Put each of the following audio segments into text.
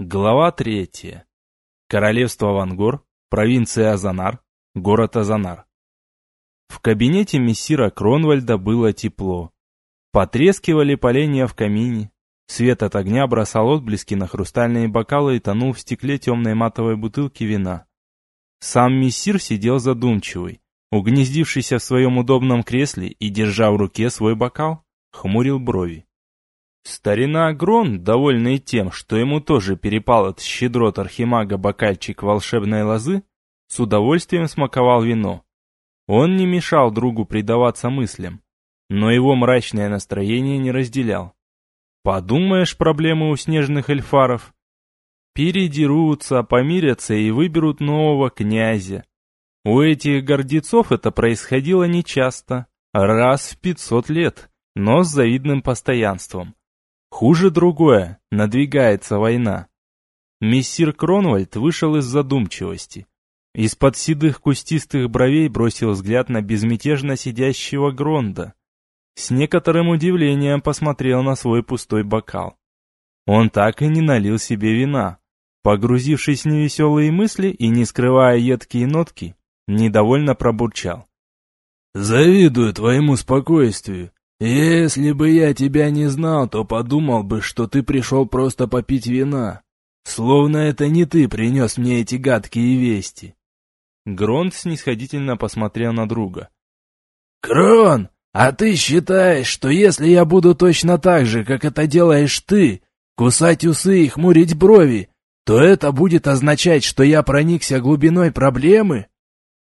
Глава третья. Королевство Вангор, провинция Азанар, город Азанар. В кабинете мессира Кронвальда было тепло. Потрескивали поленья в камине. Свет от огня бросал отблески на хрустальные бокалы и тонул в стекле темной матовой бутылки вина. Сам мессир сидел задумчивый, угнездившийся в своем удобном кресле и, держа в руке свой бокал, хмурил брови. Старина Агрон, довольный тем, что ему тоже перепал от щедрот архимага бокальчик волшебной лозы, с удовольствием смаковал вино. Он не мешал другу предаваться мыслям, но его мрачное настроение не разделял. Подумаешь, проблемы у снежных эльфаров. Передерутся, помирятся и выберут нового князя. У этих гордецов это происходило нечасто, раз в пятьсот лет, но с завидным постоянством. Хуже другое, надвигается война. Мессир Кронвальд вышел из задумчивости. Из-под седых кустистых бровей бросил взгляд на безмятежно сидящего Гронда. С некоторым удивлением посмотрел на свой пустой бокал. Он так и не налил себе вина. Погрузившись в невеселые мысли и не скрывая едкие нотки, недовольно пробурчал. «Завидую твоему спокойствию. «Если бы я тебя не знал, то подумал бы, что ты пришел просто попить вина. Словно это не ты принес мне эти гадкие вести». Гронт снисходительно посмотрел на друга. «Крон, а ты считаешь, что если я буду точно так же, как это делаешь ты, кусать усы и хмурить брови, то это будет означать, что я проникся глубиной проблемы?»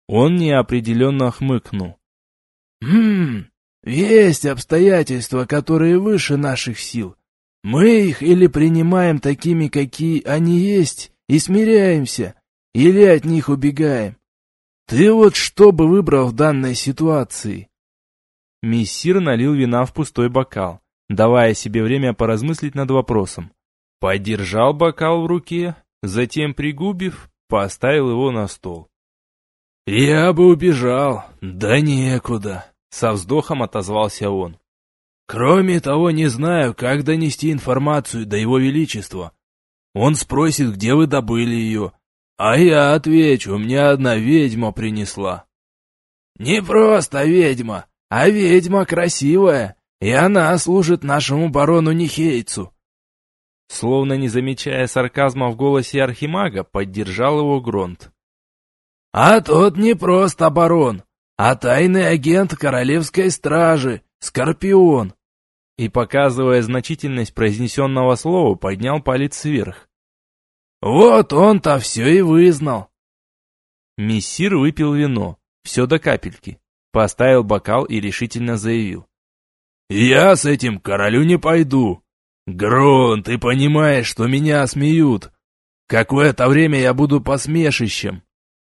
Он неопределенно хмыкнул. «Хм, есть обстоятельства, которые выше наших сил. Мы их или принимаем такими, какие они есть, и смиряемся, или от них убегаем. Ты вот что бы выбрал в данной ситуации?» Мессир налил вина в пустой бокал, давая себе время поразмыслить над вопросом. Подержал бокал в руке, затем, пригубив, поставил его на стол. «Я бы убежал, да некуда», со вздохом отозвался он. Кроме того, не знаю, как донести информацию до его величества. Он спросит, где вы добыли ее. А я отвечу, мне одна ведьма принесла. Не просто ведьма, а ведьма красивая, и она служит нашему барону Нихейцу. Словно не замечая сарказма в голосе архимага, поддержал его Гронт. А тот не просто барон, а тайный агент королевской стражи, Скорпион. И, показывая значительность произнесенного слова, поднял палец вверх. Вот он-то все и вызнал. Мессир выпил вино, все до капельки, поставил бокал и решительно заявил. «Я с этим королю не пойду. Грон, ты понимаешь, что меня осмеют. Какое-то время я буду посмешищем».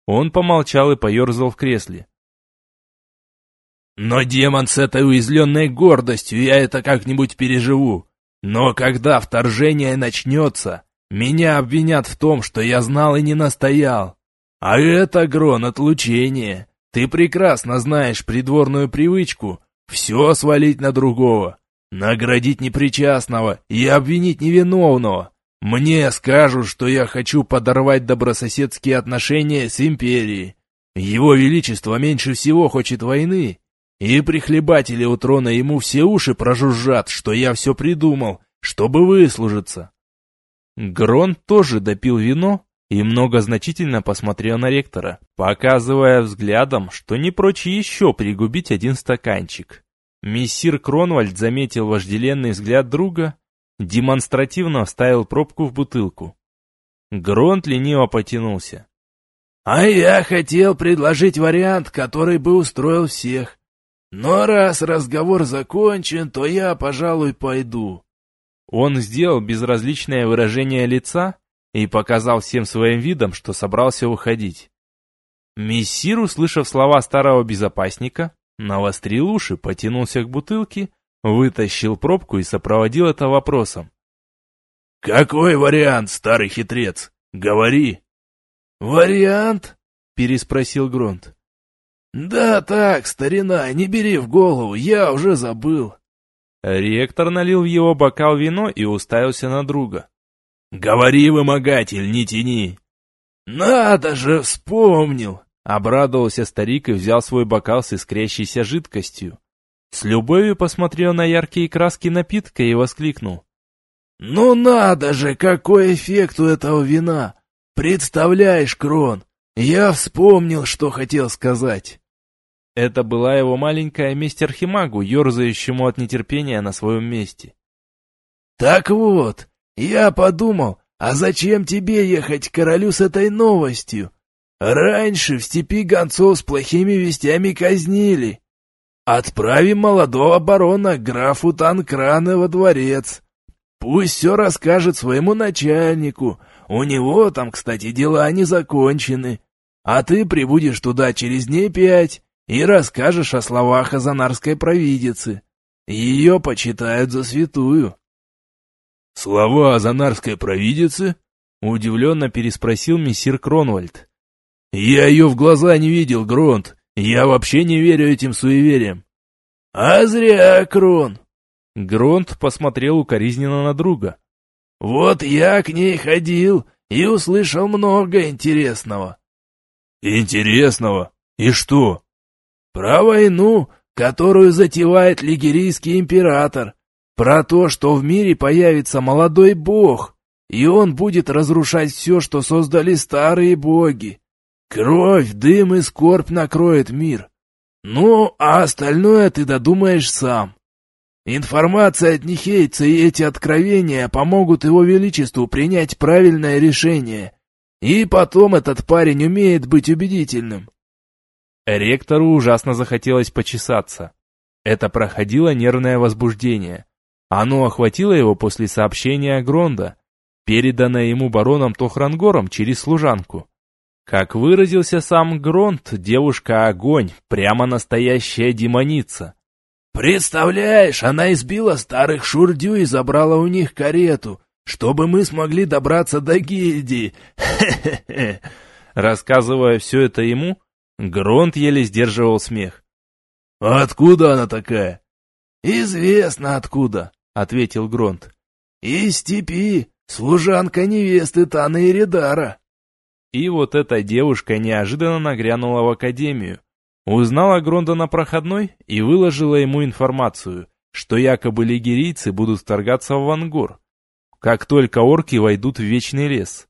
Он помолчал и поерзал в кресле. Но демон с этой уязвленной гордостью, я это как-нибудь переживу. Но когда вторжение начнется, меня обвинят в том, что я знал и не настоял. А это, Грон, отлучение. Ты прекрасно знаешь придворную привычку все свалить на другого, наградить непричастного и обвинить невиновного. Мне скажут, что я хочу подорвать добрососедские отношения с империей. Его Величество меньше всего хочет войны, и прихлебатели у трона ему все уши прожужжат, что я все придумал, чтобы выслужиться. Грон тоже допил вино и многозначительно посмотрел на ректора, показывая взглядом, что не прочь еще пригубить один стаканчик. Мессир Кронвальд заметил вожделенный взгляд друга, демонстративно вставил пробку в бутылку. Гронт лениво потянулся. «А я хотел предложить вариант, который бы устроил всех. Но раз разговор закончен, то я, пожалуй, пойду. Он сделал безразличное выражение лица и показал всем своим видом, что собрался уходить. Мессир, услышав слова старого безопасника, навострил уши, потянулся к бутылке, вытащил пробку и сопроводил это вопросом. «Какой вариант, старый хитрец? Говори!» «Вариант?» — переспросил Гронт. «Да так, старина, не бери в голову, я уже забыл». Ректор налил в его бокал вино и уставился на друга. Говори, вымогатель, не тяни. Надо же, вспомнил. Обрадовался старик и взял свой бокал с искрящейся жидкостью. С любовью посмотрел на яркие краски напитка и воскликнул. «Ну надо же, какой эффект у этого вина! Представляешь, Крон, я вспомнил, что хотел сказать!» Это была его маленькая месть Архимагу, ерзающему от нетерпения на своем месте. «Так вот, я подумал, а зачем тебе ехать к королю с этой новостью? Раньше в степи гонцов с плохими вестями казнили. Отправим молодого барона графу Танкрана во дворец. Пусть все расскажет своему начальнику. У него там, кстати, дела не закончены. А ты прибудешь туда через дней пять и расскажешь о словах Азанарской провидицы. Ее почитают за святую. «Слова Азанарской провидицы?» — удивленно переспросил мессир Кронвальд. «Я ее в глаза не видел, Гронт. Я вообще не верю этим суевериям». «А зря, Крон!» Гронт посмотрел укоризненно на друга. «Вот я к ней ходил и услышал много интересного». «Интересного? И что?» «Про войну, которую затевает лигерийский император. Про то, что в мире появится молодой бог, и он будет разрушать все, что создали старые боги. Кровь, дым и скорбь накроет мир. Ну, а остальное ты додумаешь сам. Информация от Нихейца и эти откровения помогут его величеству принять правильное решение. И потом этот парень умеет быть убедительным. Ректору ужасно захотелось почесаться. Это проходило нервное возбуждение. Оно охватило его после сообщения Гронда, переданное ему бароном Тохрангором через служанку. Как выразился сам Гронд, девушка-огонь, прямо настоящая демоница. «Представляешь, она избила старых шурдю и забрала у них карету, чтобы мы смогли добраться до гильдии. Хе-хе-хе!» Рассказывая все это ему, Гронд еле сдерживал смех. «Откуда она такая?» «Известно откуда», — ответил Гронд. «Из степи, служанка невесты Таны Иридара». И вот эта девушка неожиданно нагрянула в академию. Узнала Гронда на проходной и выложила ему информацию, что якобы лигерийцы будут вторгаться в Вангор, как только орки войдут в Вечный лес.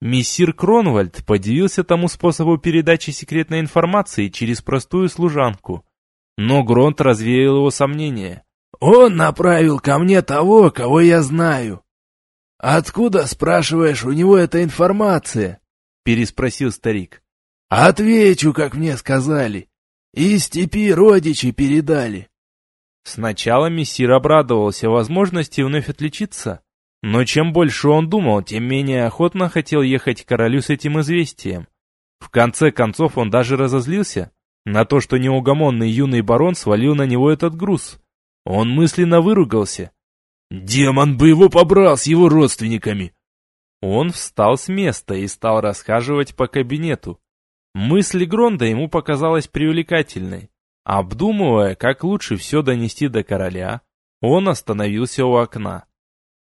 Мессир Кронвальд подивился тому способу передачи секретной информации через простую служанку. Но Гронт развеял его сомнения. «Он направил ко мне того, кого я знаю». «Откуда, спрашиваешь, у него эта информация?» переспросил старик. «Отвечу, как мне сказали. Из степи родичи передали». Сначала мессир обрадовался возможности вновь отличиться, но чем больше он думал, тем менее охотно хотел ехать к королю с этим известием. В конце концов он даже разозлился на то, что неугомонный юный барон свалил на него этот груз. Он мысленно выругался. «Демон бы его побрал с его родственниками! Он встал с места и стал расхаживать по кабинету. Мысль Гронда ему показалась привлекательной. Обдумывая, как лучше все донести до короля, он остановился у окна.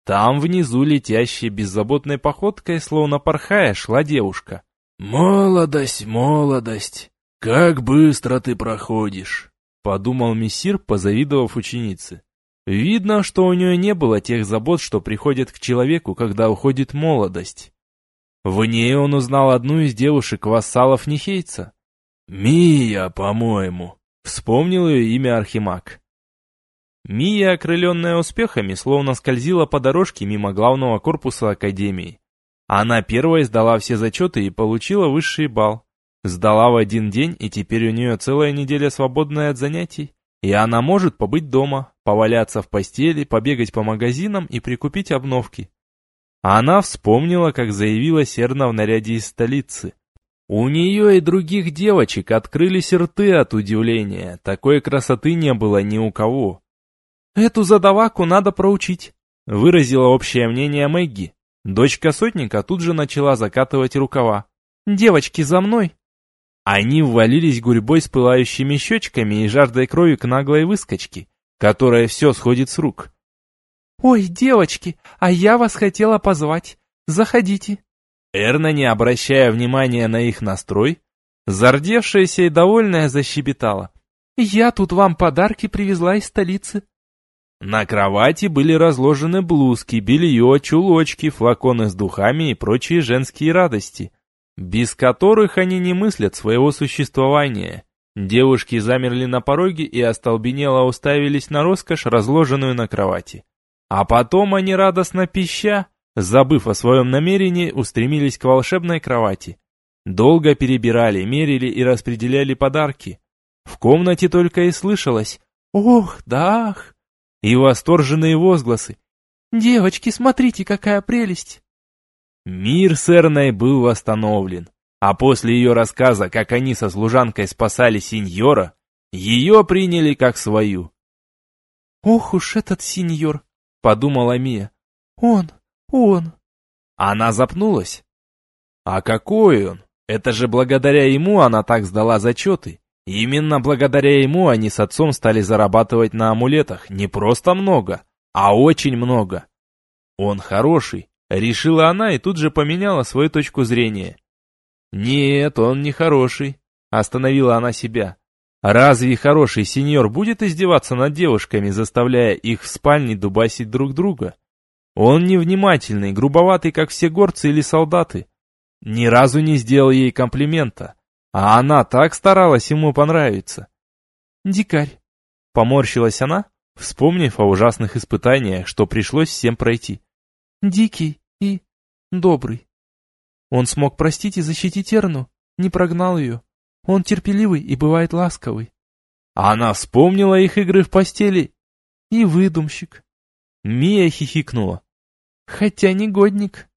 Там внизу летящей беззаботной походкой, словно порхая, шла девушка. «Молодость, молодость, как быстро ты проходишь!» — подумал мессир, позавидовав ученице. Видно, что у нее не было тех забот, что приходят к человеку, когда уходит молодость. В ней он узнал одну из девушек-вассалов Нихейца. «Мия, по-моему», — вспомнил ее имя Архимаг. Мия, окрыленная успехами, словно скользила по дорожке мимо главного корпуса Академии. Она первой сдала все зачеты и получила высший балл. Сдала в один день, и теперь у нее целая неделя свободная от занятий. И она может побыть дома, поваляться в постели, побегать по магазинам и прикупить обновки. Она вспомнила, как заявила Серна в наряде из столицы. У нее и других девочек открылись рты от удивления, такой красоты не было ни у кого. «Эту задаваку надо проучить», — выразила общее мнение Мэгги. Дочка сотника тут же начала закатывать рукава. «Девочки, за мной!» Они ввалились гурьбой с пылающими щечками и жаждой крови к наглой выскочке, которая все сходит с рук. «Ой, девочки, а я вас хотела позвать. Заходите». Эрна, не обращая внимания на их настрой, зардевшаяся и довольная, защебетала. «Я тут вам подарки привезла из столицы». На кровати были разложены блузки, белье, чулочки, флаконы с духами и прочие женские радости, без которых они не мыслят своего существования. Девушки замерли на пороге и остолбенело уставились на роскошь, разложенную на кровати. А потом они радостно пища, забыв о своем намерении, устремились к волшебной кровати. Долго перебирали, мерили и распределяли подарки. В комнате только и слышалось «Ох, да ах!» И восторженные возгласы. «Девочки, смотрите, какая прелесть!» Мир с Эрной был восстановлен. А после ее рассказа, как они со служанкой спасали сеньора, ее приняли как свою. «Ох уж этот сеньор!» — подумала Мия. «Он, он!» Она запнулась. «А какой он? Это же благодаря ему она так сдала зачеты. Именно благодаря ему они с отцом стали зарабатывать на амулетах не просто много, а очень много. Он хороший, решила она и тут же поменяла свою точку зрения. «Нет, он не хороший», — остановила она себя. «Разве хороший сеньор будет издеваться над девушками, заставляя их в спальне дубасить друг друга? Он невнимательный, грубоватый, как все горцы или солдаты. Ни разу не сделал ей комплимента, а она так старалась ему понравиться». «Дикарь», — поморщилась она, вспомнив о ужасных испытаниях, что пришлось всем пройти. «Дикий и добрый». Он смог простить и защитить Эрну, не прогнал ее. Он терпеливый и бывает ласковый. А она вспомнила их игры в постели. И выдумщик. Мия хихикнула. Хотя негодник.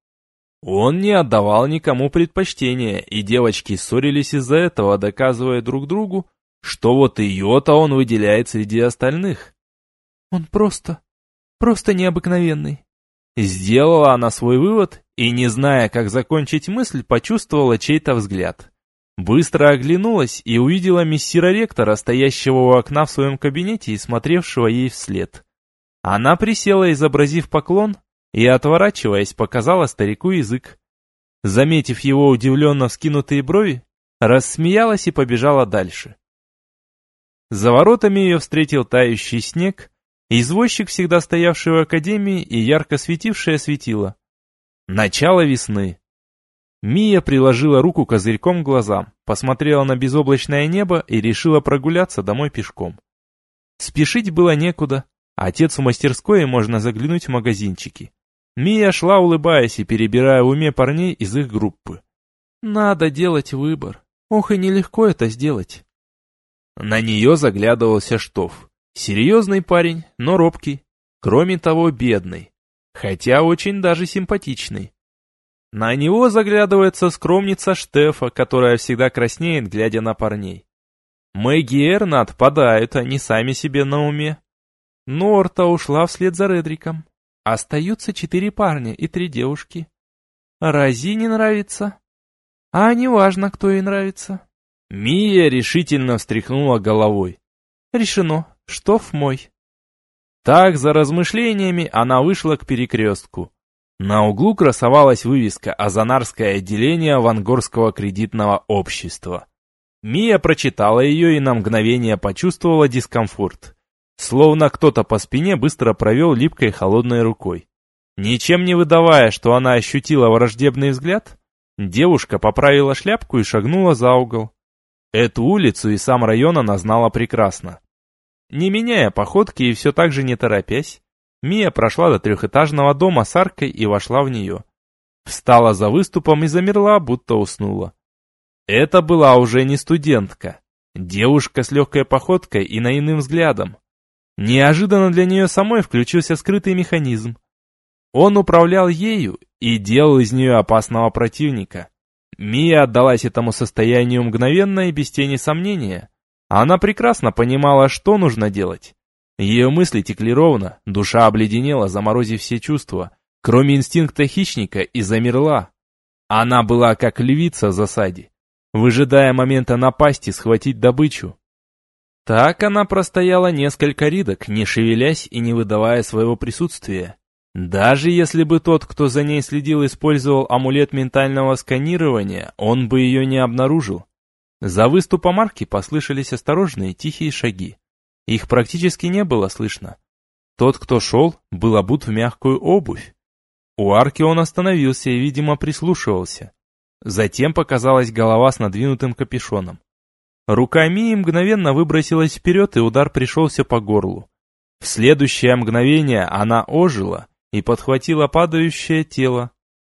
Он не отдавал никому предпочтения, и девочки ссорились из-за этого, доказывая друг другу, что вот ее-то он выделяет среди остальных. Он просто, просто необыкновенный. Сделала она свой вывод и, не зная, как закончить мысль, почувствовала чей-то взгляд. Быстро оглянулась и увидела мессира ректора, стоящего у окна в своем кабинете и смотревшего ей вслед. Она присела, изобразив поклон, и, отворачиваясь, показала старику язык. Заметив его удивленно вскинутые брови, рассмеялась и побежала дальше. За воротами ее встретил тающий снег, Извозчик, всегда стоявший в академии, и ярко светившее светило. Начало весны. Мия приложила руку козырьком к глазам, посмотрела на безоблачное небо и решила прогуляться домой пешком. Спешить было некуда, отец в мастерской, и можно заглянуть в магазинчики. Мия шла, улыбаясь и перебирая в уме парней из их группы. Надо делать выбор. Ох, и нелегко это сделать. На нее заглядывался Штоф. Серьезный парень, но робкий. Кроме того, бедный. Хотя очень даже симпатичный. На него заглядывается скромница Штефа, которая всегда краснеет, глядя на парней. Мэгги и Эрна отпадают, они сами себе на уме. Норта ушла вслед за Редриком. Остаются четыре парня и три девушки. Рази не нравится. А неважно, кто ей нравится. Мия решительно встряхнула головой. Решено. Штоф мой. Так, за размышлениями, она вышла к перекрестку. На углу красовалась вывеска «Азанарское отделение Вангорского кредитного общества». Мия прочитала ее и на мгновение почувствовала дискомфорт. Словно кто-то по спине быстро провел липкой холодной рукой. Ничем не выдавая, что она ощутила враждебный взгляд, девушка поправила шляпку и шагнула за угол. Эту улицу и сам район она знала прекрасно. Не меняя походки и все так же не торопясь, Мия прошла до трехэтажного дома с аркой и вошла в нее. Встала за выступом и замерла, будто уснула. Это была уже не студентка. Девушка с легкой походкой и наивным взглядом. Неожиданно для нее самой включился скрытый механизм. Он управлял ею и делал из нее опасного противника. Мия отдалась этому состоянию мгновенно и без тени сомнения. Она прекрасно понимала, что нужно делать. Ее мысли текли ровно, душа обледенела, заморозив все чувства, кроме инстинкта хищника, и замерла. Она была как львица в засаде, выжидая момента напасти схватить добычу. Так она простояла несколько ридок, не шевелясь и не выдавая своего присутствия. Даже если бы тот, кто за ней следил, использовал амулет ментального сканирования, он бы ее не обнаружил. За выступом арки послышались осторожные тихие шаги. Их практически не было слышно. Тот, кто шел, был обут в мягкую обувь. У арки он остановился и, видимо, прислушивался. Затем показалась голова с надвинутым капюшоном. Рука Мии мгновенно выбросилась вперед, и удар пришелся по горлу. В следующее мгновение она ожила и подхватила падающее тело.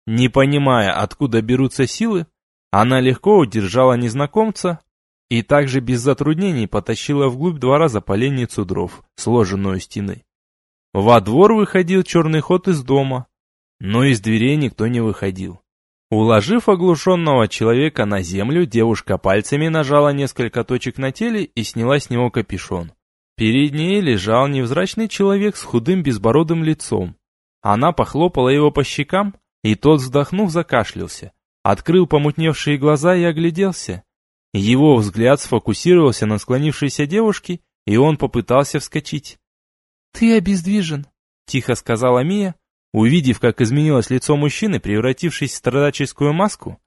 Не понимая, откуда берутся силы, она легко удержала незнакомца и также без затруднений потащила вглубь двора за поленницу дров, сложенную стены. Во двор выходил черный ход из дома, но из дверей никто не выходил. Уложив оглушенного человека на землю, девушка пальцами нажала несколько точек на теле и сняла с него капюшон. Перед ней лежал невзрачный человек с худым безбородым лицом. Она похлопала его по щекам, и тот, вздохнув, закашлялся. Открыл помутневшие глаза и огляделся. Его взгляд сфокусировался на склонившейся девушке, и он попытался вскочить. «Ты обездвижен», — тихо сказала Мия, Увидев, как изменилось лицо мужчины, превратившись в страдаческую маску,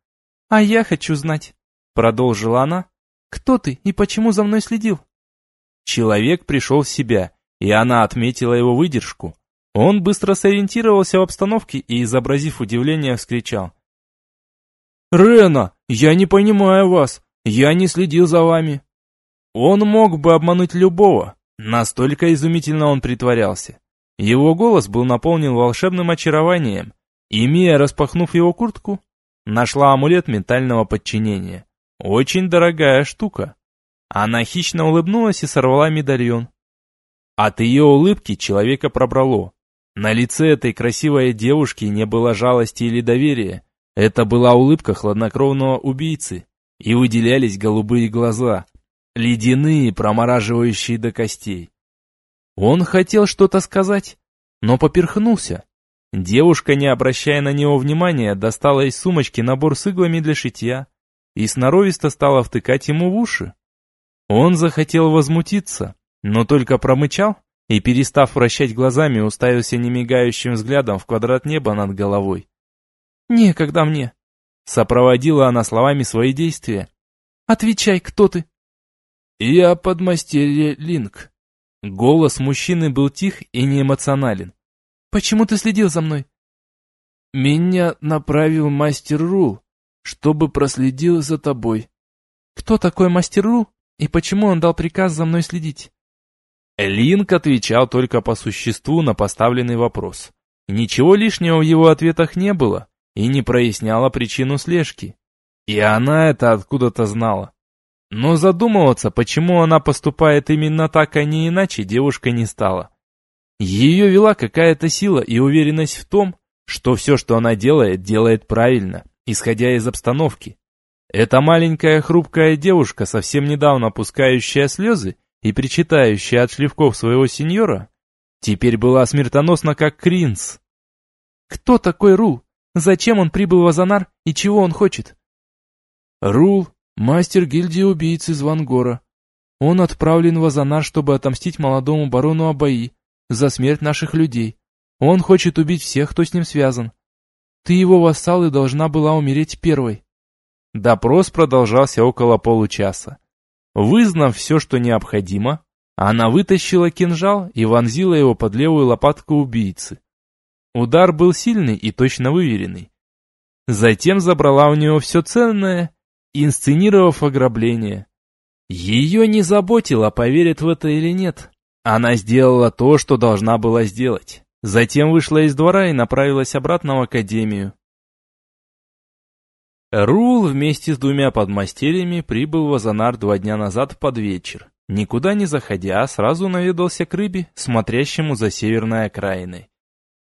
«А я хочу знать», — продолжила она, «кто ты и почему за мной следил?» Человек пришел в себя, и она отметила его выдержку. Он быстро сориентировался в обстановке и, изобразив удивление, вскричал. «Рена, я не понимаю вас, я не следил за вами». Он мог бы обмануть любого, настолько изумительно он притворялся. Его голос был наполнен волшебным очарованием, и Мия, распахнув его куртку, нашла амулет ментального подчинения. Очень дорогая штука. Она хищно улыбнулась и сорвала медальон. От ее улыбки человека пробрало. На лице этой красивой девушки не было жалости или доверия. Это была улыбка хладнокровного убийцы. И выделялись голубые глаза, ледяные, промораживающие до костей. Он хотел что-то сказать, но поперхнулся. Девушка, не обращая на него внимания, достала из сумочки набор с иглами для шитья и сноровисто стала втыкать ему в уши. Он захотел возмутиться, но только промычал и, перестав вращать глазами, уставился немигающим взглядом в квадрат неба над головой. «Некогда мне», — сопроводила она словами свои действия. «Отвечай, кто ты?» «Я подмастерье Линк», Голос мужчины был тих и неэмоционален. «Почему ты следил за мной?» «Меня направил мастер Рул, чтобы проследил за тобой». «Кто такой мастер Рул и почему он дал приказ за мной следить?» Линк отвечал только по существу на поставленный вопрос. Ничего лишнего в его ответах не было и не проясняло причину слежки. И она это откуда-то знала. Но задумываться, почему она поступает именно так, а не иначе, девушка не стала. Ее вела какая-то сила и уверенность в том, что все, что она делает, делает правильно, исходя из обстановки. Эта маленькая хрупкая девушка, совсем недавно опускающая слезы и причитающая от шлевков своего сеньора, теперь была смертоносна как Кринс. «Кто такой Рул? Зачем он прибыл в Азанар и чего он хочет?» «Рул Мастер гильдии убийц из Вангора. Он отправлен в Азанар, чтобы отомстить молодому барону Абаи за смерть наших людей. Он хочет убить всех, кто с ним связан. Ты его вассал и должна была умереть первой. Допрос продолжался около получаса. Вызнав все, что необходимо, она вытащила кинжал и вонзила его под левую лопатку убийцы. Удар был сильный и точно выверенный. Затем забрала у него все ценное инсценировав ограбление. Ее не заботило, поверит в это или нет. Она сделала то, что должна была сделать. Затем вышла из двора и направилась обратно в академию. Рул вместе с двумя подмастерьями прибыл в Азанар два дня назад под вечер. Никуда не заходя, сразу наведался к рыбе, смотрящему за северной окраиной.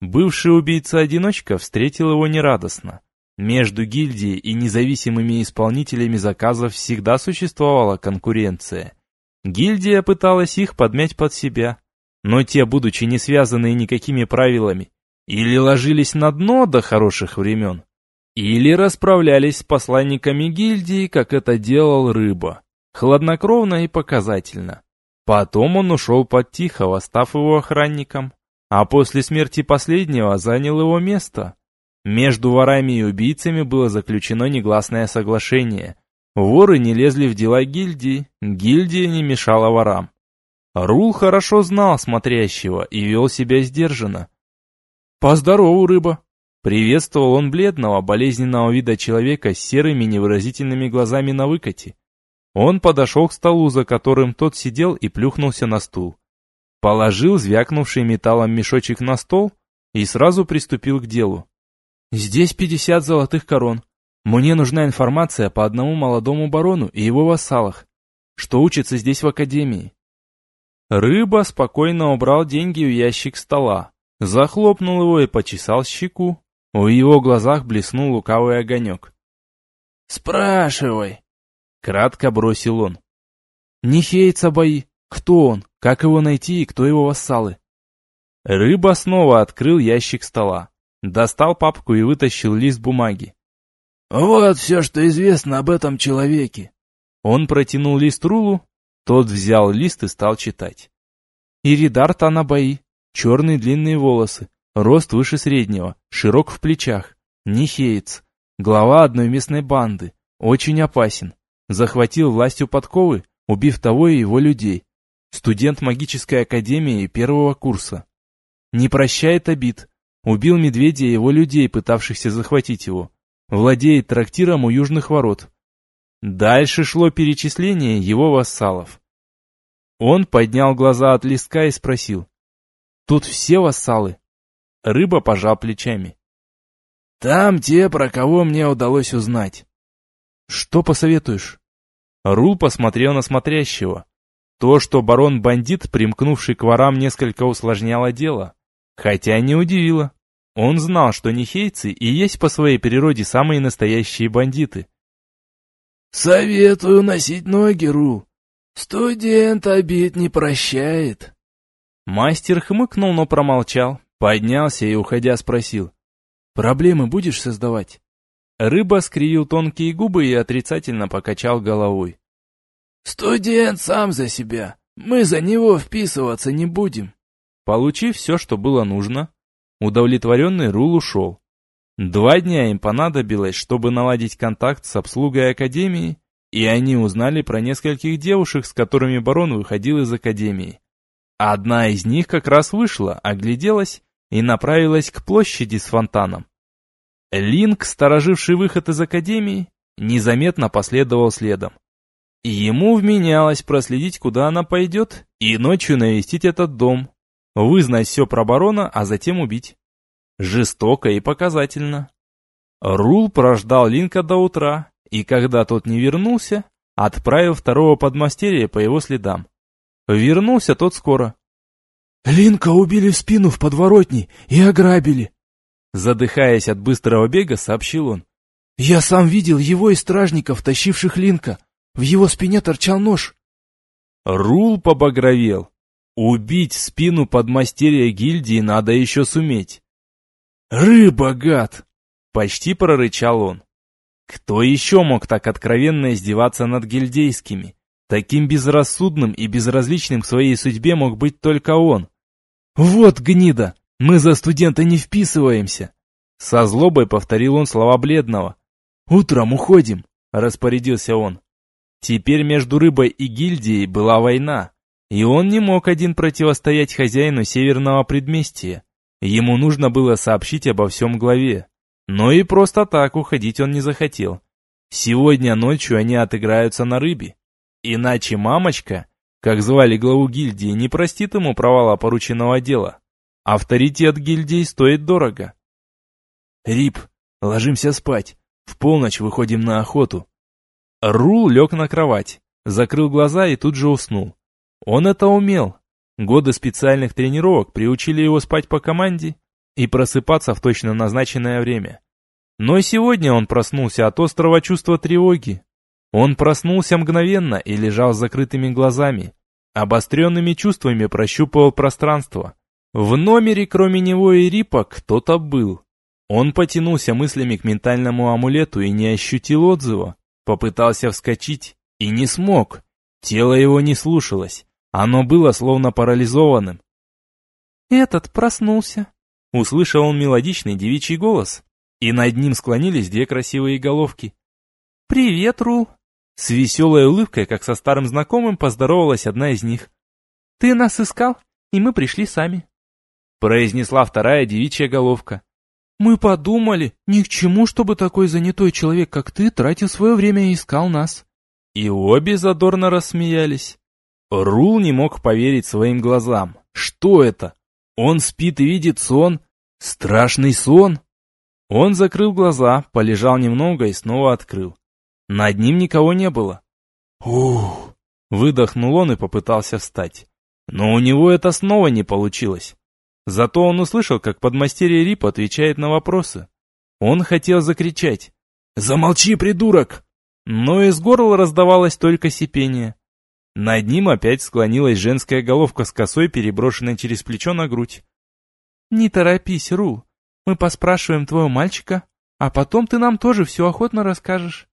Бывший убийца-одиночка встретил его нерадостно. Между гильдией и независимыми исполнителями заказов всегда существовала конкуренция. Гильдия пыталась их подмять под себя, но те, будучи не связанные никакими правилами, или ложились на дно до хороших времен, или расправлялись с посланниками гильдии, как это делал Рыба, хладнокровно и показательно. Потом он ушел под Тихого, став его охранником. а после смерти последнего занял его место. Между ворами и убийцами было заключено негласное соглашение. Воры не лезли в дела гильдии, гильдия не мешала ворам. Рул хорошо знал смотрящего и вел себя сдержанно. «Поздорову, рыба!» Приветствовал он бледного, болезненного вида человека с серыми невыразительными глазами на выкате. Он подошел к столу, за которым тот сидел и плюхнулся на стул. Положил звякнувший металлом мешочек на стол и сразу приступил к делу. «Здесь пятьдесят золотых корон. Мне нужна информация по одному молодому барону и его вассалах, что учится здесь в академии». Рыба спокойно убрал деньги в ящик стола, захлопнул его и почесал щеку. В его глазах блеснул лукавый огонек. «Спрашивай!» — кратко бросил он. «Не хейтся бои. Кто он? Как его найти и кто его вассалы?» Рыба снова открыл ящик стола, достал папку и вытащил лист бумаги. «Вот все, что известно об этом человеке». Он протянул лист Рулу, тот взял лист и стал читать. Иридар Танабаи, черные длинные волосы, рост выше среднего, широк в плечах, нихеец, глава одной местной банды, очень опасен, захватил власть у подковы, убив того и его людей, студент магической академии первого курса. Не прощает обид, убил медведя и его людей, пытавшихся захватить его, владеет трактиром у южных ворот. Дальше шло перечисление его вассалов. Он поднял глаза от листка и спросил. «Тут все вассалы?» Рыба пожал плечами. «Там те, про кого мне удалось узнать». «Что посоветуешь?» Рул посмотрел на смотрящего. То, что барон-бандит, примкнувший к ворам, несколько усложняло дело. Хотя не удивило. Он знал, что нехейцы и есть по своей природе самые настоящие бандиты. «Советую носить ноги, Рул. Студент обид не прощает». Мастер хмыкнул, но промолчал, поднялся и, уходя, спросил. «Проблемы будешь создавать?» Рыба скривил тонкие губы и отрицательно покачал головой. «Студент сам за себя. Мы за него вписываться не будем». Получив все, что было нужно, удовлетворенный Рул ушел. Два дня им понадобилось, чтобы наладить контакт с обслугой Академии, и они узнали про нескольких девушек, с которыми барон выходил из Академии. Одна из них как раз вышла, огляделась и направилась к площади с фонтаном. Линк, стороживший выход из Академии, незаметно последовал следом. Ему вменялось проследить, куда она пойдет, и ночью навестить этот дом, вызнать все про барона, а затем убить. Жестоко и показательно. Рул прождал Линка до утра, и когда тот не вернулся, отправил второго подмастерья по его следам. Вернулся тот скоро. «Линка убили в спину в подворотне и ограбили», задыхаясь от быстрого бега, сообщил он. «Я сам видел его и стражников, тащивших Линка. В его спине торчал нож». Рул побагровел. Убить спину подмастерья гильдии надо еще суметь. «Рыба, гад!» — почти прорычал он. Кто еще мог так откровенно издеваться над гильдейскими? Таким безрассудным и безразличным к своей судьбе мог быть только он. «Вот гнида! Мы за студента не вписываемся!» Со злобой повторил он слова бледного. «Утром уходим!» — распорядился он. Теперь между рыбой и гильдией была война, и он не мог один противостоять хозяину северного предместья. Ему нужно было сообщить обо всем главе. Но и просто так уходить он не захотел. Сегодня ночью они отыграются на рыбе. Иначе мамочка, как звали главу гильдии, не простит ему провала порученного дела. Авторитет гильдии стоит дорого. Рип, ложимся спать. В полночь выходим на охоту. Рул лег на кровать, закрыл глаза и тут же уснул. Он это умел. Годы специальных тренировок приучили его спать по команде и просыпаться в точно назначенное время. Но сегодня он проснулся от острого чувства тревоги. Он проснулся мгновенно и лежал с закрытыми глазами. Обостренными чувствами прощупывал пространство. В номере, кроме него и Рипа, кто-то был. Он потянулся мыслями к ментальному амулету и не ощутил отзыва. Попытался вскочить и не смог. Тело его не слушалось. Оно было словно парализованным. «Этот проснулся», — услышал он мелодичный девичий голос, и над ним склонились две красивые головки. «Привет, Рул!» С веселой улыбкой, как со старым знакомым, поздоровалась одна из них. «Ты нас искал, и мы пришли сами», — произнесла вторая девичья головка. «Мы подумали, ни к чему, чтобы такой занятой человек, как ты, тратил свое время и искал нас». И обе задорно рассмеялись. Рул не мог поверить своим глазам. Что это? Он спит и видит сон? Страшный сон? Он закрыл глаза, полежал немного и снова открыл. Над ним никого не было. Ух! Выдохнул он и попытался встать. Но у него это снова не получилось. Зато он услышал, как подмастерье Рип отвечает на вопросы. Он хотел закричать «Замолчи, придурок!» Но из горла раздавалось только сипение. Над ним опять склонилась женская головка с косой, переброшенной через плечо на грудь. «Не торопись, Ру. Мы поспрашиваем твоего мальчика, а потом ты нам тоже все охотно расскажешь».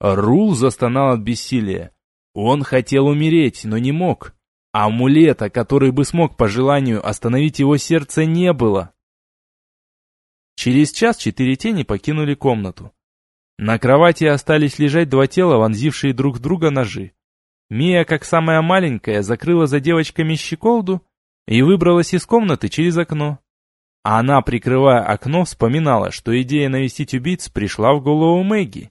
Рул застонал от бессилия. Он хотел умереть, но не мог. Амулета, который бы смог по желанию остановить его сердце, не было. Через час четыре тени покинули комнату. На кровати остались лежать два тела, вонзившие друг в друга ножи. Мия, как самая маленькая, закрыла за девочками щеколду и выбралась из комнаты через окно. Она, прикрывая окно, вспоминала, что идея навестить убийц пришла в голову Мэгги.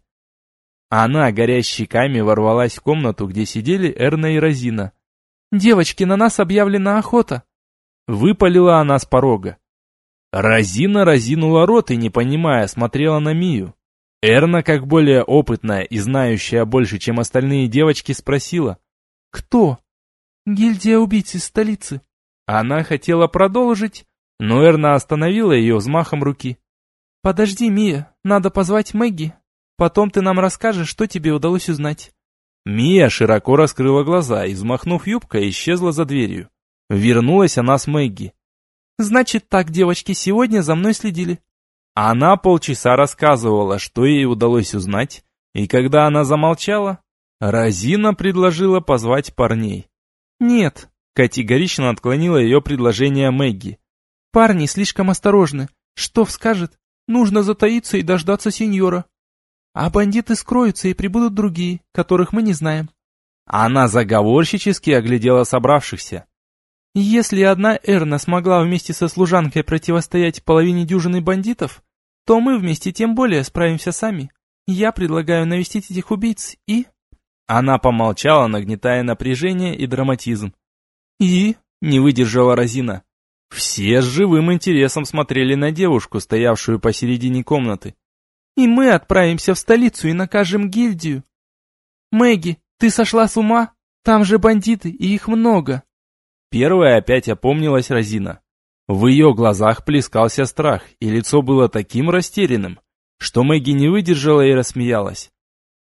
Она, горя щеками, ворвалась в комнату, где сидели Эрна и Розина. «Девочки, на нас объявлена охота!» Выпалила она с порога. Розина разинула рот и, не понимая, смотрела на Мию. Эрна, как более опытная и знающая больше, чем остальные девочки, спросила. «Кто?» «Гильдия убийц из столицы». Она хотела продолжить, но Эрна остановила ее взмахом руки. «Подожди, Мия, надо позвать Мэгги. Потом ты нам расскажешь, что тебе удалось узнать». Мия широко раскрыла глаза и, взмахнув юбкой, исчезла за дверью. Вернулась она с Мэгги. «Значит так, девочки, сегодня за мной следили. Она полчаса рассказывала, что ей удалось узнать, и когда она замолчала, Розина предложила позвать парней. «Нет», — категорично отклонила ее предложение Мэгги. «Парни слишком осторожны. Что скажет? Нужно затаиться и дождаться сеньора. А бандиты скроются и прибудут другие, которых мы не знаем». Она заговорщически оглядела собравшихся. Если одна Эрна смогла вместе со служанкой противостоять половине дюжины бандитов, то мы вместе тем более справимся сами. Я предлагаю навестить этих убийц и...» Она помолчала, нагнетая напряжение и драматизм. «И?» — не выдержала Розина. Все с живым интересом смотрели на девушку, стоявшую посередине комнаты. «И мы отправимся в столицу и накажем гильдию». «Мэгги, ты сошла с ума? Там же бандиты, и их много». Первая опять опомнилась Розина. В ее глазах плескался страх, и лицо было таким растерянным, что Мэгги не выдержала и рассмеялась.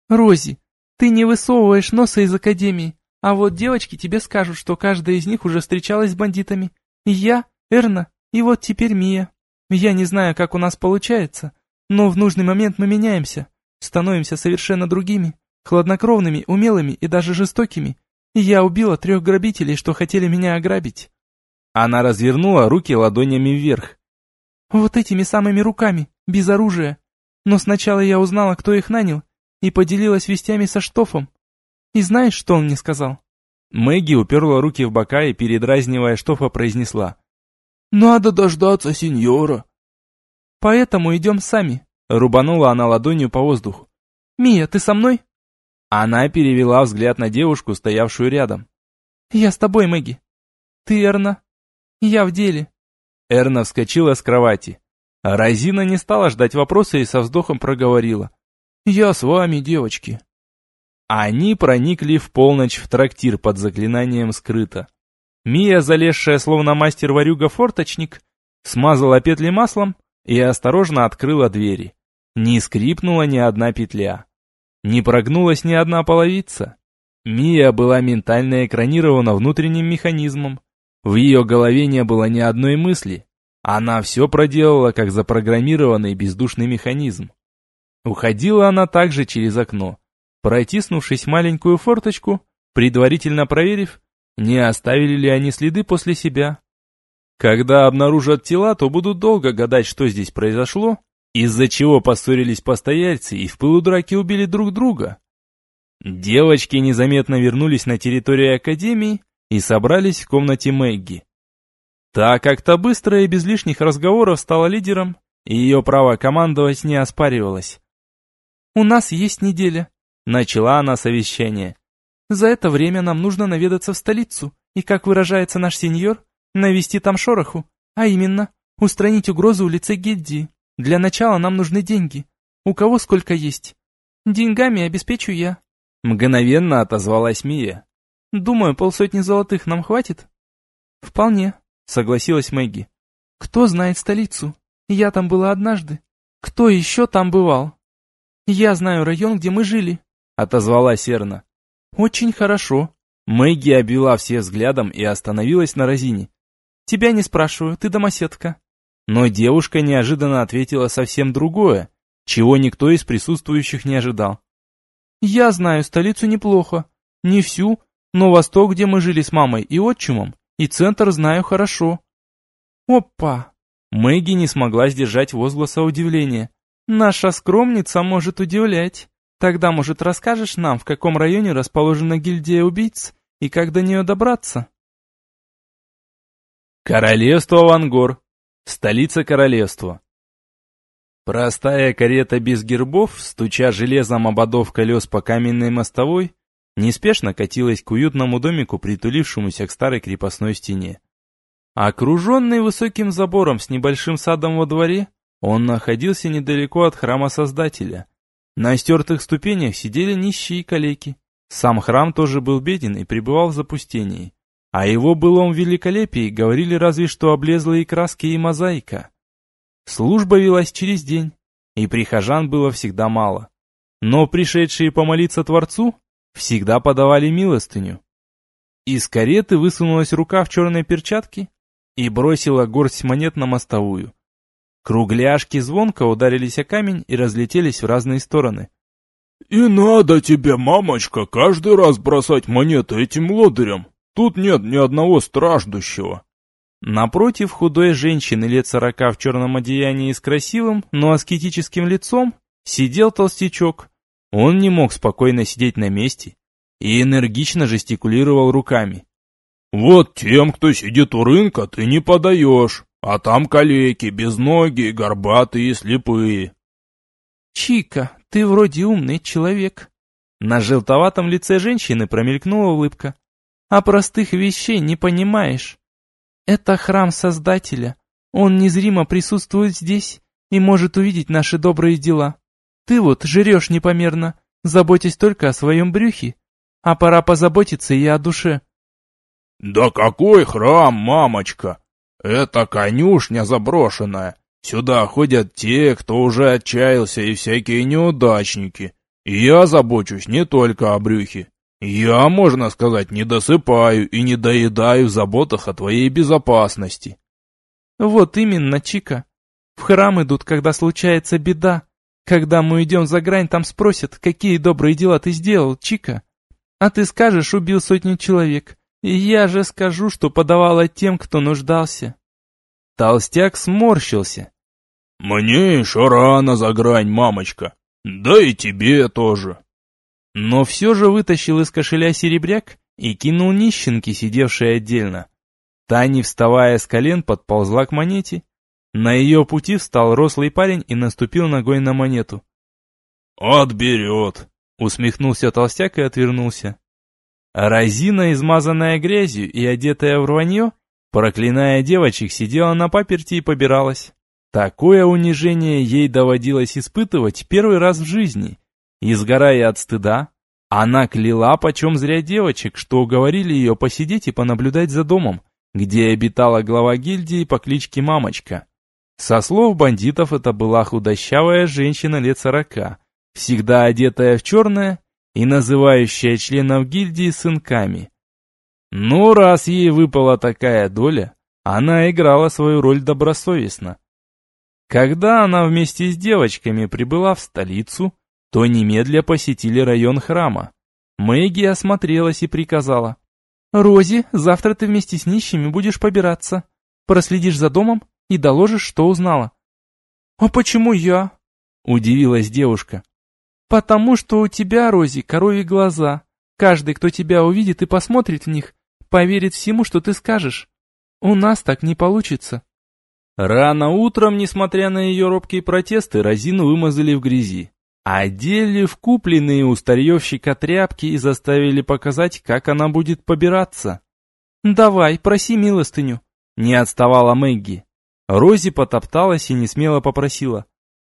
«Рози, ты не высовываешь носа из академии, а вот девочки тебе скажут, что каждая из них уже встречалась с бандитами. Я, Эрна, и вот теперь Мия. Я не знаю, как у нас получается, но в нужный момент мы меняемся, становимся совершенно другими, хладнокровными, умелыми и даже жестокими, я убила трех грабителей, что хотели меня ограбить». Она развернула руки ладонями вверх. «Вот этими самыми руками, без оружия. Но сначала я узнала, кто их нанял, и поделилась вестями со Штофом. И знаешь, что он мне сказал?» Мэгги уперла руки в бока и, передразнивая Штофа, произнесла. «Надо дождаться сеньора». «Поэтому идем сами», — рубанула она ладонью по воздуху. «Мия, ты со мной?» Она перевела взгляд на девушку, стоявшую рядом. «Я с тобой, Мэгги. Ты Эрна. Я в деле». Эрна вскочила с кровати. Розина не стала ждать вопроса и со вздохом проговорила. «Я с вами, девочки». Они проникли в полночь в трактир под заклинанием скрыто. Мия, залезшая словно мастер-варюга-форточник, смазала петли маслом и осторожно открыла двери. Не скрипнула ни одна петля. Не прогнулась ни одна половица. Мия была ментально экранирована внутренним механизмом. В ее голове не было ни одной мысли. Она все проделала, как запрограммированный бездушный механизм. Уходила она также через окно, протиснувшись маленькую форточку, предварительно проверив, не оставили ли они следы после себя. Когда обнаружат тела, то будут долго гадать, что здесь произошло, из-за чего поссорились постояльцы и в пылу драки убили друг друга. Девочки незаметно вернулись на территорию Академии и собрались в комнате Мэгги. Та как-то быстро и без лишних разговоров стала лидером, и ее право командовать не оспаривалось. «У нас есть неделя», — начала она совещание. «За это время нам нужно наведаться в столицу, и, как выражается наш сеньор, навести там шороху, а именно, устранить угрозу в лице гильдии. Для начала нам нужны деньги. У кого сколько есть? Деньгами обеспечу я. Мгновенно отозвалась Мия. Думаю, полсотни золотых нам хватит? Вполне, согласилась Мэгги. Кто знает столицу? Я там была однажды. Кто еще там бывал? Я знаю район, где мы жили, отозвалась Эрна. Очень хорошо. Мэгги обвела все взглядом и остановилась на Розине. Тебя не спрашиваю, ты домоседка. Но девушка неожиданно ответила совсем другое, чего никто из присутствующих не ожидал. «Я знаю столицу неплохо. Не всю, но восток, где мы жили с мамой и отчимом, и центр знаю хорошо». «Опа!» Мэгги не смогла сдержать возгласа удивления. «Наша скромница может удивлять. Тогда, может, расскажешь нам, в каком районе расположена гильдия убийц и как до нее добраться?» Королевство Вангор Столица королевства. Простая карета без гербов, стуча железом ободов колес по каменной мостовой, неспешно катилась к уютному домику, притулившемуся к старой крепостной стене. Окруженный высоким забором с небольшим садом во дворе, он находился недалеко от храма Создателя. На стертых ступенях сидели нищие калеки. Сам храм тоже был беден и пребывал в запустении. О его былом великолепии говорили разве что облезлые краски и мозаика. Служба велась через день, и прихожан было всегда мало. Но пришедшие помолиться Творцу всегда подавали милостыню. Из кареты высунулась рука в черной перчатке и бросила горсть монет на мостовую. Кругляшки звонко ударились о камень и разлетелись в разные стороны. «И надо тебе, мамочка, каждый раз бросать монеты этим лодырям!» Тут нет ни одного страждущего. Напротив худой женщины лет сорока в черном одеянии с красивым, но аскетическим лицом сидел толстячок. Он не мог спокойно сидеть на месте и энергично жестикулировал руками. «Вот тем, кто сидит у рынка, ты не подаешь, а там калеки, безногие, горбатые и слепые». «Чика, ты вроде умный человек». На желтоватом лице женщины промелькнула улыбка а простых вещей не понимаешь. Это храм Создателя. Он незримо присутствует здесь и может увидеть наши добрые дела. Ты вот жрешь непомерно, заботясь только о своем брюхе, а пора позаботиться и о душе. Да какой храм, мамочка? Это конюшня заброшенная. Сюда ходят те, кто уже отчаялся и всякие неудачники. И я забочусь не только о брюхе. Я, можно сказать, не досыпаю и не доедаю в заботах о твоей безопасности. Вот именно, Чика. В храм идут, когда случается беда. Когда мы идем за грань, там спросят, какие добрые дела ты сделал, Чика. А ты скажешь, убил сотню человек. И я же скажу, что подавала тем, кто нуждался. Толстяк сморщился. Мне еще рано за грань, мамочка. Да и тебе тоже но все же вытащил из кошеля серебряк и кинул нищенке, сидевшей отдельно. Та, не вставая с колен, подползла к монете. На ее пути встал рослый парень и наступил ногой на монету. «Отберет!» — усмехнулся толстяк и отвернулся. Розина, измазанная грязью и одетая в рванье, проклиная девочек, сидела на паперти и побиралась. Такое унижение ей доводилось испытывать первый раз в жизни, и, сгорая от стыда, она кляла почем зря девочек, что уговорили ее посидеть и понаблюдать за домом, где обитала глава гильдии по кличке Мамочка. Со слов бандитов это была худощавая женщина лет сорока, всегда одетая в черное и называющая членов гильдии сынками. Ну, раз ей выпала такая доля, она играла свою роль добросовестно. Когда она вместе с девочками прибыла в столицу, то немедля посетили район храма. Мэгги осмотрелась и приказала. «Рози, завтра ты вместе с нищими будешь побираться. проследишь за домом и доложишь, что узнала». «А почему я?» — удивилась девушка. «Потому что у тебя, Рози, коровьи глаза. Каждый, кто тебя увидит и посмотрит в них, поверит всему, что ты скажешь. У нас так не получится». Рано утром, несмотря на ее робкие протесты, Розину вымазали в грязи. Одели в купленные у старьевщика тряпки и заставили показать, как она будет побираться. «Давай, проси милостыню», — не отставала Мэгги. Рози потопталась и несмело попросила.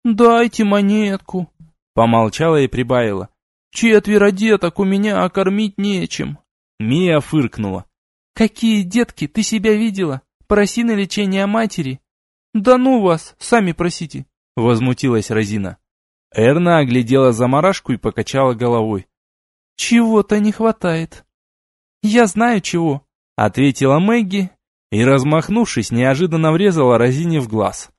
«Дайте монетку», — помолчала и прибавила. «Четверо деток у меня, а кормить нечем». Мия фыркнула. «Какие детки, ты себя видела? Проси на лечение матери». «Да ну вас, сами просите», — возмутилась Розина. Эрна оглядела заморашку и покачала головой. «Чего-то не хватает». «Я знаю чего», — ответила Мэгги и, размахнувшись, неожиданно врезала Розине в глаз.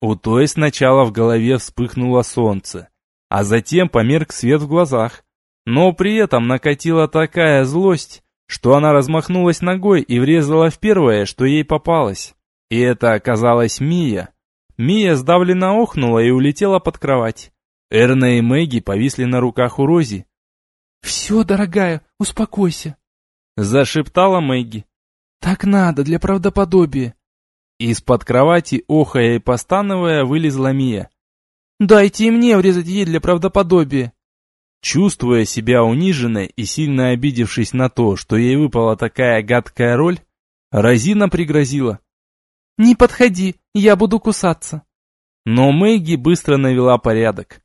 У той сначала в голове вспыхнуло солнце, а затем померк свет в глазах. Но при этом накатила такая злость, что она размахнулась ногой и врезала в первое, что ей попалось. И это оказалась Мия. Мия сдавленно охнула и улетела под кровать. Эрна и Мэгги повисли на руках у Рози. «Все, дорогая, успокойся», — зашептала Мэгги. «Так надо, для правдоподобия». Из-под кровати, охая и постановая, вылезла Мия. «Дайте и мне врезать ей для правдоподобия». Чувствуя себя униженной и сильно обидевшись на то, что ей выпала такая гадкая роль, Розина пригрозила. «Не подходи, я буду кусаться». Но Мэгги быстро навела порядок.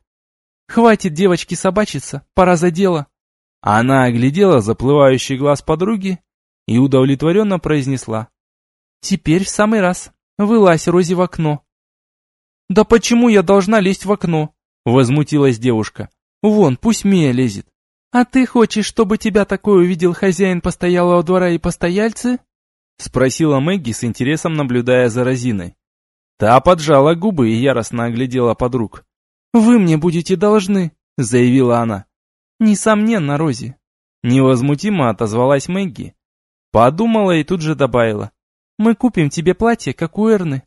«Хватит девочки собачиться, пора за дело». Она оглядела заплывающий глаз подруги и удовлетворенно произнесла. «Теперь в самый раз. Вылазь, Рози, в окно». «Да почему я должна лезть в окно?» Возмутилась девушка. «Вон, пусть Мия лезет». «А ты хочешь, чтобы тебя такое увидел хозяин постоялого двора и постояльцы?» Спросила Мэгги с интересом, наблюдая за Розиной. Та поджала губы и яростно оглядела подруг. «Вы мне будете должны», — заявила она. «Несомненно, Рози». Невозмутимо отозвалась Мэгги. Подумала и тут же добавила. «Мы купим тебе платье, как у Эрны».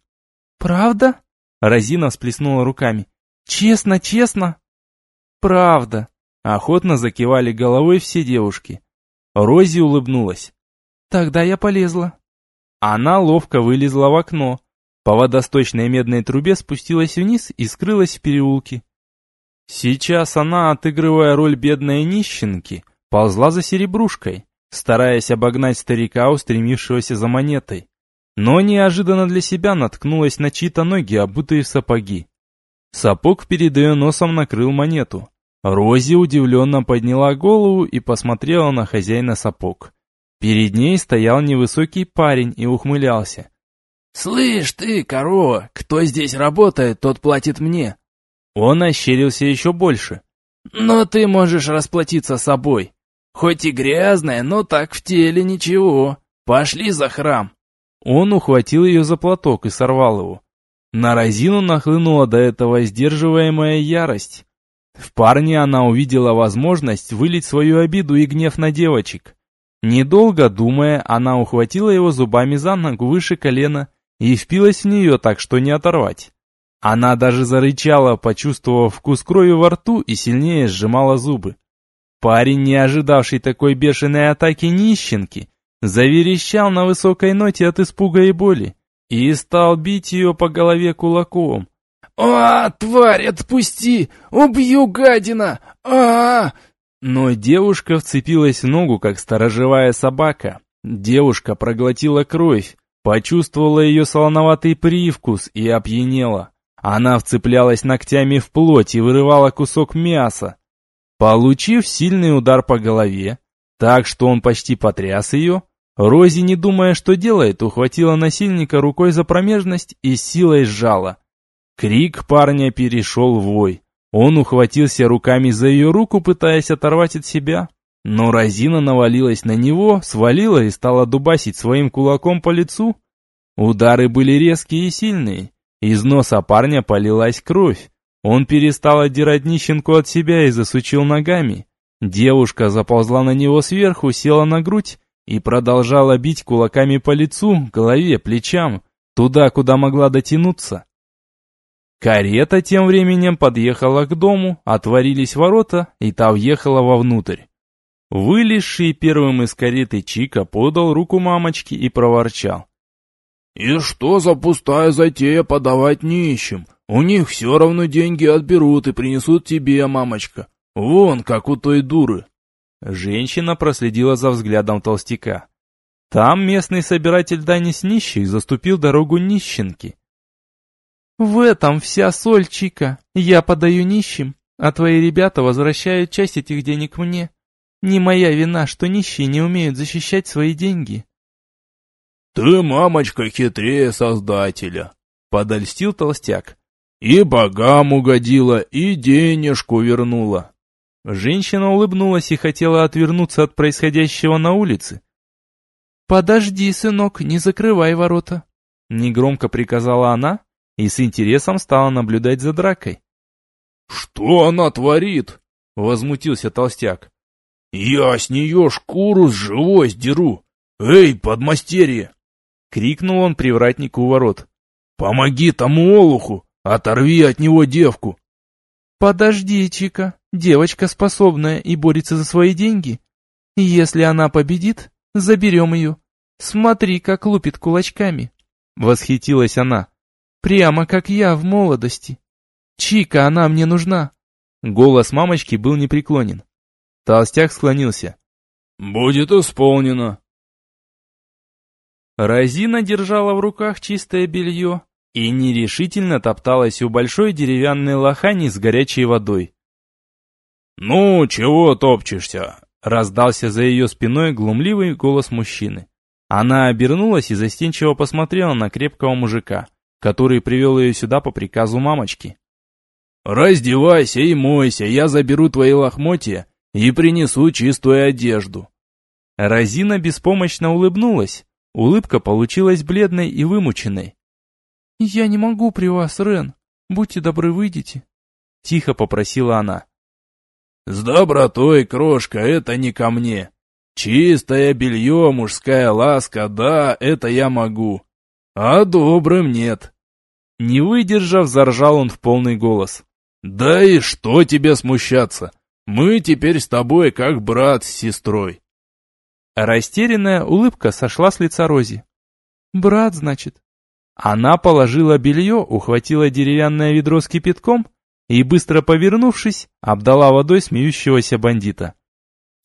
«Правда?» Розина всплеснула руками. «Честно, честно?» «Правда», — охотно закивали головой все девушки. Рози улыбнулась. «Тогда я полезла». Она ловко вылезла в окно, по водосточной медной трубе спустилась вниз и скрылась в переулке. Сейчас она, отыгрывая роль бедной нищенки, ползла за серебрушкой, стараясь обогнать старика, устремившегося за монетой. Но неожиданно для себя наткнулась на чьи-то ноги, обутые в сапоги. Сапог перед ее носом накрыл монету. Рози удивленно подняла голову и посмотрела на хозяина сапог. Перед ней стоял невысокий парень и ухмылялся. «Слышь ты, корова, кто здесь работает, тот платит мне». Он ощерился еще больше. «Но ты можешь расплатиться собой. Хоть и грязная, но так в теле ничего. Пошли за храм». Он ухватил ее за платок и сорвал его. На Розину нахлынула до этого сдерживаемая ярость. В парне она увидела возможность вылить свою обиду и гнев на девочек. Недолго думая, она ухватила его зубами за ногу выше колена и впилась в нее так, что не оторвать. Она даже зарычала, почувствовав вкус крови во рту и сильнее сжимала зубы. Парень, не ожидавший такой бешеной атаки нищенки, заверещал на высокой ноте от испуга и боли и стал бить ее по голове кулаком. «А, тварь, отпусти! Убью, гадина! а, Но девушка вцепилась в ногу, как сторожевая собака. Девушка проглотила кровь, Почувствовала ее солоноватый привкус и опьянела. Она вцеплялась ногтями в плоть и вырывала кусок мяса. Получив сильный удар по голове, так что он почти потряс ее, Рози, не думая, что делает, ухватила насильника рукой за промежность и силой сжала. Крик парня перешел в вой. Он ухватился руками за ее руку, пытаясь оторвать от себя. Но Розина навалилась на него, свалила и стала дубасить своим кулаком по лицу. Удары были резкие и сильные. Из носа парня полилась кровь. Он перестал отдирать нищенку от себя и засучил ногами. Девушка заползла на него сверху, села на грудь и продолжала бить кулаками по лицу, голове, плечам, Туда, куда могла дотянуться. Карета тем временем подъехала к дому, отворились ворота, и та въехала вовнутрь. Вылезший первым из кареты Чика подал руку мамочке и проворчал. «И что за пустая затея подавать нищим? У них все равно деньги отберут и принесут тебе, мамочка. Вон, как у той дуры». Женщина проследила за взглядом толстяка. Там местный собиратель дани с нищих заступил дорогу нищенке. «В этом вся соль, Чика. Я подаю нищим, а твои ребята возвращают часть этих денег мне. Не моя вина, что нищие не умеют защищать свои деньги». «Ты, мамочка, хитрее Создателя», — подольстил толстяк. «И богам угодила, и денежку вернула». Женщина улыбнулась и хотела отвернуться от происходящего на улице. «Подожди, сынок, не закрывай ворота», — негромко приказала она и с интересом стала наблюдать за дракой. «Что она творит?» — возмутился толстяк. «Я с нее шкуру с живой сдеру! Эй, подмастерье!» Крикнул он привратнику у ворот. «Помоги тому олуху! Оторви от него девку!» «Подожди, Чика, девочка способная и борется за свои деньги. Если она победит, заберем ее. Смотри, как лупит кулачками!» Восхитилась она. «Прямо как я в молодости. Чика, она мне нужна!» Голос мамочки был непреклонен. Толстяк склонился. «Будет исполнено!» Розина держала в руках чистое белье и нерешительно топталась у большой деревянной лохани с горячей водой. «Ну, чего топчешься?» — раздался за ее спиной глумливый голос мужчины. Она обернулась и застенчиво посмотрела на крепкого мужика, который привел ее сюда по приказу мамочки. «Раздевайся и мойся, я заберу твои лохмотья и принесу чистую одежду». Розина беспомощно улыбнулась, Улыбка получилась бледной и вымученной. «Я не могу при вас, Рен. Будьте добры, выйдите», — тихо попросила она. «С добротой, крошка, это не ко мне. Чистое белье, мужская ласка, да, это я могу. А добрым нет». Не выдержав, заржал он в полный голос. «Да и что тебе смущаться? Мы теперь с тобой как брат с сестрой. Растерянная улыбка сошла с лица Рози. «Брат, значит?» Она положила белье, ухватила деревянное ведро с кипятком и, быстро повернувшись, обдала водой смеющегося бандита.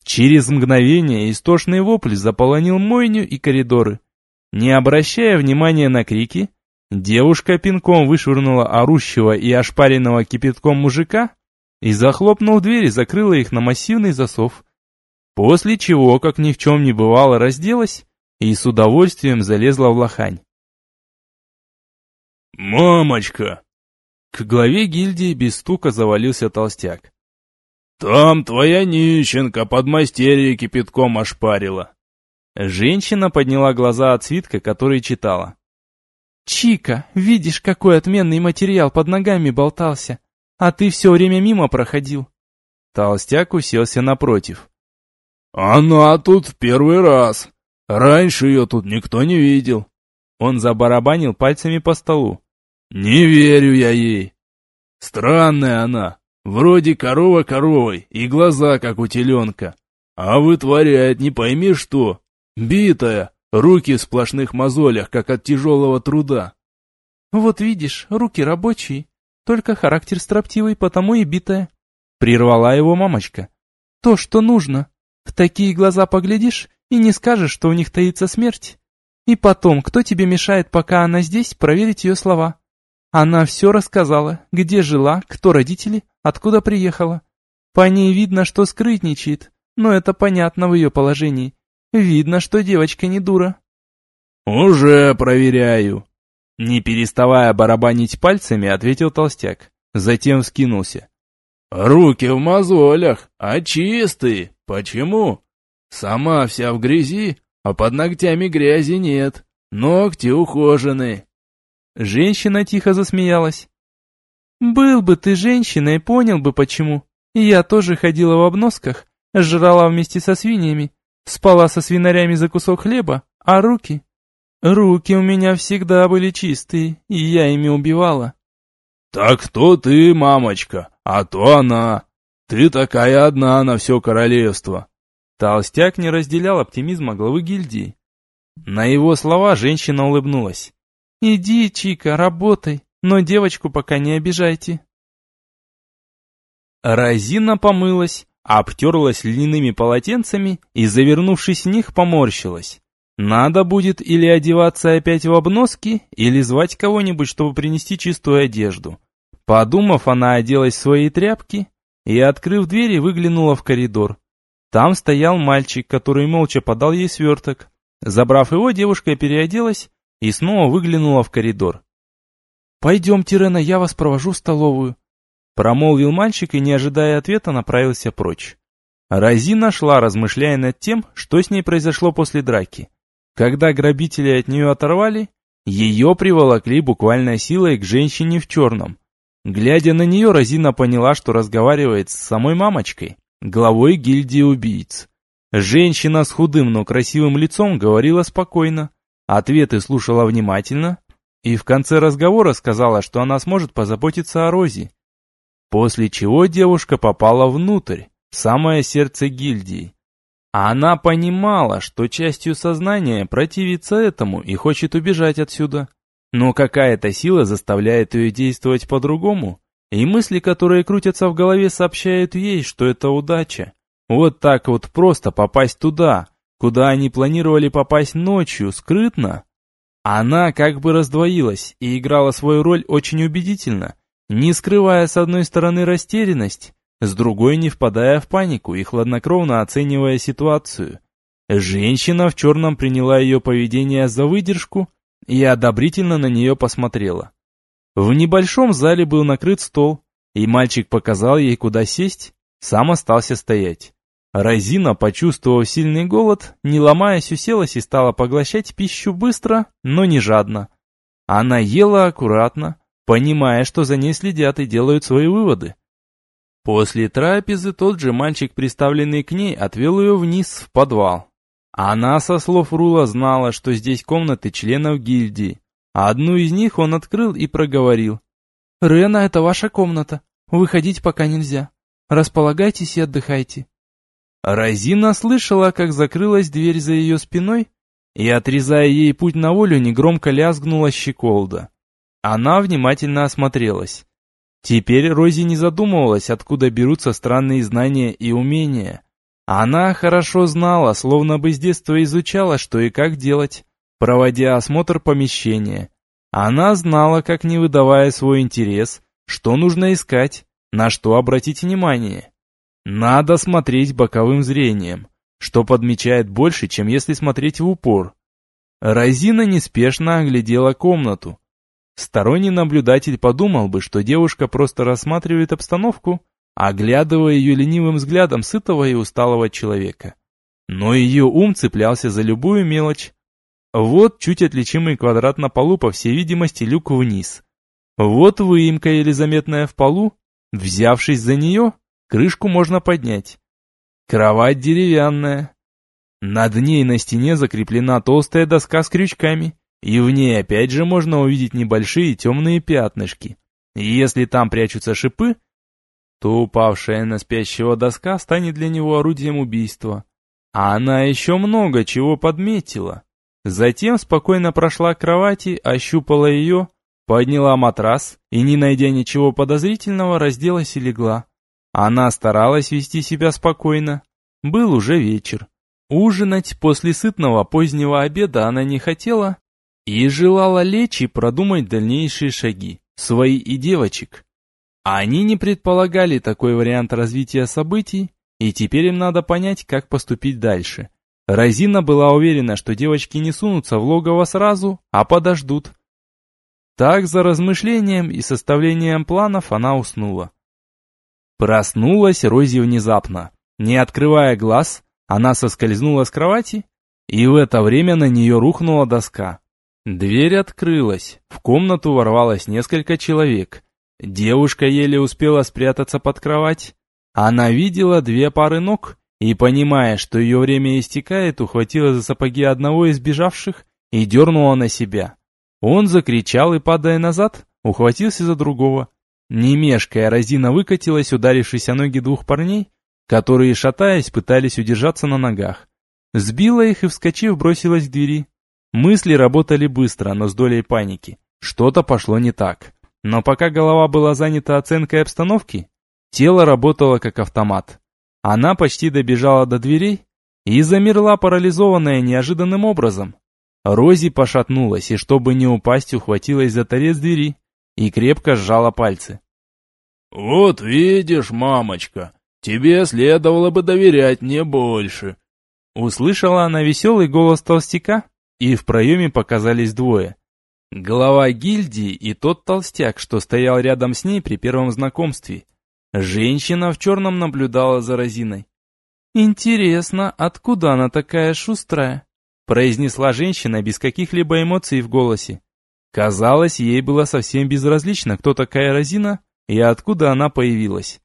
Через мгновение истошный вопль заполонил мойню и коридоры. Не обращая внимания на крики, девушка пинком вышвырнула орущего и ошпаренного кипятком мужика и, захлопнув дверь, закрыла их на массивный засов. После чего, как ни в чем не бывало, разделась и с удовольствием залезла в лохань. «Мамочка!» К главе гильдии без стука завалился толстяк. «Там твоя нищенка подмастерье кипятком ошпарила». Женщина подняла глаза от свитка, который читала. «Чика, видишь, какой отменный материал под ногами болтался, а ты все время мимо проходил». Толстяк уселся напротив. «Она тут в первый раз. Раньше ее тут никто не видел». Он забарабанил пальцами по столу. «Не верю я ей. Странная она. Вроде корова коровой, и глаза, как у теленка. А вытворяет не пойми что. Битая, руки в сплошных мозолях, как от тяжелого труда». «Вот видишь, руки рабочие, только характер строптивый, потому и битая», — прервала его мамочка. «То, что нужно. В такие глаза поглядишь и не скажешь, что у них таится смерть. И потом, кто тебе мешает, пока она здесь, проверить ее слова? Она все рассказала, где жила, кто родители, откуда приехала. По ней видно, что скрытничает, но это понятно в ее положении. Видно, что девочка не дура. «Уже проверяю», не переставая барабанить пальцами, ответил толстяк. Затем вскинулся. «Руки в мозолях, а чистые. Почему? Сама вся в грязи, а под ногтями грязи нет. Ногти ухожены». Женщина тихо засмеялась. «Был бы ты женщиной, понял бы почему. Я тоже ходила в обносках, жрала вместе со свиньями, спала со свинарями за кусок хлеба, а руки... Руки у меня всегда были чистые, и я ими убивала. Так кто ты, мамочка, а то она. Ты такая одна на все королевство. Толстяк не разделял оптимизма главы гильдии. На его слова женщина улыбнулась. «Иди, Чика, работай, но девочку пока не обижайте». Розина помылась, обтерлась льняными полотенцами и, завернувшись в них, поморщилась. Надо будет или одеваться опять в обноски, или звать кого-нибудь, чтобы принести чистую одежду. Подумав, она оделась в свои тряпки и, открыв дверь, выглянула в коридор. Там стоял мальчик, который молча подал ей сверток. Забрав его, девушка переоделась и снова выглянула в коридор. «Пойдемте, Рена, я вас провожу в столовую», промолвил мальчик и, не ожидая ответа, направился прочь. Розина шла, размышляя над тем, что с ней произошло после драки. Когда грабители от нее оторвали, ее приволокли буквально силой к женщине в черном. Глядя на нее, Розина поняла, что разговаривает с самой мамочкой, главой гильдии убийц. Женщина с худым, но красивым лицом говорила спокойно, ответы слушала внимательно и в конце разговора сказала, что она сможет позаботиться о Розе. После чего девушка попала внутрь, в самое сердце гильдии. Она понимала, что частью сознания противится этому и хочет убежать отсюда. Но какая-то сила заставляет ее действовать по-другому, и мысли, которые крутятся в голове, сообщают ей, что это удача. Вот так вот просто попасть туда, куда они планировали попасть ночью, скрытно. Она как бы раздвоилась и играла свою роль очень убедительно, не скрывая с одной стороны растерянность, с другой не впадая в панику и хладнокровно оценивая ситуацию. Женщина в черном приняла ее поведение за выдержку и одобрительно на нее посмотрела. В небольшом зале был накрыт стол, и мальчик показал ей, куда сесть, сам остался стоять. Розина, почувствовав сильный голод, не ломаясь, уселась и стала поглощать пищу быстро, но не жадно. Она ела аккуратно, понимая, что за ней следят и делают свои выводы. После трапезы тот же мальчик, приставленный к ней, отвел ее вниз в подвал. Она, со слов Рула, знала, что здесь комнаты членов гильдии. А одну из них он открыл и проговорил. «Рена, это ваша комната. Выходить пока нельзя. Располагайтесь и отдыхайте». Розина слышала, как закрылась дверь за ее спиной, и, отрезая ей путь на волю, негромко лязгнула щеколда. Она внимательно осмотрелась. Теперь Рози не задумывалась, откуда берутся странные знания и умения. Она хорошо знала, словно бы с детства изучала, что и как делать, проводя осмотр помещения. Она знала, как не выдавая свой интерес, что нужно искать, на что обратить внимание. Надо смотреть боковым зрением, что подмечает больше, чем если смотреть в упор. Розина неспешно оглядела комнату, Сторонний наблюдатель подумал бы, что девушка просто рассматривает обстановку, оглядывая ее ленивым взглядом сытого и усталого человека. Но ее ум цеплялся за любую мелочь. Вот чуть отличимый квадрат на полу, по всей видимости, люк вниз. Вот выемка еле заметная в полу. Взявшись за нее, крышку можно поднять. Кровать деревянная. Над ней на стене закреплена толстая доска с крючками. И в ней опять же можно увидеть небольшие темные пятнышки. И если там прячутся шипы, то упавшая на спящего доска станет для него орудием убийства. А она еще много чего подметила. Затем спокойно прошла к кровати, ощупала ее, подняла матрас и, не найдя ничего подозрительного, разделась и легла. Она старалась вести себя спокойно. Был уже вечер. Ужинать после сытного позднего обеда она не хотела, и желала лечь и продумать дальнейшие шаги, свои и девочек. А они не предполагали такой вариант развития событий, и теперь им надо понять, как поступить дальше. Розина была уверена, что девочки не сунутся в логово сразу, а подождут. Так, за размышлением и составлением планов она уснула. Проснулась Рози внезапно. Не открывая глаз, она соскользнула с кровати, и в это время на нее рухнула доска. Дверь открылась, в комнату ворвалось несколько человек. Девушка еле успела спрятаться под кровать. Она видела две пары ног и, понимая, что ее время истекает, ухватила за сапоги одного из бежавших и дернула на себя. Он закричал и, падая назад, ухватился за другого. Не мешкая, разина выкатилась, ударившись о ноги двух парней, которые, шатаясь, пытались удержаться на ногах. Сбила их и, вскочив, бросилась к двери. Мысли работали быстро, но с долей паники. Что-то пошло не так. Но пока голова была занята оценкой обстановки, тело работало как автомат. Она почти добежала до дверей и замерла, парализованная неожиданным образом. Рози пошатнулась и, чтобы не упасть, ухватилась за торец двери и крепко сжала пальцы. «Вот видишь, мамочка, тебе следовало бы доверять мне больше». Услышала она веселый голос толстяка, и в проеме показались двое. Глава гильдии и тот толстяк, что стоял рядом с ней при первом знакомстве. Женщина в черном наблюдала за Розиной. «Интересно, откуда она такая шустрая?» произнесла женщина без каких-либо эмоций в голосе. Казалось, ей было совсем безразлично, кто такая Розина и откуда она появилась.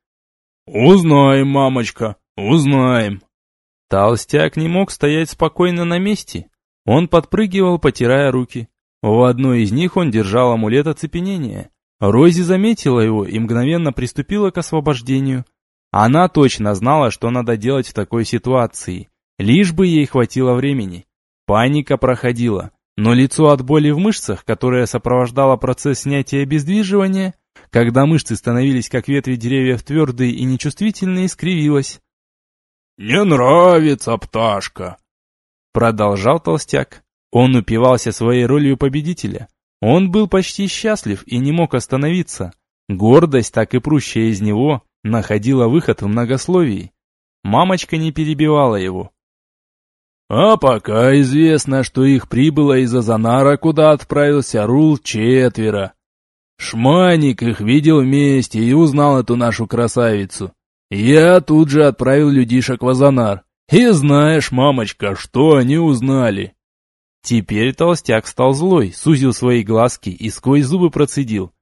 «Узнаем, мамочка, узнаем!» Толстяк не мог стоять спокойно на месте. Он подпрыгивал, потирая руки. В одной из них он держал амулет оцепенения. Рози заметила его и мгновенно приступила к освобождению. Она точно знала, что надо делать в такой ситуации, лишь бы ей хватило времени. Паника проходила, но лицо от боли в мышцах, которое сопровождало процесс снятия обездвиживания, когда мышцы становились как ветви деревьев твердые и нечувствительные, скривилось. «Не нравится пташка», — продолжал толстяк. Он упивался своей ролью победителя. Он был почти счастлив и не мог остановиться. Гордость, так и прущая из него, находила выход в многословии. Мамочка не перебивала его. А пока известно, что их прибыло из Азанара, куда отправился Рул, четверо. Шманик их видел вместе и узнал эту нашу красавицу. Я тут же отправил людишек в Азанар. И знаешь, мамочка, что они узнали? Теперь толстяк стал злой, сузил свои глазки и сквозь зубы процедил.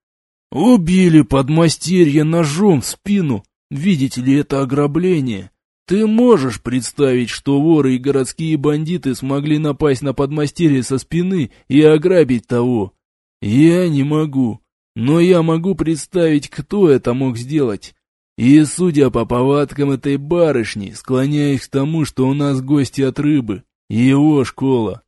Убили подмастерье ножом в спину. Видите ли, это ограбление. Ты можешь представить, что воры и городские бандиты смогли напасть на подмастерье со спины и ограбить того? Я не могу. Но я могу представить, кто это мог сделать. И, судя по повадкам этой барышни, склоняюсь к тому, что у нас гости от рыбы. Его школа.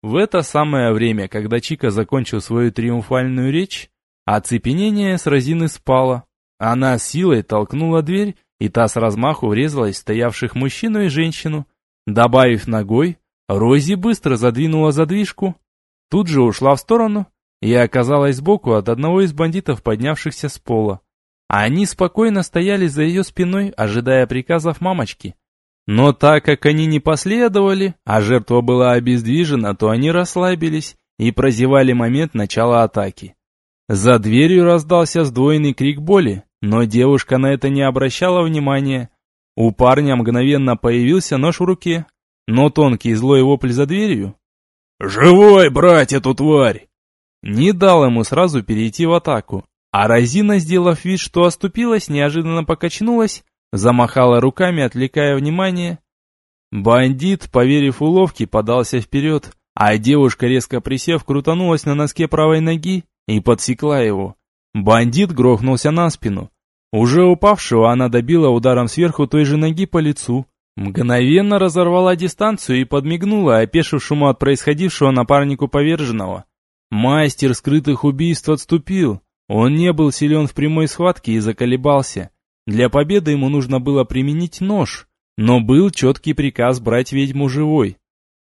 В это самое время, когда Чика закончил свою триумфальную речь, оцепенение с Розины спало. Она силой толкнула дверь, и та с размаху врезалась в стоявших мужчину и женщину. Добавив ногой, Рози быстро задвинула задвижку, тут же ушла в сторону и оказалась сбоку от одного из бандитов, поднявшихся с пола. Они спокойно стояли за ее спиной, ожидая приказов мамочки. Но так как они не последовали, а жертва была обездвижена, то они расслабились и прозевали момент начала атаки. За дверью раздался сдвоенный крик боли, но девушка на это не обращала внимания. У парня мгновенно появился нож в руке, но тонкий злой вопль за дверью. «Живой, брать эту тварь!» Не дал ему сразу перейти в атаку, а Розина, сделав вид, что оступилась, неожиданно покачнулась, замахала руками, отвлекая внимание. Бандит, поверив уловке, подался вперед, а девушка, резко присев, крутанулась на носке правой ноги и подсекла его. Бандит грохнулся на спину. Уже упавшего она добила ударом сверху той же ноги по лицу. Мгновенно разорвала дистанцию и подмигнула опешившему от происходившего напарнику поверженного. Мастер скрытых убийств отступил. Он не был силен в прямой схватке и заколебался. Для победы ему нужно было применить нож, но был четкий приказ брать ведьму живой.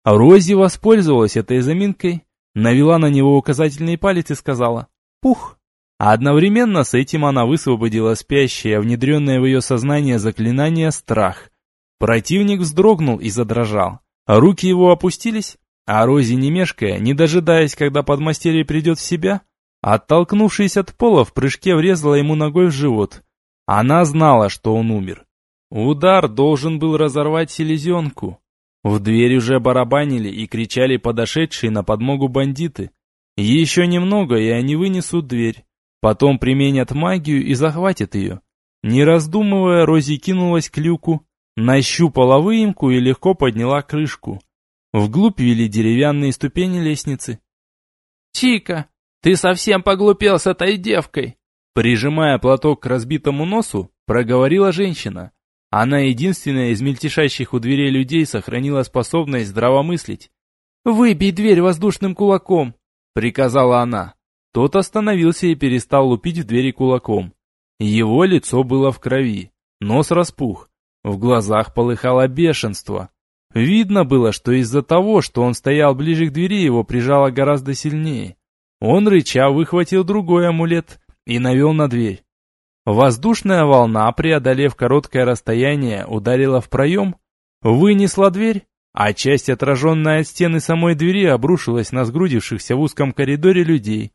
Рози воспользовалась этой заминкой, навела на него указательный палец и сказала «Пух». А одновременно с этим она высвободила спящее, внедренное в ее сознание заклинание «Страх». Противник вздрогнул и задрожал. Руки его опустились, а Рози, не мешкая, не дожидаясь, когда подмастерье придет в себя, оттолкнувшись от пола, в прыжке врезала ему ногой в живот. Она знала, что он умер. Удар должен был разорвать селезенку. В дверь уже барабанили и кричали подошедшие на подмогу бандиты. Еще немного, и они вынесут дверь. Потом применят магию и захватят ее. Не раздумывая, Рози кинулась к люку, нащупала выемку и легко подняла крышку. Вглубь вели деревянные ступени лестницы. «Чика, ты совсем поглупел с этой девкой!» Прижимая платок к разбитому носу, проговорила женщина. Она единственная из мельтешащих у дверей людей сохранила способность здравомыслить. «Выбей дверь воздушным кулаком!» — приказала она. Тот остановился и перестал лупить в двери кулаком. Его лицо было в крови, нос распух, в глазах полыхало бешенство. Видно было, что из-за того, что он стоял ближе к двери, его прижало гораздо сильнее. Он, рыча, выхватил другой амулет и навел на дверь. Воздушная волна, преодолев короткое расстояние, ударила в проем, вынесла дверь, а часть, отраженная от стены самой двери, обрушилась на сгрудившихся в узком коридоре людей.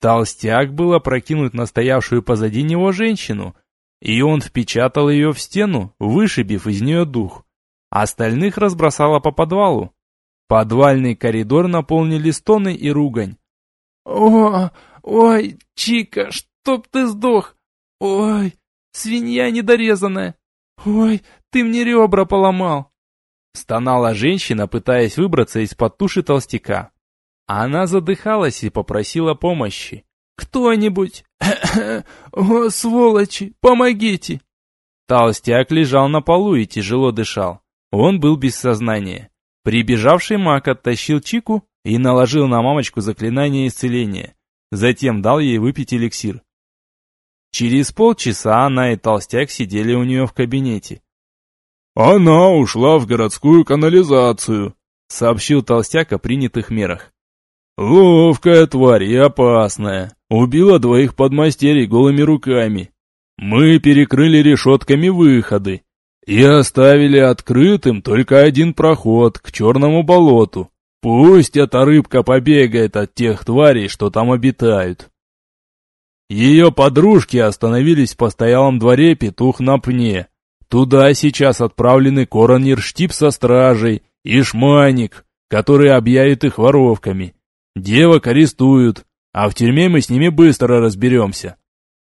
Толстяк был опрокинут на стоявшую позади него женщину, и он впечатал ее в стену, вышибив из нее дух. Остальных разбросало по подвалу. Подвальный коридор наполнили стоны и ругань. «О, ой, Чика, чтоб ты сдох! Ой, свинья недорезанная! Ой, ты мне ребра поломал!» Стонала женщина, пытаясь выбраться из-под туши толстяка. Она задыхалась и попросила помощи. «Кто-нибудь! О, сволочи, помогите!» Толстяк лежал на полу и тяжело дышал. Он был без сознания. Прибежавший маг оттащил Чику и наложил на мамочку заклинание исцеления. Затем дал ей выпить эликсир. Через полчаса она и толстяк сидели у нее в кабинете. «Она ушла в городскую канализацию», — сообщил толстяк о принятых мерах. «Ловкая тварь и опасная. Убила двоих подмастерий голыми руками. Мы перекрыли решетками выходы и оставили открытым только один проход к черному болоту. Пусть эта рыбка побегает от тех тварей, что там обитают. Ее подружки остановились в постоялом дворе «Петух на пне». Туда сейчас отправлены коронер Штип со стражей и Шманик, который объявит их воровками. Девок арестуют, а в тюрьме мы с ними быстро разберемся.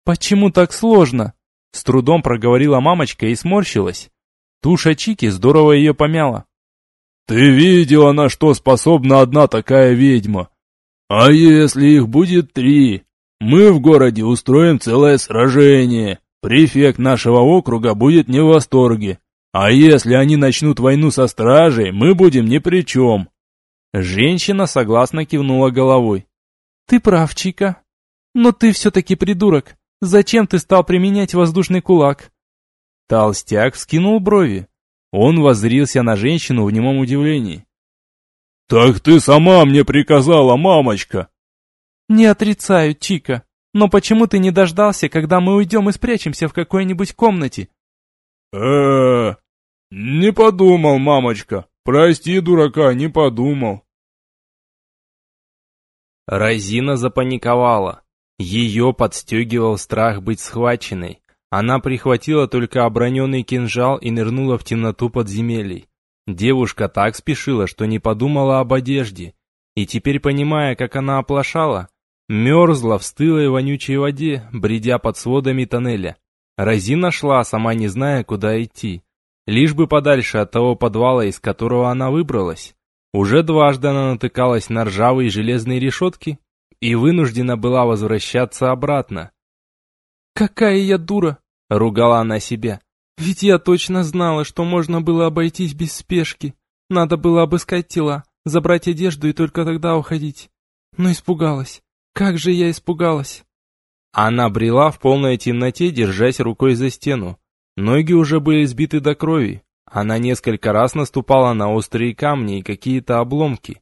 «Почему так сложно?» С трудом проговорила мамочка и сморщилась. Туша Чики здорово ее помяла. Ты видела, на что способна одна такая ведьма? А если их будет три? Мы в городе устроим целое сражение. Префект нашего округа будет не в восторге. А если они начнут войну со стражей, мы будем ни при чем. Женщина согласно кивнула головой. Ты прав, Чика. Но ты все-таки придурок. Зачем ты стал применять воздушный кулак? Толстяк вскинул брови. Он воззрился на женщину в немом удивлении. «Так ты сама мне приказала, мамочка!» «Не отрицаю, Чика, но почему ты не дождался, когда мы уйдем и спрячемся в какой-нибудь комнате?» э не подумал, мамочка. Прости, дурака, не подумал». Розина запаниковала. Ее подстегивал страх быть схваченной. Она прихватила только оброненный кинжал и нырнула в темноту подземелий. Девушка так спешила, что не подумала об одежде. И теперь, понимая, как она оплошала, мерзла в стылой вонючей воде, бредя под сводами тоннеля. Розина шла, сама не зная, куда идти. Лишь бы подальше от того подвала, из которого она выбралась. Уже дважды она натыкалась на ржавые железные решетки и вынуждена была возвращаться обратно. «Какая я дура!» Ругала она себя. Ведь я точно знала, что можно было обойтись без спешки. Надо было обыскать тела, забрать одежду и только тогда уходить. Но испугалась. Как же я испугалась. Она брела в полной темноте, держась рукой за стену. Ноги уже были сбиты до крови. Она несколько раз наступала на острые камни и какие-то обломки.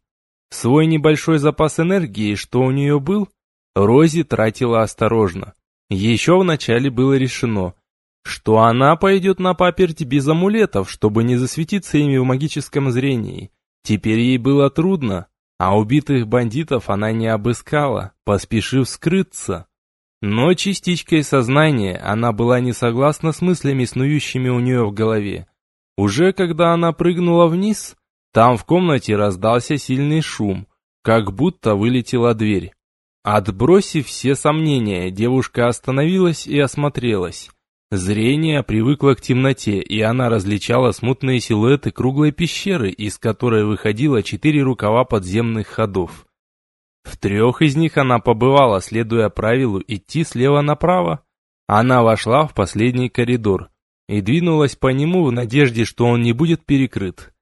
Свой небольшой запас энергии, что у нее был, Рози тратила осторожно. Еще вначале было решено, что она пойдет на паперть без амулетов, чтобы не засветиться ими в магическом зрении. Теперь ей было трудно, а убитых бандитов она не обыскала, поспешив скрыться. Но частичкой сознания она была не согласна с мыслями, снующими у нее в голове. Уже когда она прыгнула вниз, там в комнате раздался сильный шум, как будто вылетела дверь. Отбросив все сомнения, девушка остановилась и осмотрелась. Зрение привыкло к темноте, и она различала смутные силуэты круглой пещеры, из которой выходило четыре рукава подземных ходов. В трех из них она побывала, следуя правилу идти слева направо. Она вошла в последний коридор и двинулась по нему в надежде, что он не будет перекрыт.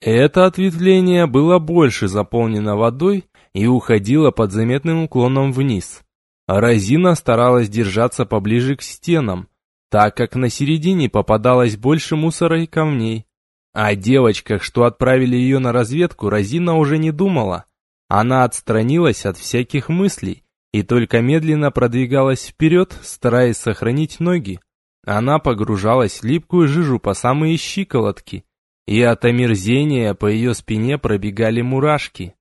Это ответвление было больше заполнено водой и уходило под заметным уклоном вниз. Розина старалась держаться поближе к стенам, так как на середине попадалось больше мусора и камней. О девочках, что отправили ее на разведку, Розина уже не думала. Она отстранилась от всяких мыслей и только медленно продвигалась вперед, стараясь сохранить ноги. Она погружалась в липкую жижу по самые щиколотки, и от омерзения по ее спине пробегали мурашки.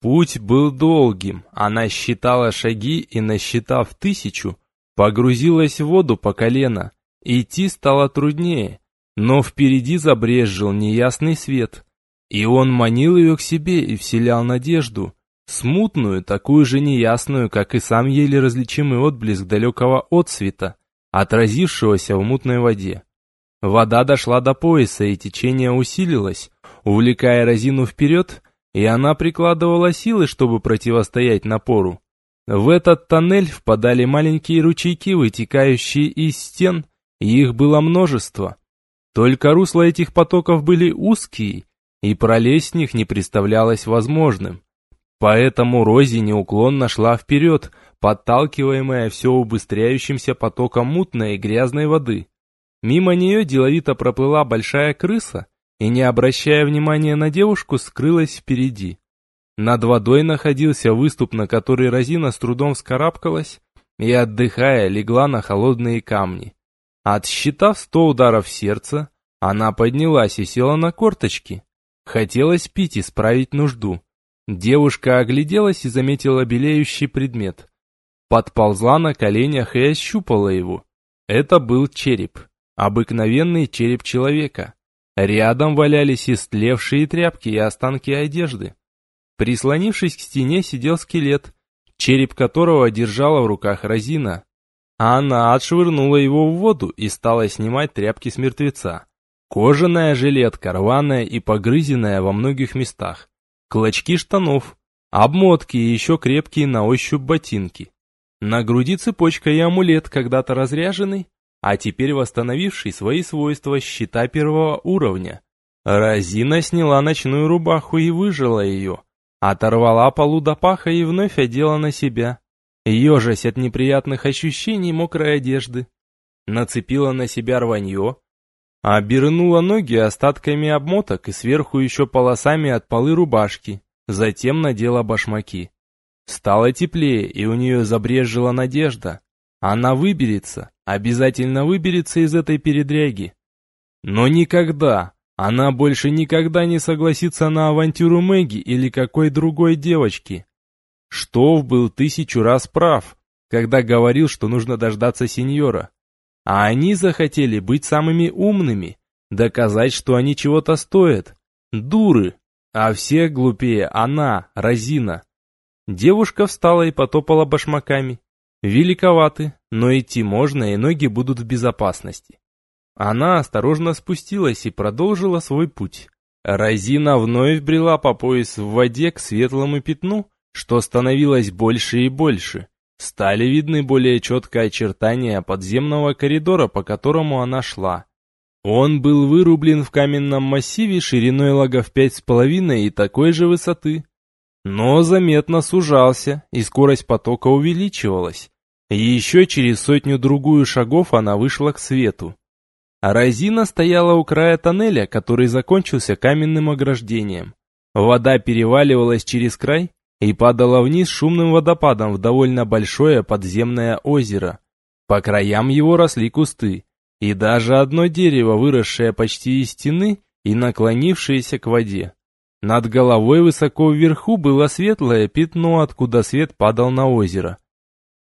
Путь был долгим, она считала шаги и, насчитав тысячу, Погрузилась в воду по колено. Идти стало труднее, но впереди забрезжил неясный свет. И он манил ее к себе и вселял надежду, смутную, такую же неясную, как и сам еле различимый отблеск далекого отсвета, отразившегося в мутной воде. Вода дошла до пояса, и течение усилилось, увлекая Розину вперед, и она прикладывала силы, чтобы противостоять напору. В этот тоннель впадали маленькие ручейки, вытекающие из стен, и их было множество. Только русла этих потоков были узкие, и пролезть в них не представлялось возможным. Поэтому Рози неуклонно шла вперед, подталкиваемая все убыстряющимся потоком мутной и грязной воды. Мимо нее деловито проплыла большая крыса, и, не обращая внимания на девушку, скрылась впереди. Над водой находился выступ, на который Розина с трудом вскарабкалась и, отдыхая, легла на холодные камни. Отсчитав сто ударов сердца, она поднялась и села на корточки. Хотелось пить и справить нужду. Девушка огляделась и заметила белеющий предмет. Подползла на коленях и ощупала его. Это был череп. Обыкновенный череп человека. Рядом валялись истлевшие тряпки и останки одежды. Прислонившись к стене, сидел скелет, череп которого держала в руках Розина. А она отшвырнула его в воду и стала снимать тряпки с мертвеца. Кожаная жилетка, рваная и погрызенная во многих местах. Клочки штанов, обмотки и еще крепкие на ощупь ботинки. На груди цепочка и амулет, когда-то разряженный, а теперь восстановивший свои свойства щита первого уровня. Розина сняла ночную рубаху и выжила ее, Оторвала полу до паха и вновь одела на себя, ежась от неприятных ощущений мокрой одежды. Нацепила на себя рванье, обернула ноги остатками обмоток и сверху еще полосами от полы рубашки, затем надела башмаки. Стало теплее, и у нее забрежила надежда. Она выберется, обязательно выберется из этой передряги. Но никогда, она больше никогда не согласится на авантюру Мэгги или какой другой девочки. Штоф был тысячу раз прав, когда говорил, что нужно дождаться сеньора. А они захотели быть самыми умными, доказать, что они чего-то стоят. Дуры. А все глупее она, Розина. Девушка встала и потопала башмаками. Великоваты, но идти можно, и ноги будут в безопасности. Она осторожно спустилась и продолжила свой путь. Розина вновь брела по пояс в воде к светлому пятну, что становилось больше и больше. Стали видны более четкие очертания подземного коридора, по которому она шла. Он был вырублен в каменном массиве шириной лагов пять с половиной и такой же высоты. Но заметно сужался, и скорость потока увеличивалась. Еще через сотню-другую шагов она вышла к свету. А Розина стояла у края тоннеля, который закончился каменным ограждением. Вода переваливалась через край и падала вниз шумным водопадом в довольно большое подземное озеро. По краям его росли кусты, и даже одно дерево, выросшее почти из стены и наклонившееся к воде. Над головой высоко вверху было светлое пятно, откуда свет падал на озеро.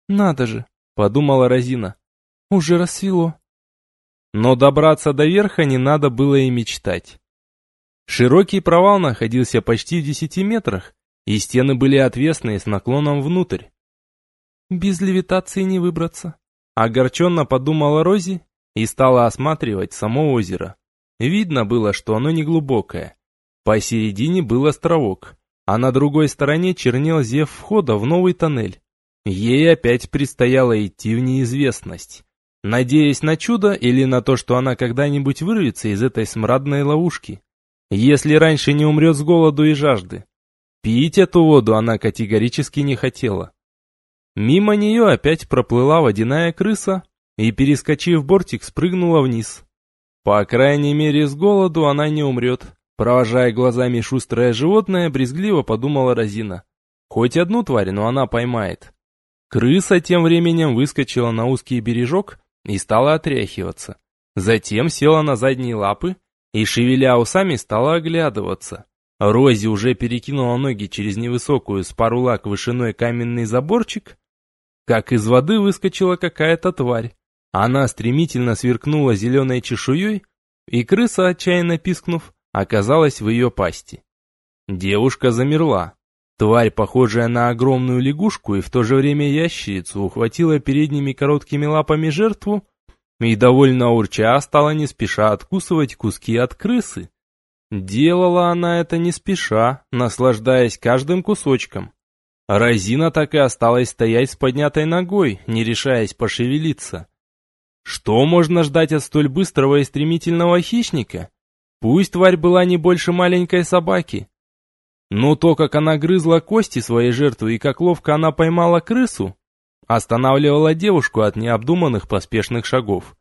«Надо же», — подумала Розина, — «уже рассвело». Но добраться до верха не надо было и мечтать. Широкий провал находился почти в десяти метрах, и стены были отвесные с наклоном внутрь. «Без левитации не выбраться», — огорченно подумала Рози и стала осматривать само озеро. Видно было, что оно не глубокое. Посередине был островок, а на другой стороне чернел зев входа в новый тоннель. Ей опять предстояло идти в неизвестность, надеясь на чудо или на то, что она когда-нибудь вырвется из этой смрадной ловушки. Если раньше не умрет с голоду и жажды. Пить эту воду она категорически не хотела. Мимо нее опять проплыла водяная крыса и, перескочив бортик, спрыгнула вниз. По крайней мере, с голоду она не умрет. Провожая глазами шустрое животное, брезгливо подумала Розина. Хоть одну тварь, но она поймает. Крыса тем временем выскочила на узкий бережок и стала отряхиваться. Затем села на задние лапы и, шевеля усами, стала оглядываться. Рози уже перекинула ноги через невысокую с пару лак вышиной каменный заборчик, как из воды выскочила какая-то тварь. Она стремительно сверкнула зеленой чешуей, и крыса, отчаянно пискнув, оказалась в ее пасти. Девушка замерла. Тварь, похожая на огромную лягушку и в то же время ящерицу, ухватила передними короткими лапами жертву и, довольно урча, стала не спеша откусывать куски от крысы. Делала она это не спеша, наслаждаясь каждым кусочком. Розина так и осталась стоять с поднятой ногой, не решаясь пошевелиться. Что можно ждать от столь быстрого и стремительного хищника? Пусть тварь была не больше маленькой собаки. Но то, как она грызла кости своей жертвы и как ловко она поймала крысу, останавливало девушку от необдуманных поспешных шагов.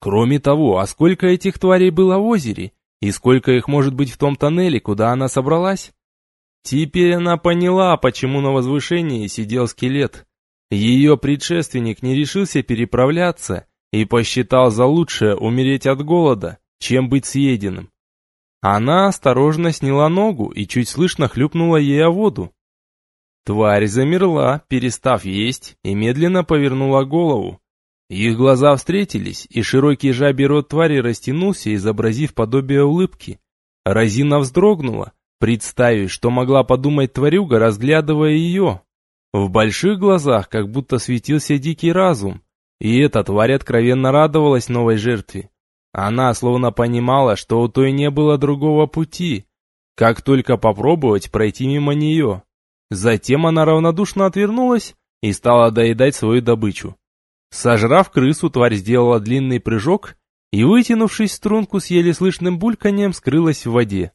Кроме того, а сколько этих тварей было в озере, и сколько их может быть в том тоннеле, куда она собралась? Теперь она поняла, почему на возвышении сидел скелет. Ее предшественник не решился переправляться и посчитал за лучшее умереть от голода, чем быть съеденным. Она осторожно сняла ногу и чуть слышно хлюпнула ей о воду. Тварь замерла, перестав есть, и медленно повернула голову. Их глаза встретились, и широкий жабий рот твари растянулся, изобразив подобие улыбки. Розина вздрогнула, представив, что могла подумать тварюга, разглядывая ее. В больших глазах как будто светился дикий разум, и эта тварь откровенно радовалась новой жертве. Она словно понимала, что у той не было другого пути, как только попробовать пройти мимо нее. Затем она равнодушно отвернулась и стала доедать свою добычу. Сожрав крысу, тварь сделала длинный прыжок и, вытянувшись в струнку с еле слышным бульканьем, скрылась в воде.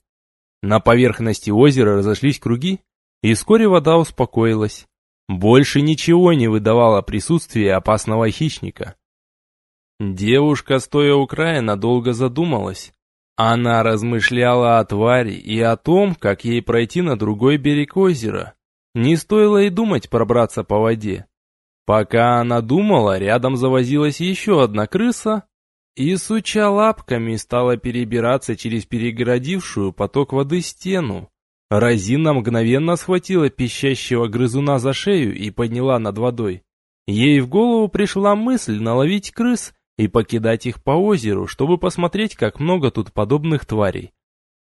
На поверхности озера разошлись круги, и вскоре вода успокоилась. Больше ничего не выдавало присутствие опасного хищника. Девушка, стоя у края, надолго задумалась. Она размышляла о твари и о том, как ей пройти на другой берег озера. Не стоило и думать пробраться по воде. Пока она думала, рядом завозилась еще одна крыса и, суча лапками, стала перебираться через перегородившую поток воды стену. Розина мгновенно схватила пищащего грызуна за шею и подняла над водой. Ей в голову пришла мысль наловить крыс и покидать их по озеру, чтобы посмотреть, как много тут подобных тварей.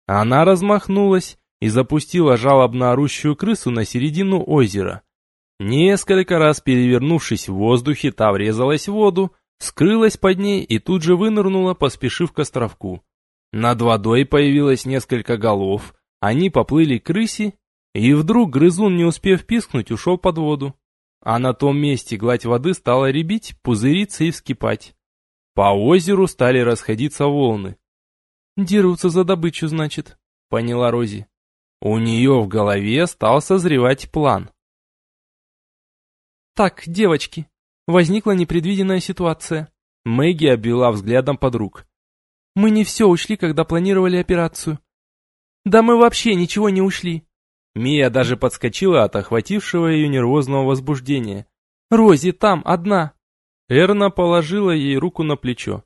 Она размахнулась и запустила жалобно орущую крысу на середину озера. Несколько раз перевернувшись в воздухе, та врезалась в воду, скрылась под ней и тут же вынырнула, поспешив к островку. Над водой появилось несколько голов, они поплыли к крысе, и вдруг грызун, не успев пискнуть, ушел под воду. А на том месте гладь воды стала рябить, пузыриться и вскипать. По озеру стали расходиться волны. «Дерутся за добычу, значит», — поняла Рози. У нее в голове стал созревать план. «Так, девочки, возникла непредвиденная ситуация». Мэгги обвела взглядом подруг. «Мы не все ушли, когда планировали операцию». «Да мы вообще ничего не ушли». Мия даже подскочила от охватившего ее нервозного возбуждения. «Рози там, одна, Эрна положила ей руку на плечо.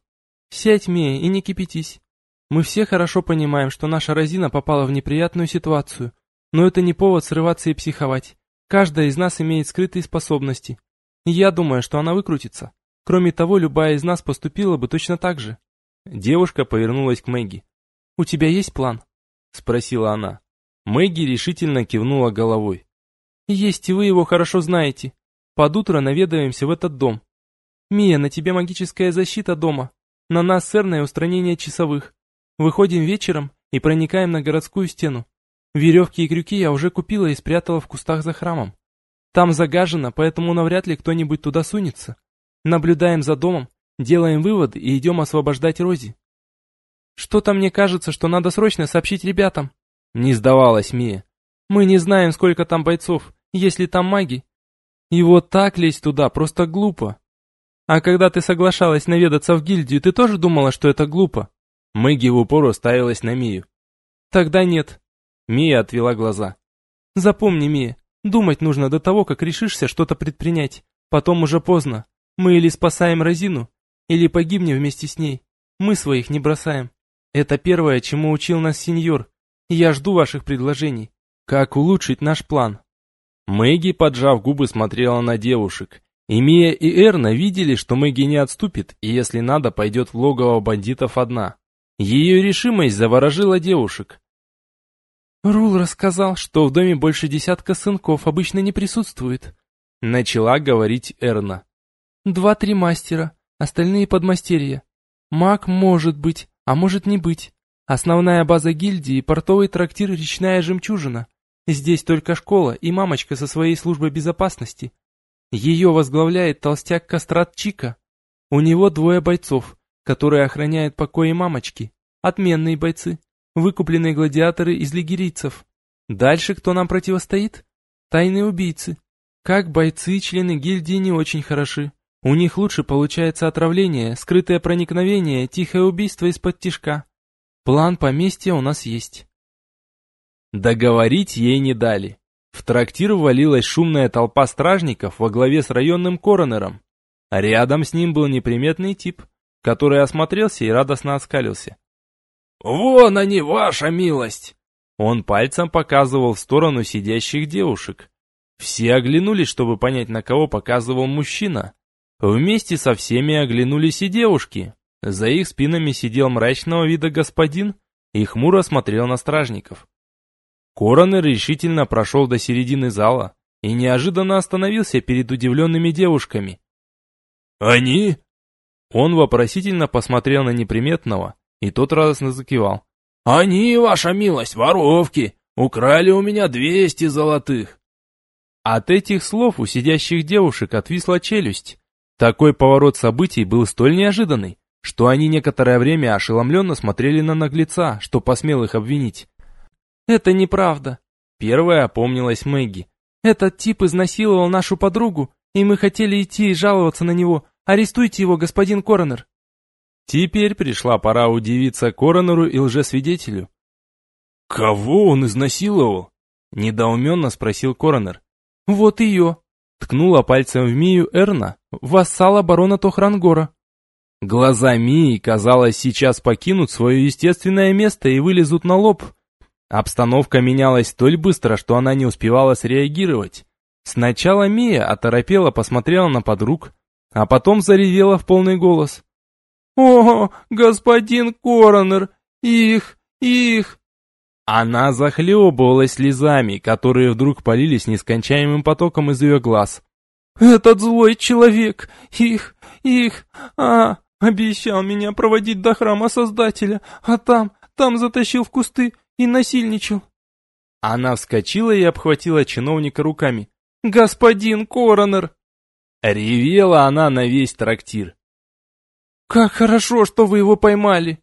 «Сядь, Мия, и не кипятись. Мы все хорошо понимаем, что наша Розина попала в неприятную ситуацию, но это не повод срываться и психовать. Каждая из нас имеет скрытые способности. И я думаю, что она выкрутится. Кроме того, любая из нас поступила бы точно так же». Девушка повернулась к Мэгги. «У тебя есть план?» Спросила она. Мэгги решительно кивнула головой. «Есть, и вы его хорошо знаете. Под утро наведаемся в этот дом. «Мия, на тебе магическая защита дома. На нас с Эрной устранение часовых. Выходим вечером и проникаем на городскую стену. Веревки и крюки я уже купила и спрятала в кустах за храмом. Там загажено, поэтому навряд ли кто-нибудь туда сунется. Наблюдаем за домом, делаем выводы и идем освобождать Рози. Что-то мне кажется, что надо срочно сообщить ребятам. Не сдавалась Мия. Мы не знаем, сколько там бойцов, есть ли там маги. И вот так лезть туда просто глупо. А когда ты соглашалась наведаться в гильдию, ты тоже думала, что это глупо? Мэгги в упор уставилась на Мию. Тогда нет. Мия отвела глаза. Запомни, Мия, думать нужно до того, как решишься что-то предпринять. Потом уже поздно. Мы или спасаем Розину, или погибнем вместе с ней. Мы своих не бросаем. Это первое, чему учил нас сеньор. Я жду ваших предложений. Как улучшить наш план? Мэгги, поджав губы, смотрела на девушек. И Мия и Эрна видели, что Мэгги не отступит, и если надо, пойдет в логово бандитов одна. Ее решимость заворожила девушек. «Рул рассказал, что в доме больше десятка сынков обычно не присутствует», начала говорить Эрна. «Два-три мастера, остальные подмастерья. Маг может быть, а может не быть. Основная база гильдии – портовый трактир «Речная жемчужина». Здесь только школа и мамочка со своей службой безопасности. Ее возглавляет толстяк Кастрат Чика. У него двое бойцов, которые охраняют покои мамочки. Отменные бойцы, выкупленные гладиаторы из лигерийцев. Дальше кто нам противостоит? Тайные убийцы. Как бойцы, члены гильдии не очень хороши. У них лучше получается отравление, скрытое проникновение, тихое убийство из-под тишка. План поместья у нас есть. Договорить ей не дали. В трактир ввалилась шумная толпа стражников во главе с районным коронером. рядом с ним был неприметный тип, который осмотрелся и радостно оскалился. «Вон они, ваша милость!» Он пальцем показывал в сторону сидящих девушек. Все оглянулись, чтобы понять, на кого показывал мужчина. Вместе со всеми оглянулись и девушки. За их спинами сидел мрачного вида господин и хмуро смотрел на стражников. Коронер решительно прошел до середины зала и неожиданно остановился перед удивленными девушками. «Они?» Он вопросительно посмотрел на неприметного, и тот радостно закивал. «Они, ваша милость, воровки! Украли у меня двести золотых!» От этих слов у сидящих девушек отвисла челюсть. Такой поворот событий был столь неожиданный, что они некоторое время ошеломленно смотрели на наглеца, что посмел их обвинить. «Это неправда», — первая опомнилась Мэгги. «Этот тип изнасиловал нашу подругу, и мы хотели идти и жаловаться на него. Арестуйте его, господин Коронер». Теперь пришла пора удивиться Коронеру и лжесвидетелю. «Кого он изнасиловал?» — недоуменно спросил Коронер. «Вот ее», — ткнула пальцем в Мию Эрна, вассала барона Тохрангора. Глаза Мии, казалось, сейчас покинут свое естественное место и вылезут на лоб, Обстановка менялась столь быстро, что она не успевала среагировать. Сначала Мия оторопела посмотрела на подруг, а потом заревела в полный голос. «О, господин Коронер! Их! Их!» Она захлебывалась слезами, которые вдруг полились нескончаемым потоком из ее глаз. «Этот злой человек! Их! Их! А! Обещал меня проводить до храма Создателя, а там, там затащил в кусты и насильничал. Она вскочила и обхватила чиновника руками. «Господин Коронер!» Ревела она на весь трактир. «Как хорошо, что вы его поймали!»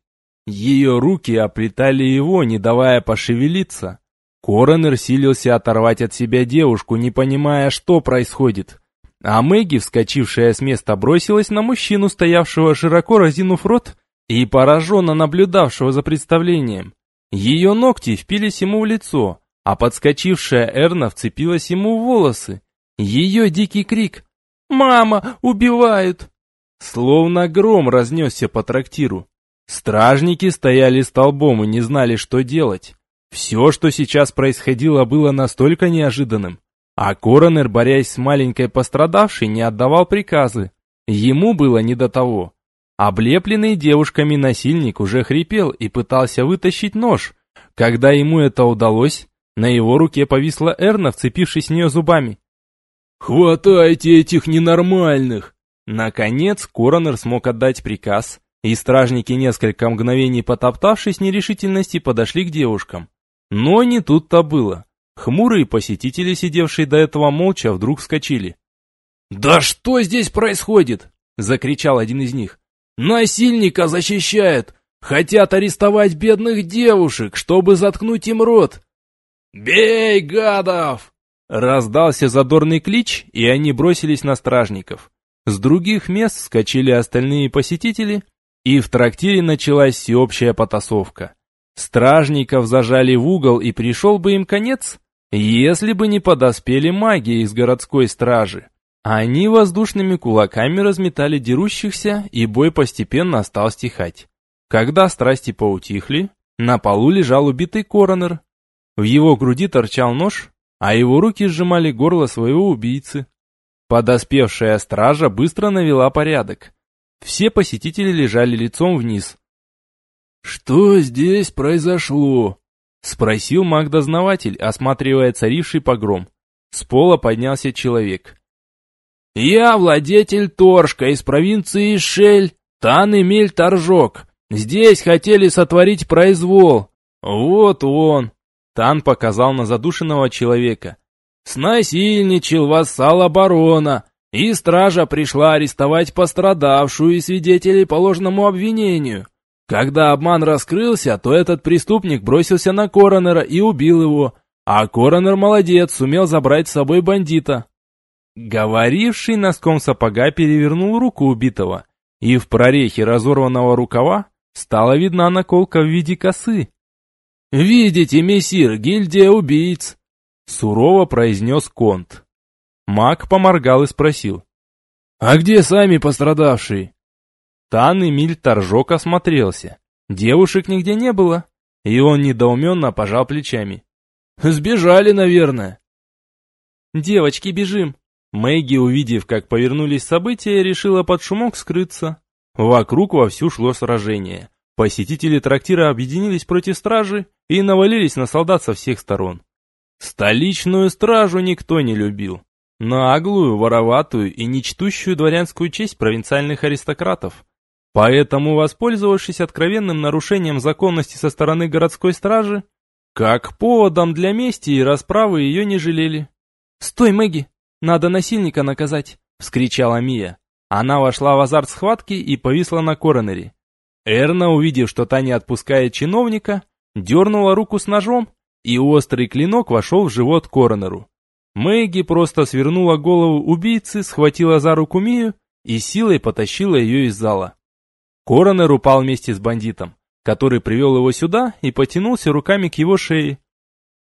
Ее руки оплетали его, не давая пошевелиться. Коронер силился оторвать от себя девушку, не понимая, что происходит. А Мэгги, вскочившая с места, бросилась на мужчину, стоявшего широко разинув рот и пораженно наблюдавшего за представлением. Ее ногти впились ему в лицо, а подскочившая Эрна вцепилась ему в волосы. Ее дикий крик «Мама, убивают!» Словно гром разнесся по трактиру. Стражники стояли столбом и не знали, что делать. Все, что сейчас происходило, было настолько неожиданным. А коронер, борясь с маленькой пострадавшей, не отдавал приказы. Ему было не до того. Облепленный девушками насильник уже хрипел и пытался вытащить нож. Когда ему это удалось, на его руке повисла Эрна, вцепившись в нее зубами. «Хватайте этих ненормальных!» Наконец Коронер смог отдать приказ, и стражники, несколько мгновений потоптавшись в нерешительности, подошли к девушкам. Но не тут-то было. Хмурые посетители, сидевшие до этого молча, вдруг вскочили. «Да что здесь происходит?» — закричал один из них. «Насильника защищают! Хотят арестовать бедных девушек, чтобы заткнуть им рот!» «Бей, гадов!» Раздался задорный клич, и они бросились на стражников. С других мест вскочили остальные посетители, и в трактире началась всеобщая потасовка. Стражников зажали в угол, и пришел бы им конец, если бы не подоспели маги из городской стражи. Они воздушными кулаками разметали дерущихся, и бой постепенно стал стихать. Когда страсти поутихли, на полу лежал убитый коронер. В его груди торчал нож, а его руки сжимали горло своего убийцы. Подоспевшая стража быстро навела порядок. Все посетители лежали лицом вниз. «Что здесь произошло?» — спросил маг-дознаватель, осматривая царивший погром. С пола поднялся человек. «Я владетель Торжка из провинции Шель, Тан Эмиль Торжок. Здесь хотели сотворить произвол. Вот он!» Тан показал на задушенного человека. Снасильничал вассал барона, и стража пришла арестовать пострадавшую и свидетелей по ложному обвинению. Когда обман раскрылся, то этот преступник бросился на коронера и убил его, а коронер молодец, сумел забрать с собой бандита. Говоривший носком сапога перевернул руку убитого, и в прорехе разорванного рукава стала видна наколка в виде косы. «Видите, мессир, гильдия убийц!» Сурово произнес Конт. Маг поморгал и спросил. «А где сами пострадавшие?» Тан Эмиль торжок осмотрелся. Девушек нигде не было, и он недоуменно пожал плечами. «Сбежали, наверное». «Девочки, бежим!» Мэгги, увидев, как повернулись события, решила под шумок скрыться. Вокруг вовсю шло сражение. Посетители трактира объединились против стражи и навалились на солдат со всех сторон. Столичную стражу никто не любил. Наглую, вороватую и нечтущую дворянскую честь провинциальных аристократов. Поэтому, воспользовавшись откровенным нарушением законности со стороны городской стражи, как поводом для мести и расправы ее не жалели. «Стой, Мэгги! Надо насильника наказать!» — вскричала Мия. Она вошла в азарт схватки и повисла на коронере. Эрна, увидев, что та не отпускает чиновника, дернула руку с ножом и острый клинок вошел в живот коронеру. Мэгги просто свернула голову убийцы, схватила за руку Мию и силой потащила ее из зала. Коронер упал вместе с бандитом, который привел его сюда и потянулся руками к его шее.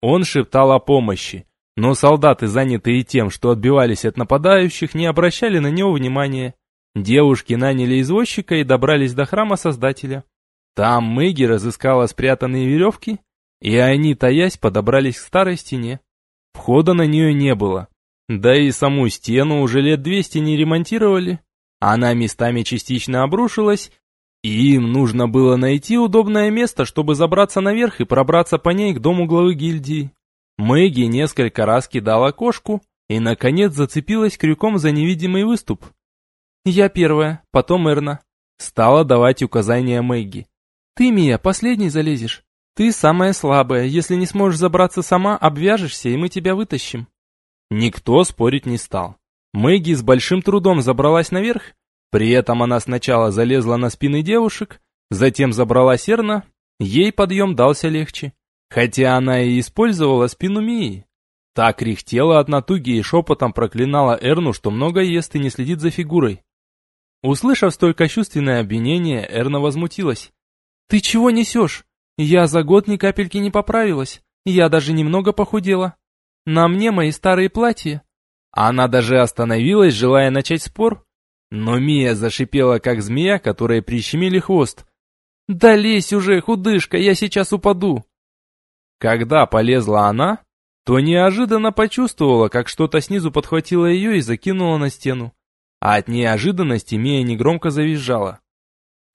Он шептал о помощи, но солдаты, занятые тем, что отбивались от нападающих, не обращали на него внимания. Девушки наняли извозчика и добрались до храма Создателя. Там Мэгги разыскала спрятанные веревки и они, таясь, подобрались к старой стене. Входа на нее не было. Да и саму стену уже лет двести не ремонтировали. Она местами частично обрушилась, и им нужно было найти удобное место, чтобы забраться наверх и пробраться по ней к дому главы гильдии. Мэгги несколько раз кидала кошку и, наконец, зацепилась крюком за невидимый выступ. «Я первая, потом Эрна», — стала давать указания Мэгги. «Ты, Мия, последний залезешь. Ты самая слабая, если не сможешь забраться сама, обвяжешься, и мы тебя вытащим. Никто спорить не стал. Мэгги с большим трудом забралась наверх, при этом она сначала залезла на спины девушек, затем забрала серна, ей подъем дался легче, хотя она и использовала спину Мии. Та кряхтела от натуги и шепотом проклинала Эрну, что много ест и не следит за фигурой. Услышав столь кощунственное обвинение, Эрна возмутилась. «Ты чего несешь? Я за год ни капельки не поправилась, я даже немного похудела. На мне мои старые платья. Она даже остановилась, желая начать спор, но Мия зашипела, как змея, которой прищемили хвост. «Да лезь уже, худышка, я сейчас упаду!» Когда полезла она, то неожиданно почувствовала, как что-то снизу подхватило ее и закинуло на стену. А от неожиданности Мия негромко завизжала.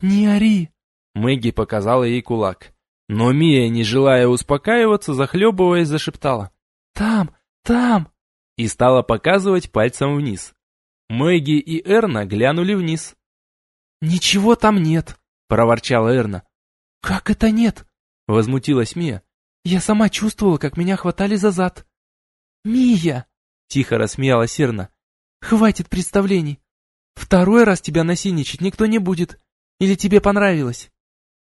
«Не ори!» Мэгги показала ей кулак. Но Мия, не желая успокаиваться, захлебываясь, зашептала «Там! Там!» и стала показывать пальцем вниз. Мэгги и Эрна глянули вниз. «Ничего там нет», — проворчала Эрна. «Как это нет?» — возмутилась Мия. «Я сама чувствовала, как меня хватали за зад». «Мия!» — тихо рассмеялась Эрна. «Хватит представлений. Второй раз тебя насильничать никто не будет. Или тебе понравилось?»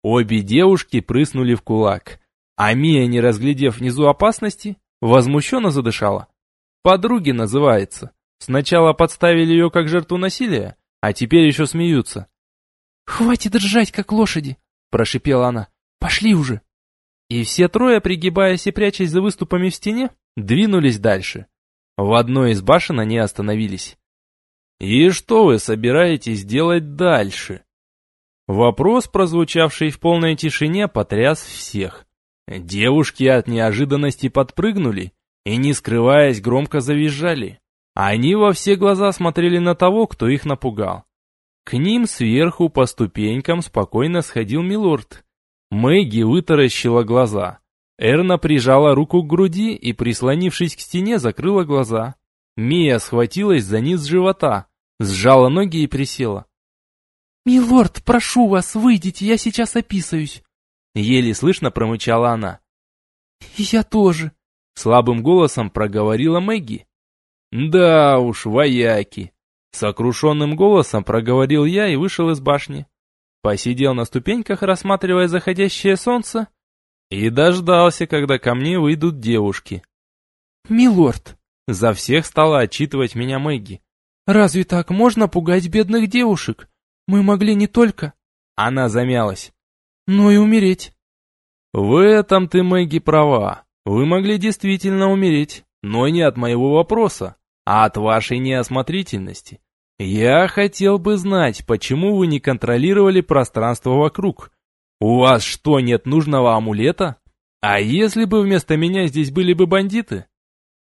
Обе девушки прыснули в кулак, а Мия, не разглядев внизу опасности, возмущенно задышала. «Подруги называется. Сначала подставили ее как жертву насилия, а теперь еще смеются». «Хватит ржать, как лошади!» – прошипела она. «Пошли уже!» И все трое, пригибаясь и прячась за выступами в стене, двинулись дальше. В одной из башен они остановились. «И что вы собираетесь делать дальше?» Вопрос, прозвучавший в полной тишине, потряс всех. Девушки от неожиданности подпрыгнули и, не скрываясь, громко завизжали. Они во все глаза смотрели на того, кто их напугал. К ним сверху по ступенькам спокойно сходил милорд. Мэгги вытаращила глаза. Эрна прижала руку к груди и, прислонившись к стене, закрыла глаза. Мия схватилась за низ живота, сжала ноги и присела. «Милорд, прошу вас, выйдите, я сейчас описаюсь!» Еле слышно промычала она. «Я тоже!» Слабым голосом проговорила Мэгги. «Да уж, вояки!» Сокрушенным голосом проговорил я и вышел из башни. Посидел на ступеньках, рассматривая заходящее солнце, и дождался, когда ко мне выйдут девушки. «Милорд!» За всех стала отчитывать меня Мэгги. «Разве так можно пугать бедных девушек? Мы могли не только...» Она замялась. «Но и умереть». «В этом ты, Мэгги, права. Вы могли действительно умереть, но не от моего вопроса, а от вашей неосмотрительности. Я хотел бы знать, почему вы не контролировали пространство вокруг. У вас что, нет нужного амулета? А если бы вместо меня здесь были бы бандиты?»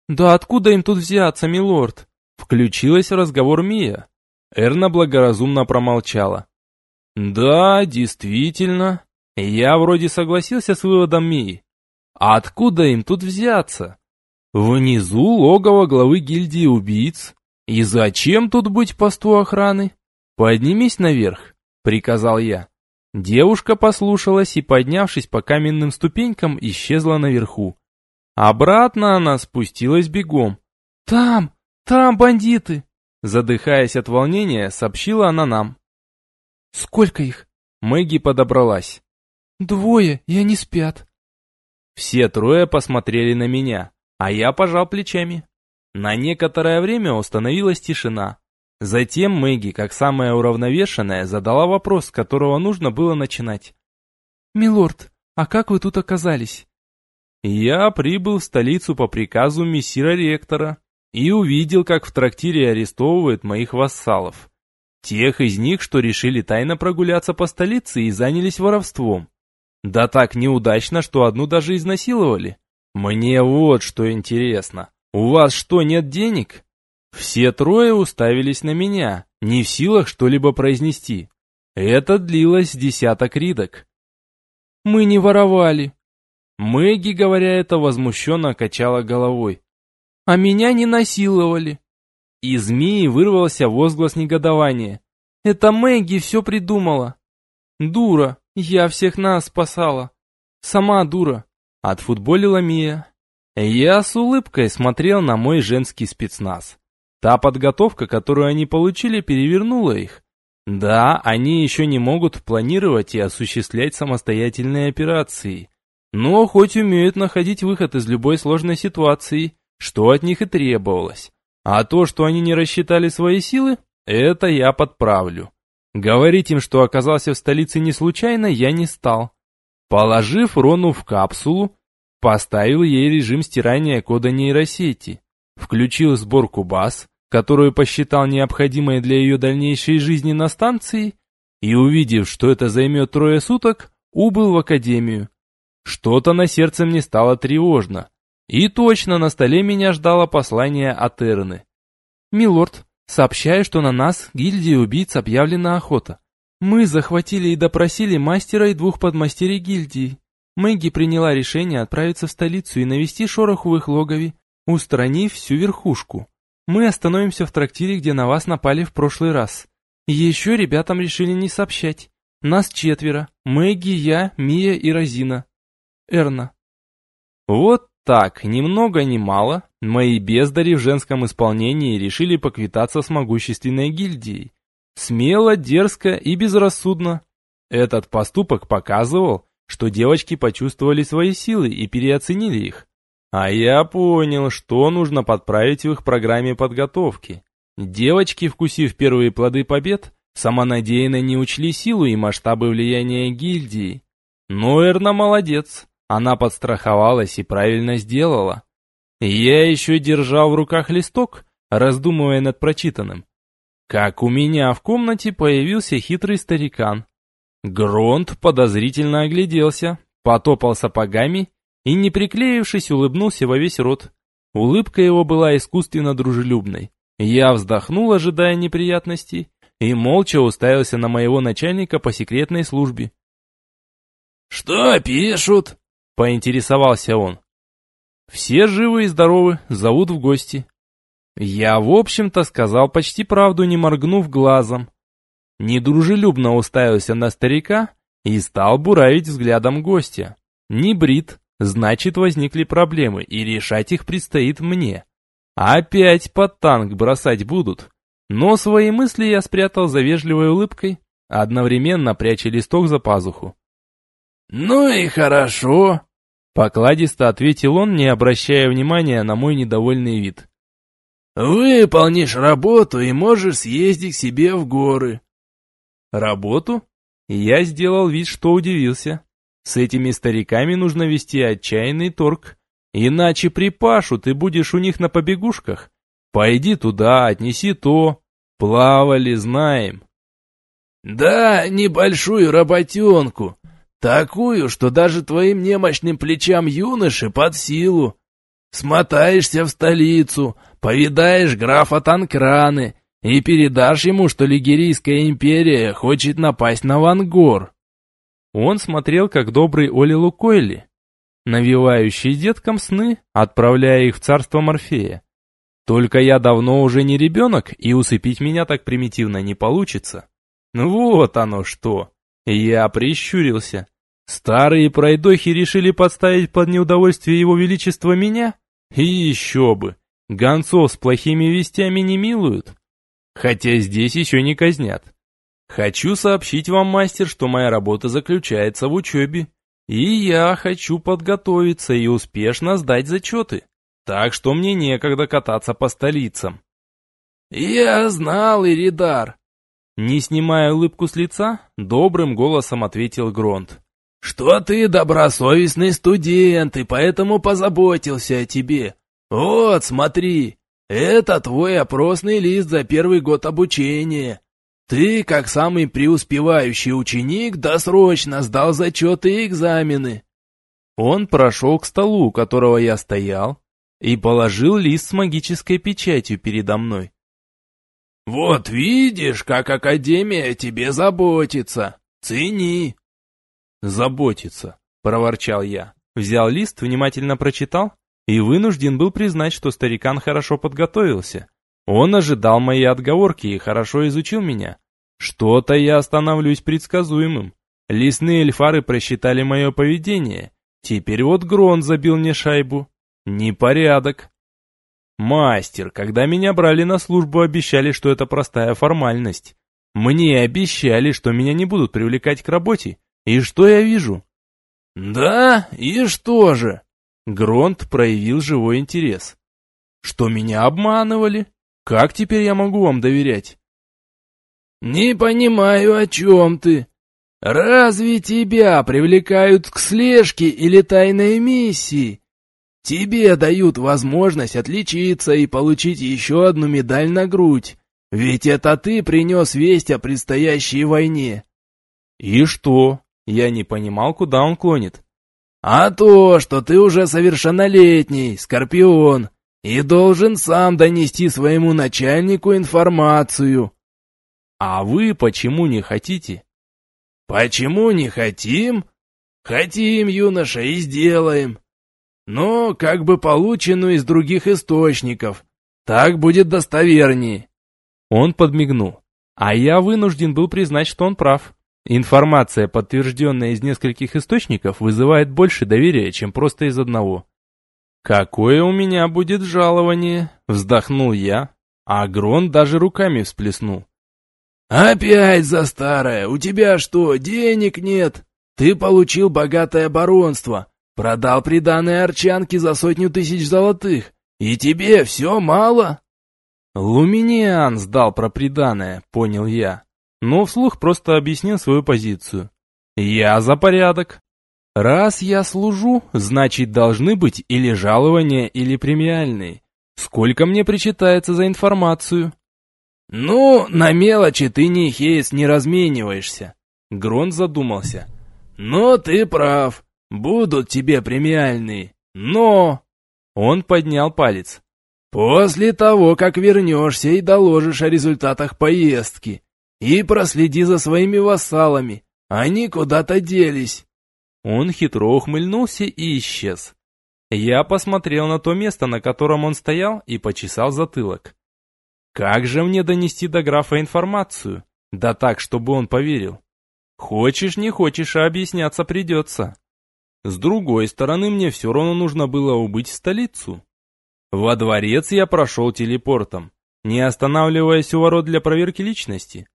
«Да откуда им тут взяться, милорд?» Включилась в разговор Мия. Эрна благоразумно промолчала. «Да, действительно. Я вроде согласился с выводом Мии. Откуда им тут взяться? Внизу логово главы гильдии убийц. И зачем тут быть посту охраны? Поднимись наверх», — приказал я. Девушка послушалась и, поднявшись по каменным ступенькам, исчезла наверху. Обратно она спустилась бегом. «Там, там бандиты!» Задыхаясь от волнения, сообщила она нам. «Сколько их?» Мэгги подобралась. «Двое, и они спят». Все трое посмотрели на меня, а я пожал плечами. На некоторое время установилась тишина. Затем Мэгги, как самая уравновешенная, задала вопрос, с которого нужно было начинать. «Милорд, а как вы тут оказались?» «Я прибыл в столицу по приказу мессира ректора», и увидел, как в трактире арестовывают моих вассалов. Тех из них, что решили тайно прогуляться по столице и занялись воровством. Да так неудачно, что одну даже изнасиловали. Мне вот что интересно. У вас что, нет денег? Все трое уставились на меня, не в силах что-либо произнести. Это длилось десяток ридок. Мы не воровали. Мэгги, говоря это, возмущенно качала головой. А меня не насиловали. Из змеи вырвался возглас негодования. Это Мэгги все придумала. Дура, я всех нас спасала. Сама дура. Отфутболила Мия. Я с улыбкой смотрел на мой женский спецназ. Та подготовка, которую они получили, перевернула их. Да, они еще не могут планировать и осуществлять самостоятельные операции, но хоть умеют находить выход из любой сложной ситуации что от них и требовалось. А то, что они не рассчитали свои силы, это я подправлю. Говорить им, что оказался в столице не случайно, я не стал. Положив Рону в капсулу, поставил ей режим стирания кода нейросети, включил сборку баз, которую посчитал необходимой для ее дальнейшей жизни на станции, и, увидев, что это займет трое суток, убыл в академию. Что-то на сердце мне стало тревожно. И точно на столе меня ждало послание от Эрны. «Милорд, сообщаю, что на нас, гильдии убийц, объявлена охота. Мы захватили и допросили мастера и двух подмастерий гильдии. Мэгги приняла решение отправиться в столицу и навести шороху в их логове, устранив всю верхушку. Мы остановимся в трактире, где на вас напали в прошлый раз. Еще ребятам решили не сообщать. Нас четверо. Мэгги, я, Мия и Розина. Эрна. Вот так, ни много ни мало, мои бездари в женском исполнении решили поквитаться с могущественной гильдией. Смело, дерзко и безрассудно. Этот поступок показывал, что девочки почувствовали свои силы и переоценили их. А я понял, что нужно подправить в их программе подготовки. Девочки, вкусив первые плоды побед, самонадеянно не учли силу и масштабы влияния гильдии. Но Эрна молодец, она подстраховалась и правильно сделала. Я еще держал в руках листок, раздумывая над прочитанным. Как у меня в комнате появился хитрый старикан. Гронт подозрительно огляделся, потопал сапогами и, не приклеившись, улыбнулся во весь рот. Улыбка его была искусственно дружелюбной. Я вздохнул, ожидая неприятностей, и молча уставился на моего начальника по секретной службе. «Что пишут?» — поинтересовался он. «Все живы и здоровы, зовут в гости». Я, в общем-то, сказал почти правду, не моргнув глазом. Недружелюбно уставился на старика и стал буравить взглядом гостя. Не брит, значит возникли проблемы, и решать их предстоит мне. Опять под танк бросать будут. Но свои мысли я спрятал за вежливой улыбкой, одновременно пряча листок за пазуху. «Ну и хорошо», — покладисто ответил он, не обращая внимания на мой недовольный вид. «Выполнишь работу и можешь съездить к себе в горы». «Работу?» Я сделал вид, что удивился. С этими стариками нужно вести отчаянный торг, иначе припашут и будешь у них на побегушках. Пойди туда, отнеси то. Плавали, знаем. Да, небольшую работенку. Такую, что даже твоим немощным плечам юноши под силу. Смотаешься в столицу, повидаешь графа Танкраны и передашь ему, что Лигерийская империя хочет напасть на Вангор. Он смотрел, как добрый Оли Лукойли, навевающий деткам сны, отправляя их в царство Морфея. Только я давно уже не ребенок, и усыпить меня так примитивно не получится. Ну вот оно что. Я прищурился. Старые пройдохи решили подставить под неудовольствие его величества меня? И еще бы. Гонцов с плохими вестями не милуют. Хотя здесь еще не казнят. Хочу сообщить вам, мастер, что моя работа заключается в учебе. И я хочу подготовиться и успешно сдать зачеты. Так что мне некогда кататься по столицам. Я знал, Иридар. Не снимая улыбку с лица, добрым голосом ответил Гронт. Что ты добросовестный студент, и поэтому позаботился о тебе. Вот, смотри, это твой опросный лист за первый год обучения. Ты, как самый преуспевающий ученик, досрочно сдал зачеты и экзамены. Он прошел к столу, у которого я стоял, и положил лист с магической печатью передо мной. «Вот видишь, как Академия о тебе заботится. Цени!» «Заботится», — проворчал я. Взял лист, внимательно прочитал и вынужден был признать, что старикан хорошо подготовился. Он ожидал моей отговорки и хорошо изучил меня. Что-то я становлюсь предсказуемым. Лесные эльфары просчитали мое поведение. Теперь вот Грон забил мне шайбу. Непорядок. Мастер, когда меня брали на службу, обещали, что это простая формальность. Мне обещали, что меня не будут привлекать к работе. И что я вижу? Да, и что же? Гронт проявил живой интерес. Что меня обманывали? Как теперь я могу вам доверять? Не понимаю, о чем ты. Разве тебя привлекают к слежке или тайной миссии? Тебе дают возможность отличиться и получить еще одну медаль на грудь. Ведь это ты принес весть о предстоящей войне. И что? Я не понимал, куда он клонит. А то, что ты уже совершеннолетний, Скорпион, и должен сам донести своему начальнику информацию. А вы почему не хотите? Почему не хотим? Хотим, юноша, и сделаем. Но как бы полученную из других источников. Так будет достовернее. Он подмигнул. А я вынужден был признать, что он прав. Информация, подтвержденная из нескольких источников, вызывает больше доверия, чем просто из одного. «Какое у меня будет жалование?» – вздохнул я, а Грон даже руками всплеснул. «Опять за старое! У тебя что, денег нет? Ты получил богатое баронство, продал приданные арчанки за сотню тысяч золотых, и тебе все мало?» «Луминиан сдал про приданное», — понял я, но вслух просто объяснил свою позицию. «Я за порядок. Раз я служу, значит должны быть или жалования, или премиальные. Сколько мне причитается за информацию?» «Ну, на мелочи ты, Нихейс, не размениваешься», — Грон задумался. «Но ты прав, будут тебе премиальные, но...» Он поднял палец. После того, как вернешься и доложишь о результатах поездки. И проследи за своими вассалами. Они куда-то делись. Он хитро ухмыльнулся и исчез. Я посмотрел на то место, на котором он стоял, и почесал затылок. Как же мне донести до графа информацию? Да так, чтобы он поверил. Хочешь, не хочешь, а объясняться придется. С другой стороны, мне все равно нужно было убыть столицу. Во дворец я прошел телепортом, не останавливаясь у ворот для проверки личности.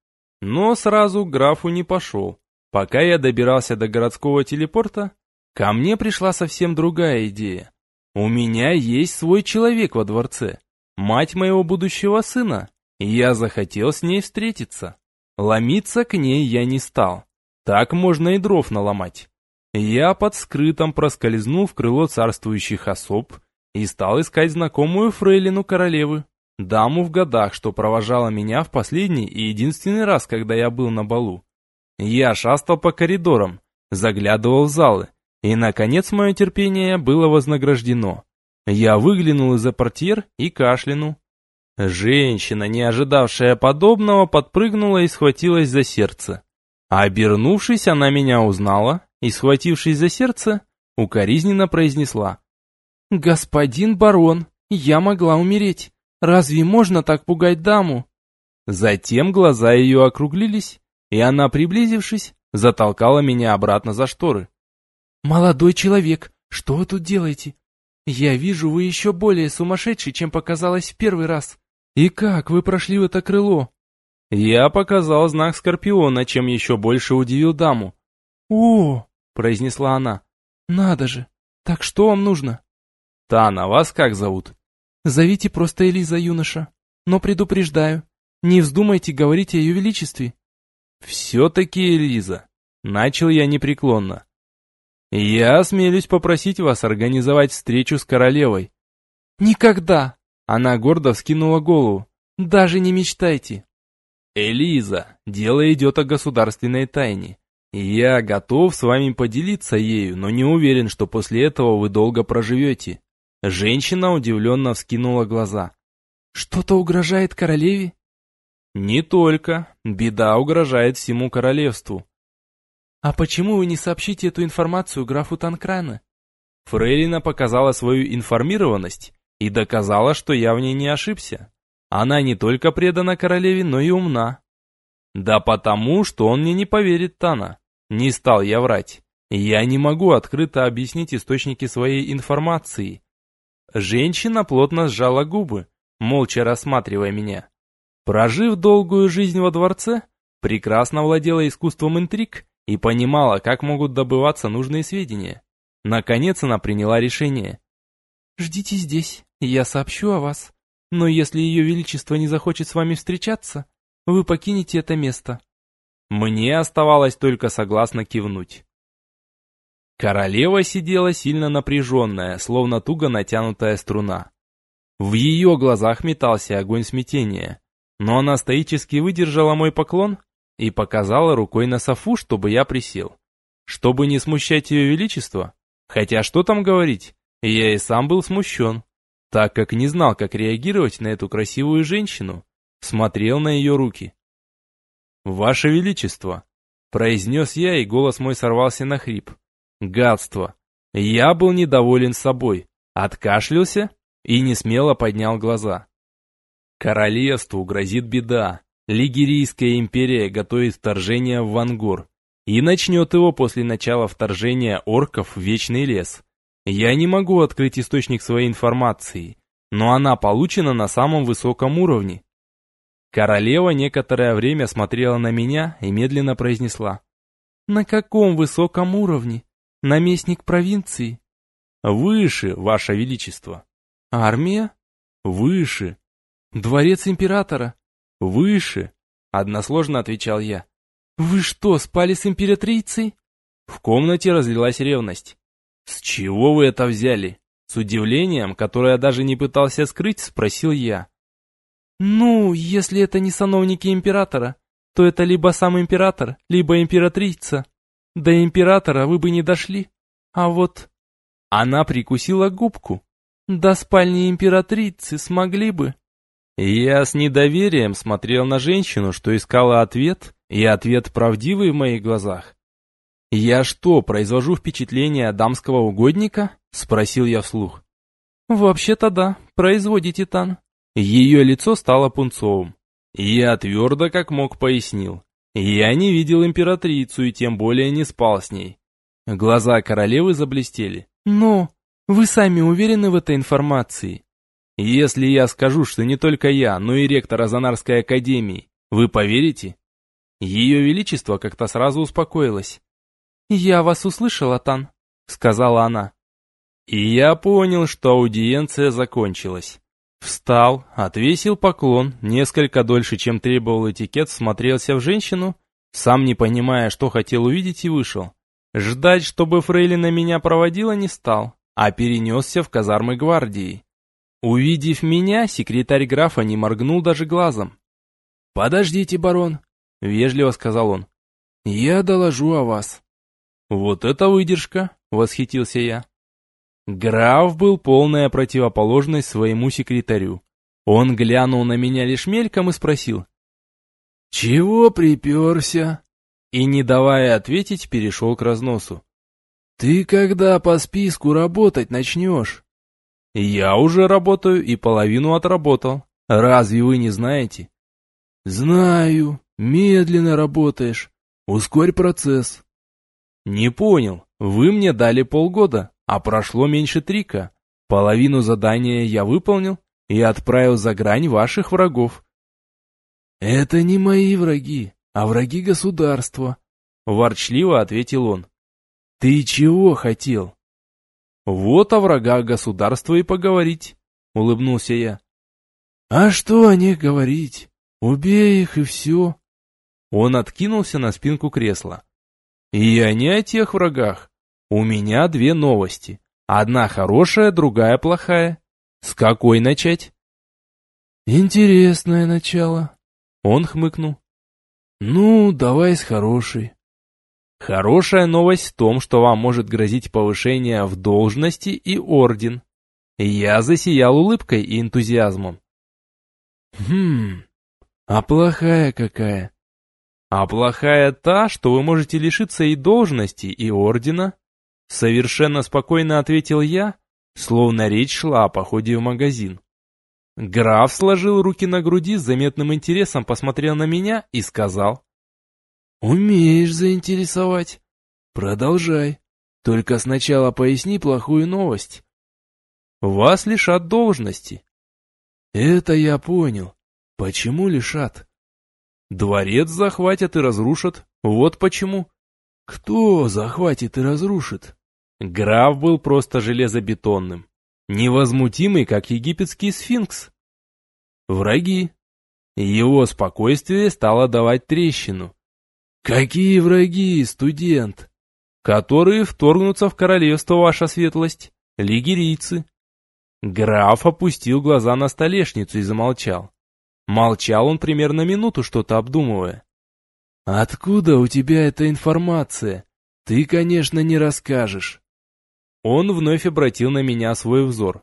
Но сразу графу не пошел. Пока я добирался до городского телепорта, ко мне пришла совсем другая идея. У меня есть свой человек во дворце, мать моего будущего сына, и я захотел с ней встретиться. Ломиться к ней я не стал. Так можно и дров наломать. Я под скрытом проскользнул в крыло царствующих особ и стал искать знакомую фрейлину королевы, даму в годах, что провожала меня в последний и единственный раз, когда я был на балу. Я шастал по коридорам, заглядывал в залы, и, наконец, мое терпение было вознаграждено. Я выглянул из-за портьер и кашлянул. Женщина, не ожидавшая подобного, подпрыгнула и схватилась за сердце. Обернувшись, она меня узнала и, схватившись за сердце, укоризненно произнесла. «Господин барон, я могла умереть. Разве можно так пугать даму?» Затем глаза ее округлились, и она, приблизившись, затолкала меня обратно за шторы. «Молодой человек, что вы тут делаете? Я вижу, вы еще более сумасшедший, чем показалось в первый раз. И как вы прошли в это крыло?» Я показал знак Скорпиона, чем еще больше удивил даму. «О!» — произнесла она. «Надо же! Так что вам нужно?» «Тана, вас как зовут?» «Зовите просто Элиза, юноша. Но предупреждаю, не вздумайте говорить о ее величестве». «Все-таки Элиза», — начал я непреклонно. «Я осмелюсь попросить вас организовать встречу с королевой». «Никогда!» — она гордо вскинула голову. «Даже не мечтайте». «Элиза, дело идет о государственной тайне. Я готов с вами поделиться ею, но не уверен, что после этого вы долго проживете. Женщина удивленно вскинула глаза. «Что-то угрожает королеве?» «Не только. Беда угрожает всему королевству». «А почему вы не сообщите эту информацию графу Танкрана?» Фрейлина показала свою информированность и доказала, что я в ней не ошибся. Она не только предана королеве, но и умна. Да потому, что он мне не поверит, Тана. Не стал я врать. Я не могу открыто объяснить источники своей информации. Женщина плотно сжала губы, молча рассматривая меня. Прожив долгую жизнь во дворце, прекрасно владела искусством интриг и понимала, как могут добываться нужные сведения. Наконец она приняла решение. «Ждите здесь, я сообщу о вас. Но если ее величество не захочет с вами встречаться, вы покинете это место». Мне оставалось только согласно кивнуть. Королева сидела сильно напряженная, словно туго натянутая струна. В ее глазах метался огонь смятения, но она стоически выдержала мой поклон и показала рукой на софу, чтобы я присел. Чтобы не смущать ее величество, хотя что там говорить, я и сам был смущен, так как не знал, как реагировать на эту красивую женщину, смотрел на ее руки. «Ваше Величество!» – произнес я, и голос мой сорвался на хрип. Гадство. Я был недоволен собой, откашлялся и несмело поднял глаза. Королевству грозит беда. Лигерийская империя готовит вторжение в Вангор. и начнет его после начала вторжения орков в Вечный лес. Я не могу открыть источник своей информации, но она получена на самом высоком уровне. Королева некоторое время смотрела на меня и медленно произнесла. «На каком высоком уровне? Наместник провинции?» «Выше, Ваше Величество». «Армия?» «Выше». «Дворец императора?» «Выше», — односложно отвечал я. «Вы что, спали с императрицей?» В комнате разлилась ревность. «С чего вы это взяли?» С удивлением, которое я даже не пытался скрыть, спросил я. «Ну, если это не сановники императора, то это либо сам император, либо императрица. До императора вы бы не дошли. А вот...» Она прикусила губку. «До спальни императрицы смогли бы». Я с недоверием смотрел на женщину, что искала ответ, и ответ правдивый в моих глазах. «Я что, произвожу впечатление дамского угодника?» — спросил я вслух. «Вообще-то да, производите, Тан». Ее лицо стало пунцовым. Я твердо как мог пояснил. Я не видел императрицу и тем более не спал с ней. Глаза королевы заблестели. «Но вы сами уверены в этой информации?» «Если я скажу, что не только я, но и ректор Азанарской академии, вы поверите?» Ее Величество как-то сразу успокоилось. «Я вас услышала, Тан», — сказала она. И я понял, что аудиенция закончилась. Встал, отвесил поклон, несколько дольше, чем требовал этикет, смотрелся в женщину, сам не понимая, что хотел увидеть, и вышел. Ждать, чтобы Фрейлина меня проводила, не стал, а перенесся в казармы гвардии. Увидев меня, секретарь графа не моргнул даже глазом. «Подождите, барон», — вежливо сказал он. «Я доложу о вас». «Вот это выдержка!» — восхитился я. Граф был полная противоположность своему секретарю. Он глянул на меня лишь мельком и спросил. «Чего приперся?» И, не давая ответить, перешел к разносу. «Ты когда по списку работать начнешь?» «Я уже работаю и половину отработал. Разве вы не знаете?» «Знаю. Медленно работаешь. Ускорь процесс». «Не понял. Вы мне дали полгода, а прошло меньше трика. Половину задания я выполнил и отправил за грань ваших врагов». «Это не мои враги, а враги государства», — ворчливо ответил он. «Ты чего хотел?» «Вот о врагах государства и поговорить», — улыбнулся я. «А что о них говорить? Убей их и все». Он откинулся на спинку кресла. «Я не о тех врагах. У меня две новости. Одна хорошая, другая плохая. С какой начать?» «Интересное начало», — он хмыкнул. «Ну, давай с хорошей». Хорошая новость в том, что вам может грозить повышение в должности и орден. Я засиял улыбкой и энтузиазмом. Хм, а плохая какая? А плохая та, что вы можете лишиться и должности, и ордена. Совершенно спокойно ответил я, словно речь шла о походе в магазин. Граф сложил руки на груди с заметным интересом, посмотрел на меня и сказал. «Умеешь заинтересовать. Продолжай. Только сначала поясни плохую новость». «Вас лишат должности». «Это я понял. Почему лишат?» «Дворец захватят и разрушат. Вот почему». «Кто захватит и разрушит?» Граф был просто железобетонным. Невозмутимый, как египетский сфинкс. Враги. Его спокойствие стало давать трещину. «Какие враги, студент?» «Которые вторгнутся в королевство, ваша светлость, лигерийцы». Граф опустил глаза на столешницу и замолчал. Молчал он примерно минуту, что-то обдумывая. «Откуда у тебя эта информация? Ты, конечно, не расскажешь». Он вновь обратил на меня свой взор.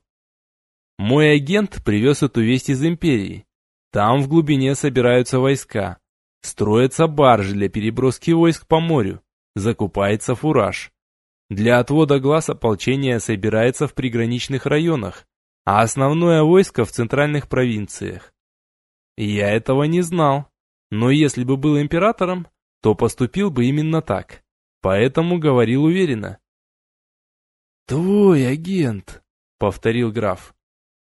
«Мой агент привез эту весть из Империи. Там в глубине собираются войска. Строятся баржи для переброски войск по морю, закупается фураж. Для отвода глаз ополчение собирается в приграничных районах, а основное войско в центральных провинциях. Я этого не знал, но если бы был императором, то поступил бы именно так. Поэтому говорил уверенно. «Твой агент», — повторил граф.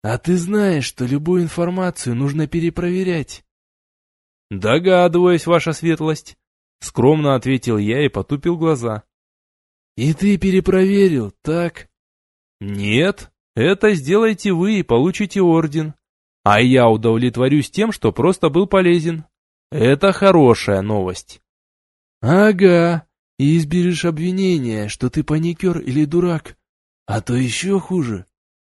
«А ты знаешь, что любую информацию нужно перепроверять». «Догадываюсь, ваша светлость», — скромно ответил я и потупил глаза. «И ты перепроверил, так?» «Нет, это сделайте вы и получите орден. А я удовлетворюсь тем, что просто был полезен. Это хорошая новость». «Ага, и избежишь обвинения, что ты паникер или дурак. А то еще хуже.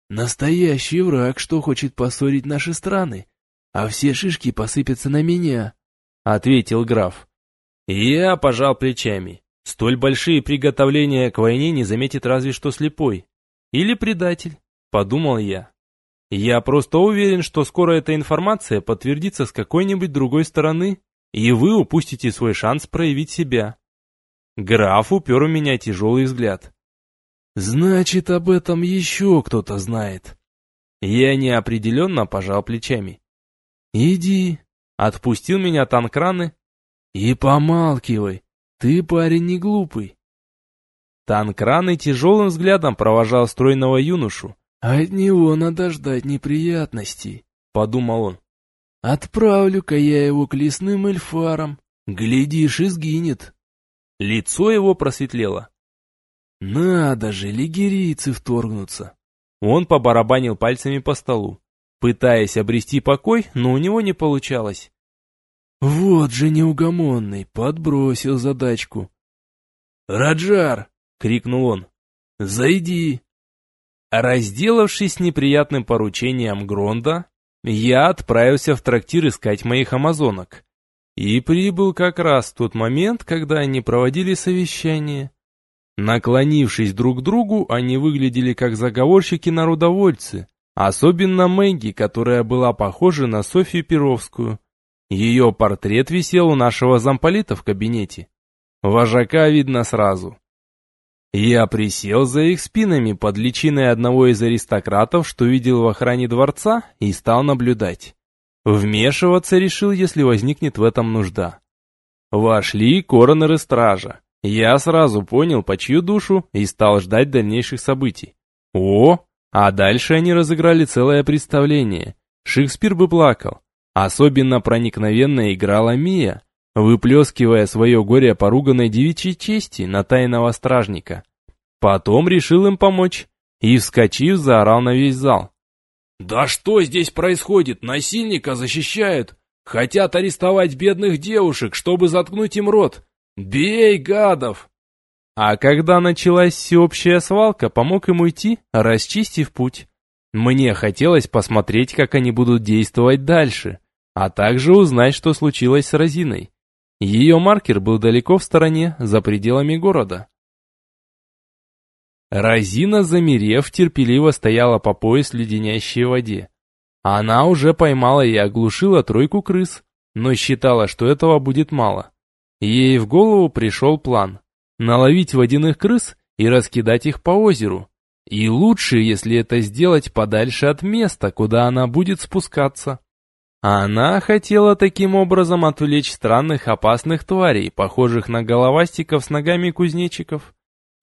Настоящий враг, что хочет поссорить наши страны, а все шишки посыпятся на меня», — ответил граф. Я пожал плечами. Столь большие приготовления к войне не заметит разве что слепой. Или предатель, подумал я. Я просто уверен, что скоро эта информация подтвердится с какой-нибудь другой стороны, и вы упустите свой шанс проявить себя. Граф упер у меня тяжелый взгляд. «Значит, об этом еще кто-то знает». Я неопределенно пожал плечами. «Иди», — отпустил меня танкраны. «И помалкивай, ты парень не глупый». Танкраны тяжелым взглядом провожал стройного юношу. «От него надо ждать неприятностей», — подумал он. «Отправлю-ка я его к лесным эльфарам. Глядишь, и сгинет». Лицо его просветлело. «Надо же, лигерийцы вторгнутся!» Он побарабанил пальцами по столу, пытаясь обрести покой, но у него не получалось. «Вот же неугомонный, подбросил задачку!» «Раджар!» — крикнул он. «Зайди!» Разделавшись с неприятным поручением Гронда, я отправился в трактир искать моих амазонок. И прибыл как раз в тот момент, когда они проводили совещание. Наклонившись друг к другу, они выглядели как заговорщики-народовольцы, особенно Мэгги, которая была похожа на Софью Перовскую. Ее портрет висел у нашего замполита в кабинете. Вожака видно сразу. Я присел за их спинами под личиной одного из аристократов, что видел в охране дворца, и стал наблюдать. Вмешиваться решил, если возникнет в этом нужда. Вошли коронеры стража. Я сразу понял, по чью душу, и стал ждать дальнейших событий. О, а дальше они разыграли целое представление. Шекспир бы плакал. Особенно проникновенно играла Мия, выплескивая свое горе поруганной девичьей чести на тайного стражника. Потом решил им помочь и, вскочив, заорал на весь зал. «Да что здесь происходит? Насильника защищают! Хотят арестовать бедных девушек, чтобы заткнуть им рот! «Бей, гадов!» А когда началась всеобщая свалка, помог им уйти, расчистив путь. Мне хотелось посмотреть, как они будут действовать дальше, а также узнать, что случилось с Розиной. Ее маркер был далеко в стороне, за пределами города. Розина, замерев, терпеливо стояла по пояс в леденящей воде. Она уже поймала и оглушила тройку крыс, но считала, что этого будет мало. Ей в голову пришел план – наловить водяных крыс и раскидать их по озеру. И лучше, если это сделать подальше от места, куда она будет спускаться. Она хотела таким образом отвлечь странных опасных тварей, похожих на головастиков с ногами кузнечиков.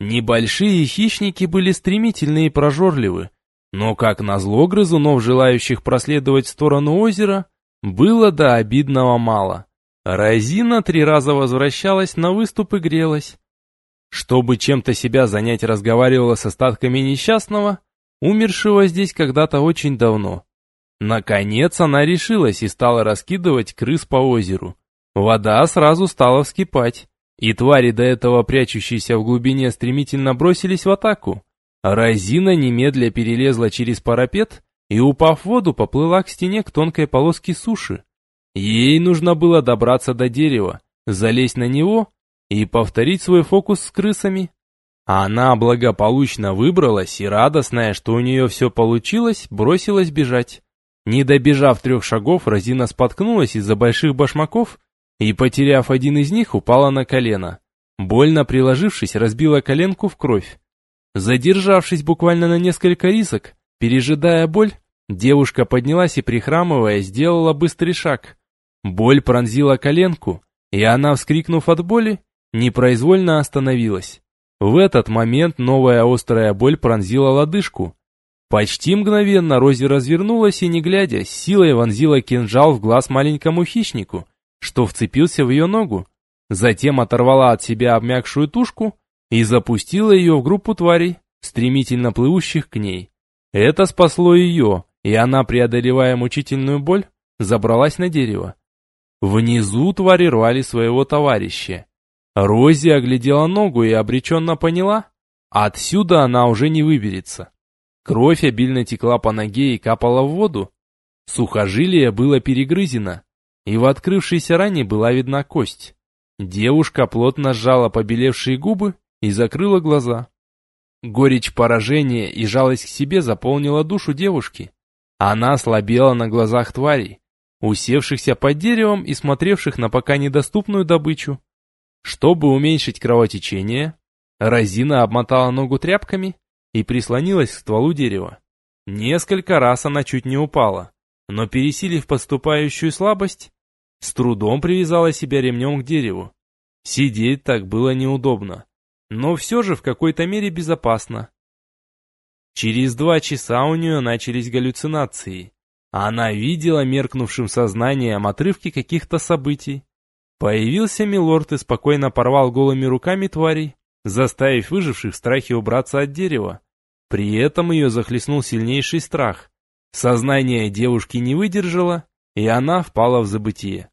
Небольшие хищники были стремительны и прожорливы, но, как назло грызунов, желающих проследовать в сторону озера, было до обидного мало. Розина три раза возвращалась на выступ и грелась. Чтобы чем-то себя занять, разговаривала с остатками несчастного, умершего здесь когда-то очень давно. Наконец она решилась и стала раскидывать крыс по озеру. Вода сразу стала вскипать, и твари, до этого прячущиеся в глубине, стремительно бросились в атаку. Розина немедля перелезла через парапет и, упав в воду, поплыла к стене к тонкой полоске суши. Ей нужно было добраться до дерева, залезть на него и повторить свой фокус с крысами. Она благополучно выбралась и, радостная, что у нее все получилось, бросилась бежать. Не добежав трех шагов, Розина споткнулась из-за больших башмаков и, потеряв один из них, упала на колено. Больно приложившись, разбила коленку в кровь. Задержавшись буквально на несколько рисок, пережидая боль, девушка поднялась и, прихрамывая, сделала быстрый шаг. Боль пронзила коленку, и она, вскрикнув от боли, непроизвольно остановилась. В этот момент новая острая боль пронзила лодыжку. Почти мгновенно Рози развернулась и, не глядя, силой вонзила кинжал в глаз маленькому хищнику, что вцепился в ее ногу. Затем оторвала от себя обмякшую тушку и запустила ее в группу тварей, стремительно плывущих к ней. Это спасло ее, и она, преодолевая мучительную боль, забралась на дерево. Внизу твари рвали своего товарища. Рози оглядела ногу и обреченно поняла, отсюда она уже не выберется. Кровь обильно текла по ноге и капала в воду. Сухожилие было перегрызено, и в открывшейся ране была видна кость. Девушка плотно сжала побелевшие губы и закрыла глаза. Горечь поражения и жалость к себе заполнила душу девушки. Она слабела на глазах тварей, усевшихся под деревом и смотревших на пока недоступную добычу. Чтобы уменьшить кровотечение, Розина обмотала ногу тряпками и прислонилась к стволу дерева. Несколько раз она чуть не упала, но пересилив поступающую слабость, с трудом привязала себя ремнем к дереву. Сидеть так было неудобно, но все же в какой-то мере безопасно. Через два часа у нее начались галлюцинации. Она видела меркнувшим сознанием отрывки каких-то событий. Появился милорд и спокойно порвал голыми руками тварей, заставив выживших в страхе убраться от дерева. При этом ее захлестнул сильнейший страх. Сознание девушки не выдержало, и она впала в забытие.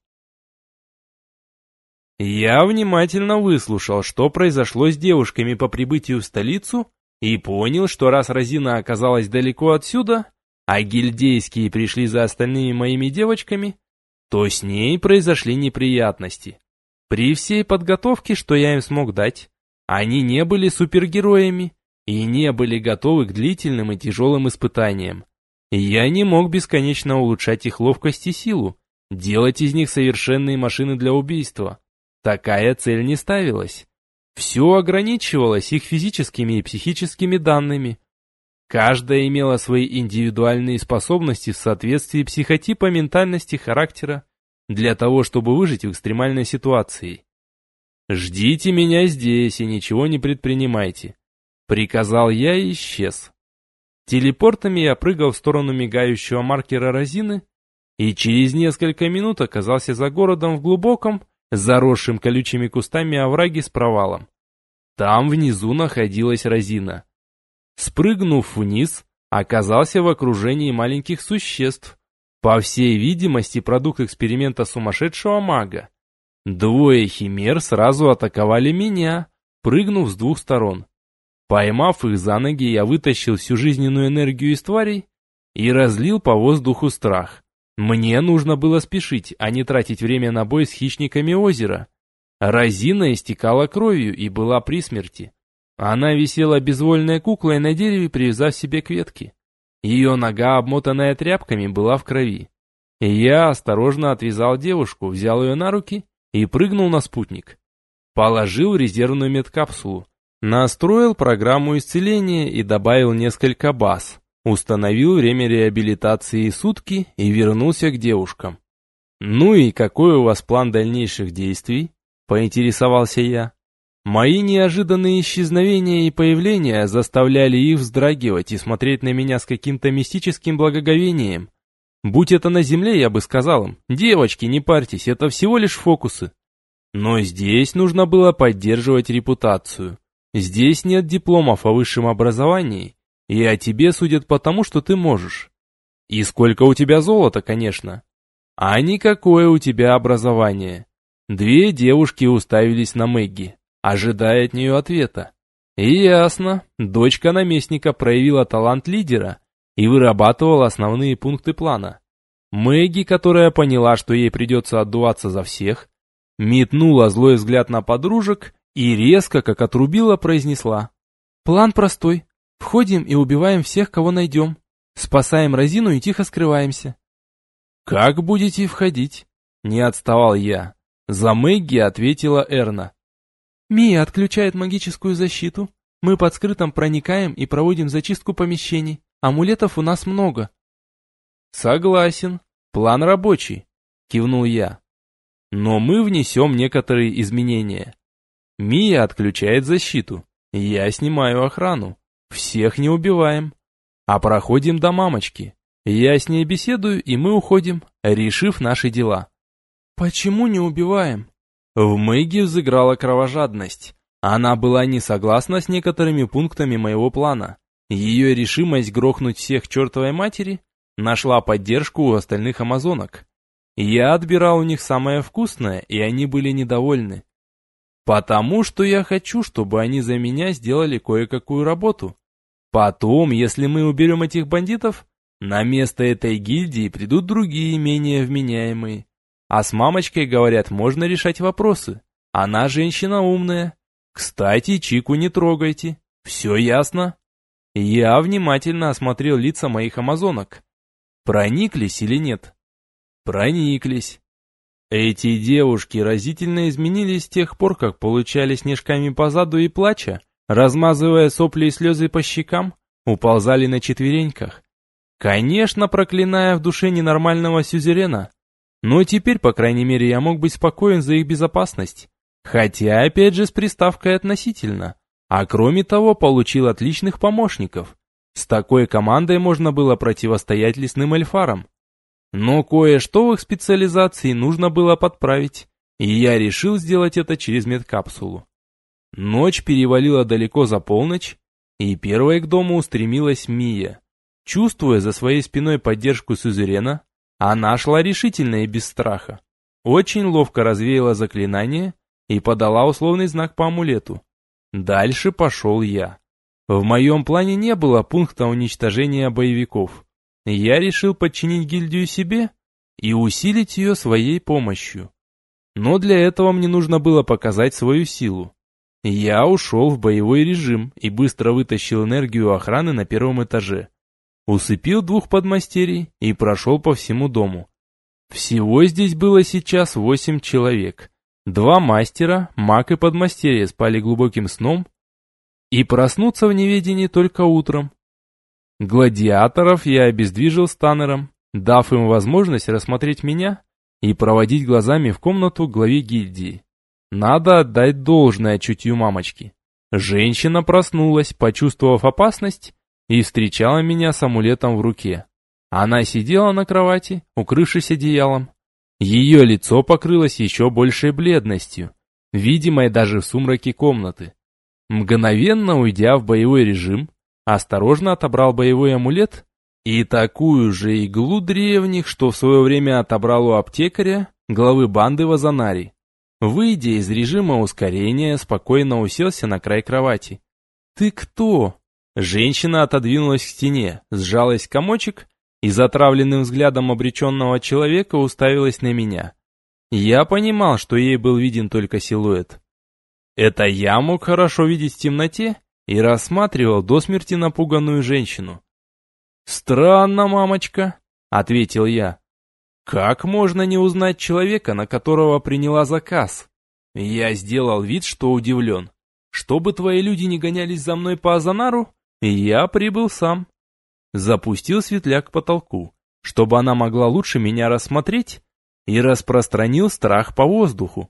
Я внимательно выслушал, что произошло с девушками по прибытию в столицу, и понял, что раз Розина оказалась далеко отсюда, а гильдейские пришли за остальными моими девочками, то с ней произошли неприятности. При всей подготовке, что я им смог дать, они не были супергероями и не были готовы к длительным и тяжелым испытаниям. Я не мог бесконечно улучшать их ловкость и силу, делать из них совершенные машины для убийства. Такая цель не ставилась. Все ограничивалось их физическими и психическими данными. Каждая имела свои индивидуальные способности в соответствии психотипа ментальности характера для того, чтобы выжить в экстремальной ситуации. «Ждите меня здесь и ничего не предпринимайте», — приказал я и исчез. Телепортами я прыгал в сторону мигающего маркера Розины и через несколько минут оказался за городом в глубоком, заросшем колючими кустами овраге с провалом. Там внизу находилась Розина. Спрыгнув вниз, оказался в окружении маленьких существ, по всей видимости продукт эксперимента сумасшедшего мага. Двое химер сразу атаковали меня, прыгнув с двух сторон. Поймав их за ноги, я вытащил всю жизненную энергию из тварей и разлил по воздуху страх. Мне нужно было спешить, а не тратить время на бой с хищниками озера. Розина истекала кровью и была при смерти. Она висела безвольной куклой на дереве, привязав себе к ветке. Ее нога, обмотанная тряпками, была в крови. Я осторожно отвязал девушку, взял ее на руки и прыгнул на спутник. Положил резервную медкапсулу, настроил программу исцеления и добавил несколько баз. Установил время реабилитации сутки и вернулся к девушкам. «Ну и какой у вас план дальнейших действий?» – поинтересовался я. Мои неожиданные исчезновения и появления заставляли их вздрагивать и смотреть на меня с каким-то мистическим благоговением. Будь это на земле, я бы сказал им, девочки, не парьтесь, это всего лишь фокусы. Но здесь нужно было поддерживать репутацию. Здесь нет дипломов о высшем образовании, и о тебе судят потому, что ты можешь. И сколько у тебя золота, конечно. А никакое у тебя образование. Две девушки уставились на Мэгги, ожидая от нее ответа. И ясно, дочка наместника проявила талант лидера и вырабатывала основные пункты плана. Мэгги, которая поняла, что ей придется отдуваться за всех, метнула злой взгляд на подружек и резко, как отрубила, произнесла. «План простой. Входим и убиваем всех, кого найдем. Спасаем Розину и тихо скрываемся. «Как будете входить?» Не отставал я. За Мэгги ответила Эрна. «Мия отключает магическую защиту. Мы под скрытым проникаем и проводим зачистку помещений. Амулетов у нас много». «Согласен. План рабочий», — кивнул я. Но мы внесем некоторые изменения. Мия отключает защиту. Я снимаю охрану. Всех не убиваем. А проходим до мамочки. Я с ней беседую, и мы уходим, решив наши дела. Почему не убиваем? В Мэгги взыграла кровожадность. Она была не согласна с некоторыми пунктами моего плана. Ее решимость грохнуть всех чертовой матери нашла поддержку у остальных амазонок. Я отбирал у них самое вкусное, и они были недовольны. Потому что я хочу, чтобы они за меня сделали кое-какую работу. Потом, если мы уберем этих бандитов, на место этой гильдии придут другие, менее вменяемые. А с мамочкой, говорят, можно решать вопросы. Она женщина умная. Кстати, Чику не трогайте. Все ясно? Я внимательно осмотрел лица моих амазонок. Прониклись или нет? Прониклись. Эти девушки разительно изменились с тех пор, как получали снежками по заду и плача, размазывая сопли и слезы по щекам, уползали на четвереньках. Конечно, проклиная в душе ненормального сюзерена. Но теперь, по крайней мере, я мог быть спокоен за их безопасность. Хотя, опять же, с приставкой относительно. А кроме того, получил отличных помощников. С такой командой можно было противостоять лесным эльфарам. Но кое-что в их специализации нужно было подправить, и я решил сделать это через медкапсулу. Ночь перевалила далеко за полночь, и первой к дому устремилась Мия. Чувствуя за своей спиной поддержку Сюзерена, она шла решительно и без страха. Очень ловко развеяла заклинание и подала условный знак по амулету. Дальше пошел я. В моем плане не было пункта уничтожения боевиков. Я решил подчинить гильдию себе и усилить ее своей помощью. Но для этого мне нужно было показать свою силу. Я ушел в боевой режим и быстро вытащил энергию охраны на первом этаже. Усыпил двух подмастерий и прошел по всему дому. Всего здесь было сейчас восемь человек. Два мастера, маг и подмастерье спали глубоким сном и проснуться в неведении только утром. Гладиаторов я обездвижил станером, дав им возможность рассмотреть меня и проводить глазами в комнату главе гильдии. Надо отдать должное чутью мамочки. Женщина проснулась, почувствовав опасность, и встречала меня с амулетом в руке. Она сидела на кровати, укрывшись одеялом, ее лицо покрылось еще большей бледностью, видимой даже в сумраке комнаты. Мгновенно уйдя в боевой режим, осторожно отобрал боевой амулет и такую же иглу древних, что в свое время отобрал у аптекаря, главы банды Вазанари. Выйдя из режима ускорения, спокойно уселся на край кровати. «Ты кто?» Женщина отодвинулась к стене, сжалась комочек и затравленным взглядом обреченного человека уставилась на меня. Я понимал, что ей был виден только силуэт. Это я мог хорошо видеть в темноте и рассматривал до смерти напуганную женщину. «Странно, мамочка», — ответил я. «Как можно не узнать человека, на которого приняла заказ?» Я сделал вид, что удивлен. Чтобы твои люди не гонялись за мной по Азанару, я прибыл сам запустил светляк к потолку, чтобы она могла лучше меня рассмотреть, и распространил страх по воздуху.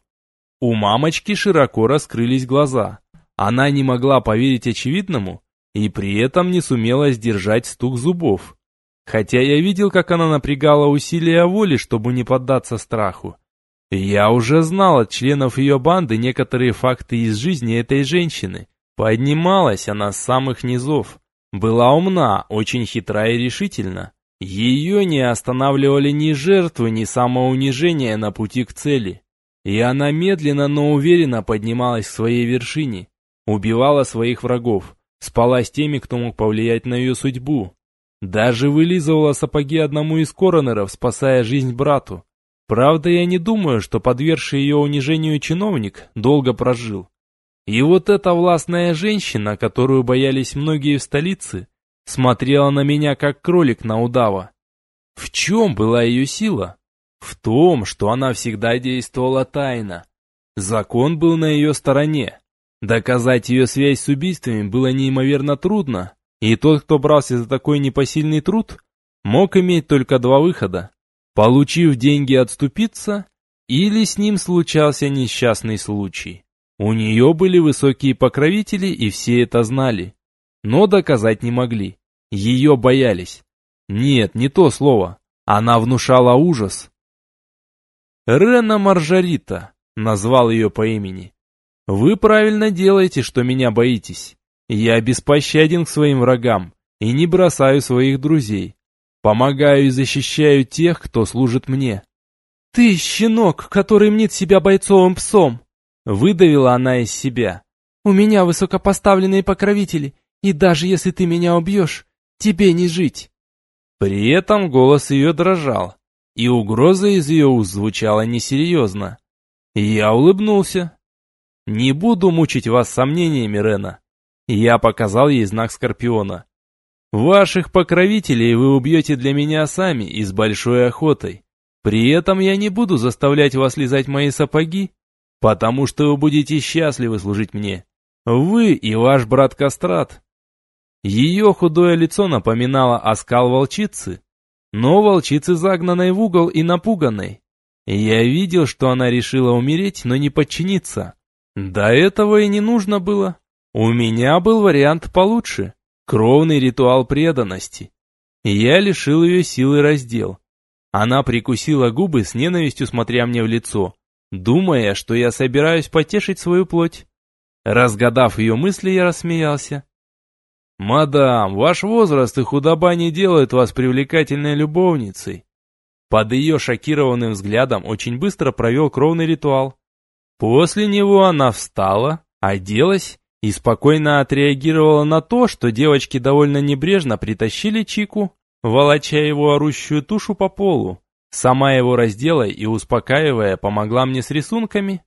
У мамочки широко раскрылись глаза. Она не могла поверить очевидному и при этом не сумела сдержать стук зубов. Хотя я видел, как она напрягала усилия воли, чтобы не поддаться страху. Я уже знал от членов ее банды некоторые факты из жизни этой женщины. Поднималась она с самых низов, была умна, очень хитра и решительна. Ее не останавливали ни жертвы, ни самоунижение на пути к цели. И она медленно, но уверенно поднималась к своей вершине, убивала своих врагов, спала с теми, кто мог повлиять на ее судьбу. Даже вылизывала сапоги одному из коронеров, спасая жизнь брату. Правда, я не думаю, что подвергший ее унижению чиновник долго прожил. И вот эта властная женщина, которую боялись многие в столице, смотрела на меня как кролик на удава. В чем была ее сила? В том, что она всегда действовала тайно. Закон был на ее стороне. Доказать ее связь с убийствами было неимоверно трудно, и тот, кто брался за такой непосильный труд, мог иметь только два выхода. Получив деньги отступиться Или с ним случался несчастный случай. У нее были высокие покровители, и все это знали. Но доказать не могли. Ее боялись. Нет, не то слово. Она внушала ужас. Рена Маржарита, назвал ее по имени. Вы правильно делаете, что меня боитесь. Я беспощаден к своим врагам и не бросаю своих друзей. Помогаю и защищаю тех, кто служит мне. Ты щенок, который мнит себя бойцовым псом, выдавила она из себя. У меня высокопоставленные покровители, и даже если ты меня убьешь, тебе не жить. При этом голос ее дрожал, и угроза из ее уст звучала несерьезно. Я улыбнулся. «Не буду мучить вас сомнениями, Рена». Я показал ей знак Скорпиона. «Ваших покровителей вы убьете для меня сами и с большой охотой. При этом я не буду заставлять вас лизать мои сапоги, потому что вы будете счастливы служить мне. Вы и ваш брат Кастрат». Ее худое лицо напоминало оскал волчицы, но волчицы загнанной в угол и напуганной. Я видел, что она решила умереть, но не подчиниться. До этого и не нужно было. У меня был вариант получше. Кровный ритуал преданности. Я лишил ее силы раздел. Она прикусила губы с ненавистью, смотря мне в лицо, думая, что я собираюсь потешить свою плоть. Разгадав ее мысли, я рассмеялся. «Мадам, ваш возраст и худоба не делают вас привлекательной любовницей». Под ее шокированным взглядом очень быстро провел кровный ритуал. После него она встала, оделась и спокойно отреагировала на то, что девочки довольно небрежно притащили Чику, волоча его орущую тушу по полу. Сама его раздела и, успокаивая, помогла мне с рисунками.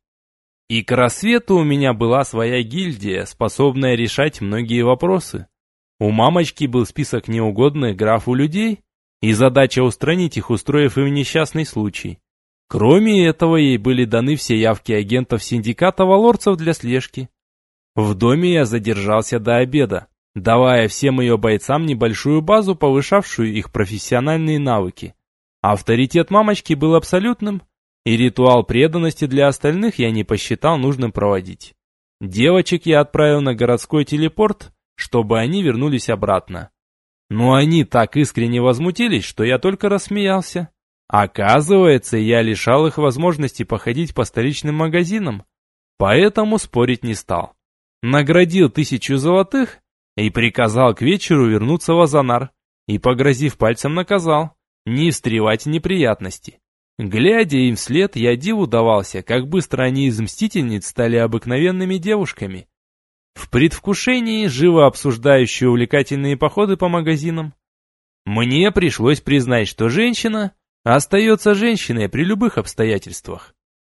И к рассвету у меня была своя гильдия, способная решать многие вопросы. У мамочки был список неугодных графу людей, и задача устранить их, устроив им несчастный случай. Кроме этого, ей были даны все явки агентов синдиката валорцев для слежки. В доме я задержался до обеда, давая всем ее бойцам небольшую базу, повышавшую их профессиональные навыки. Авторитет мамочки был абсолютным, и ритуал преданности для остальных я не посчитал нужным проводить. Девочек я отправил на городской телепорт, чтобы они вернулись обратно. Но они так искренне возмутились, что я только рассмеялся. Оказывается, я лишал их возможности походить по столичным магазинам, поэтому спорить не стал. Наградил тысячу золотых и приказал к вечеру вернуться в Азанар, и, погрозив пальцем, наказал не встревать неприятности. Глядя им вслед, я диву давался, как быстро они из мстительниц стали обыкновенными девушками. В предвкушении, живо обсуждающие увлекательные походы по магазинам. Мне пришлось признать, что женщина остается женщиной при любых обстоятельствах.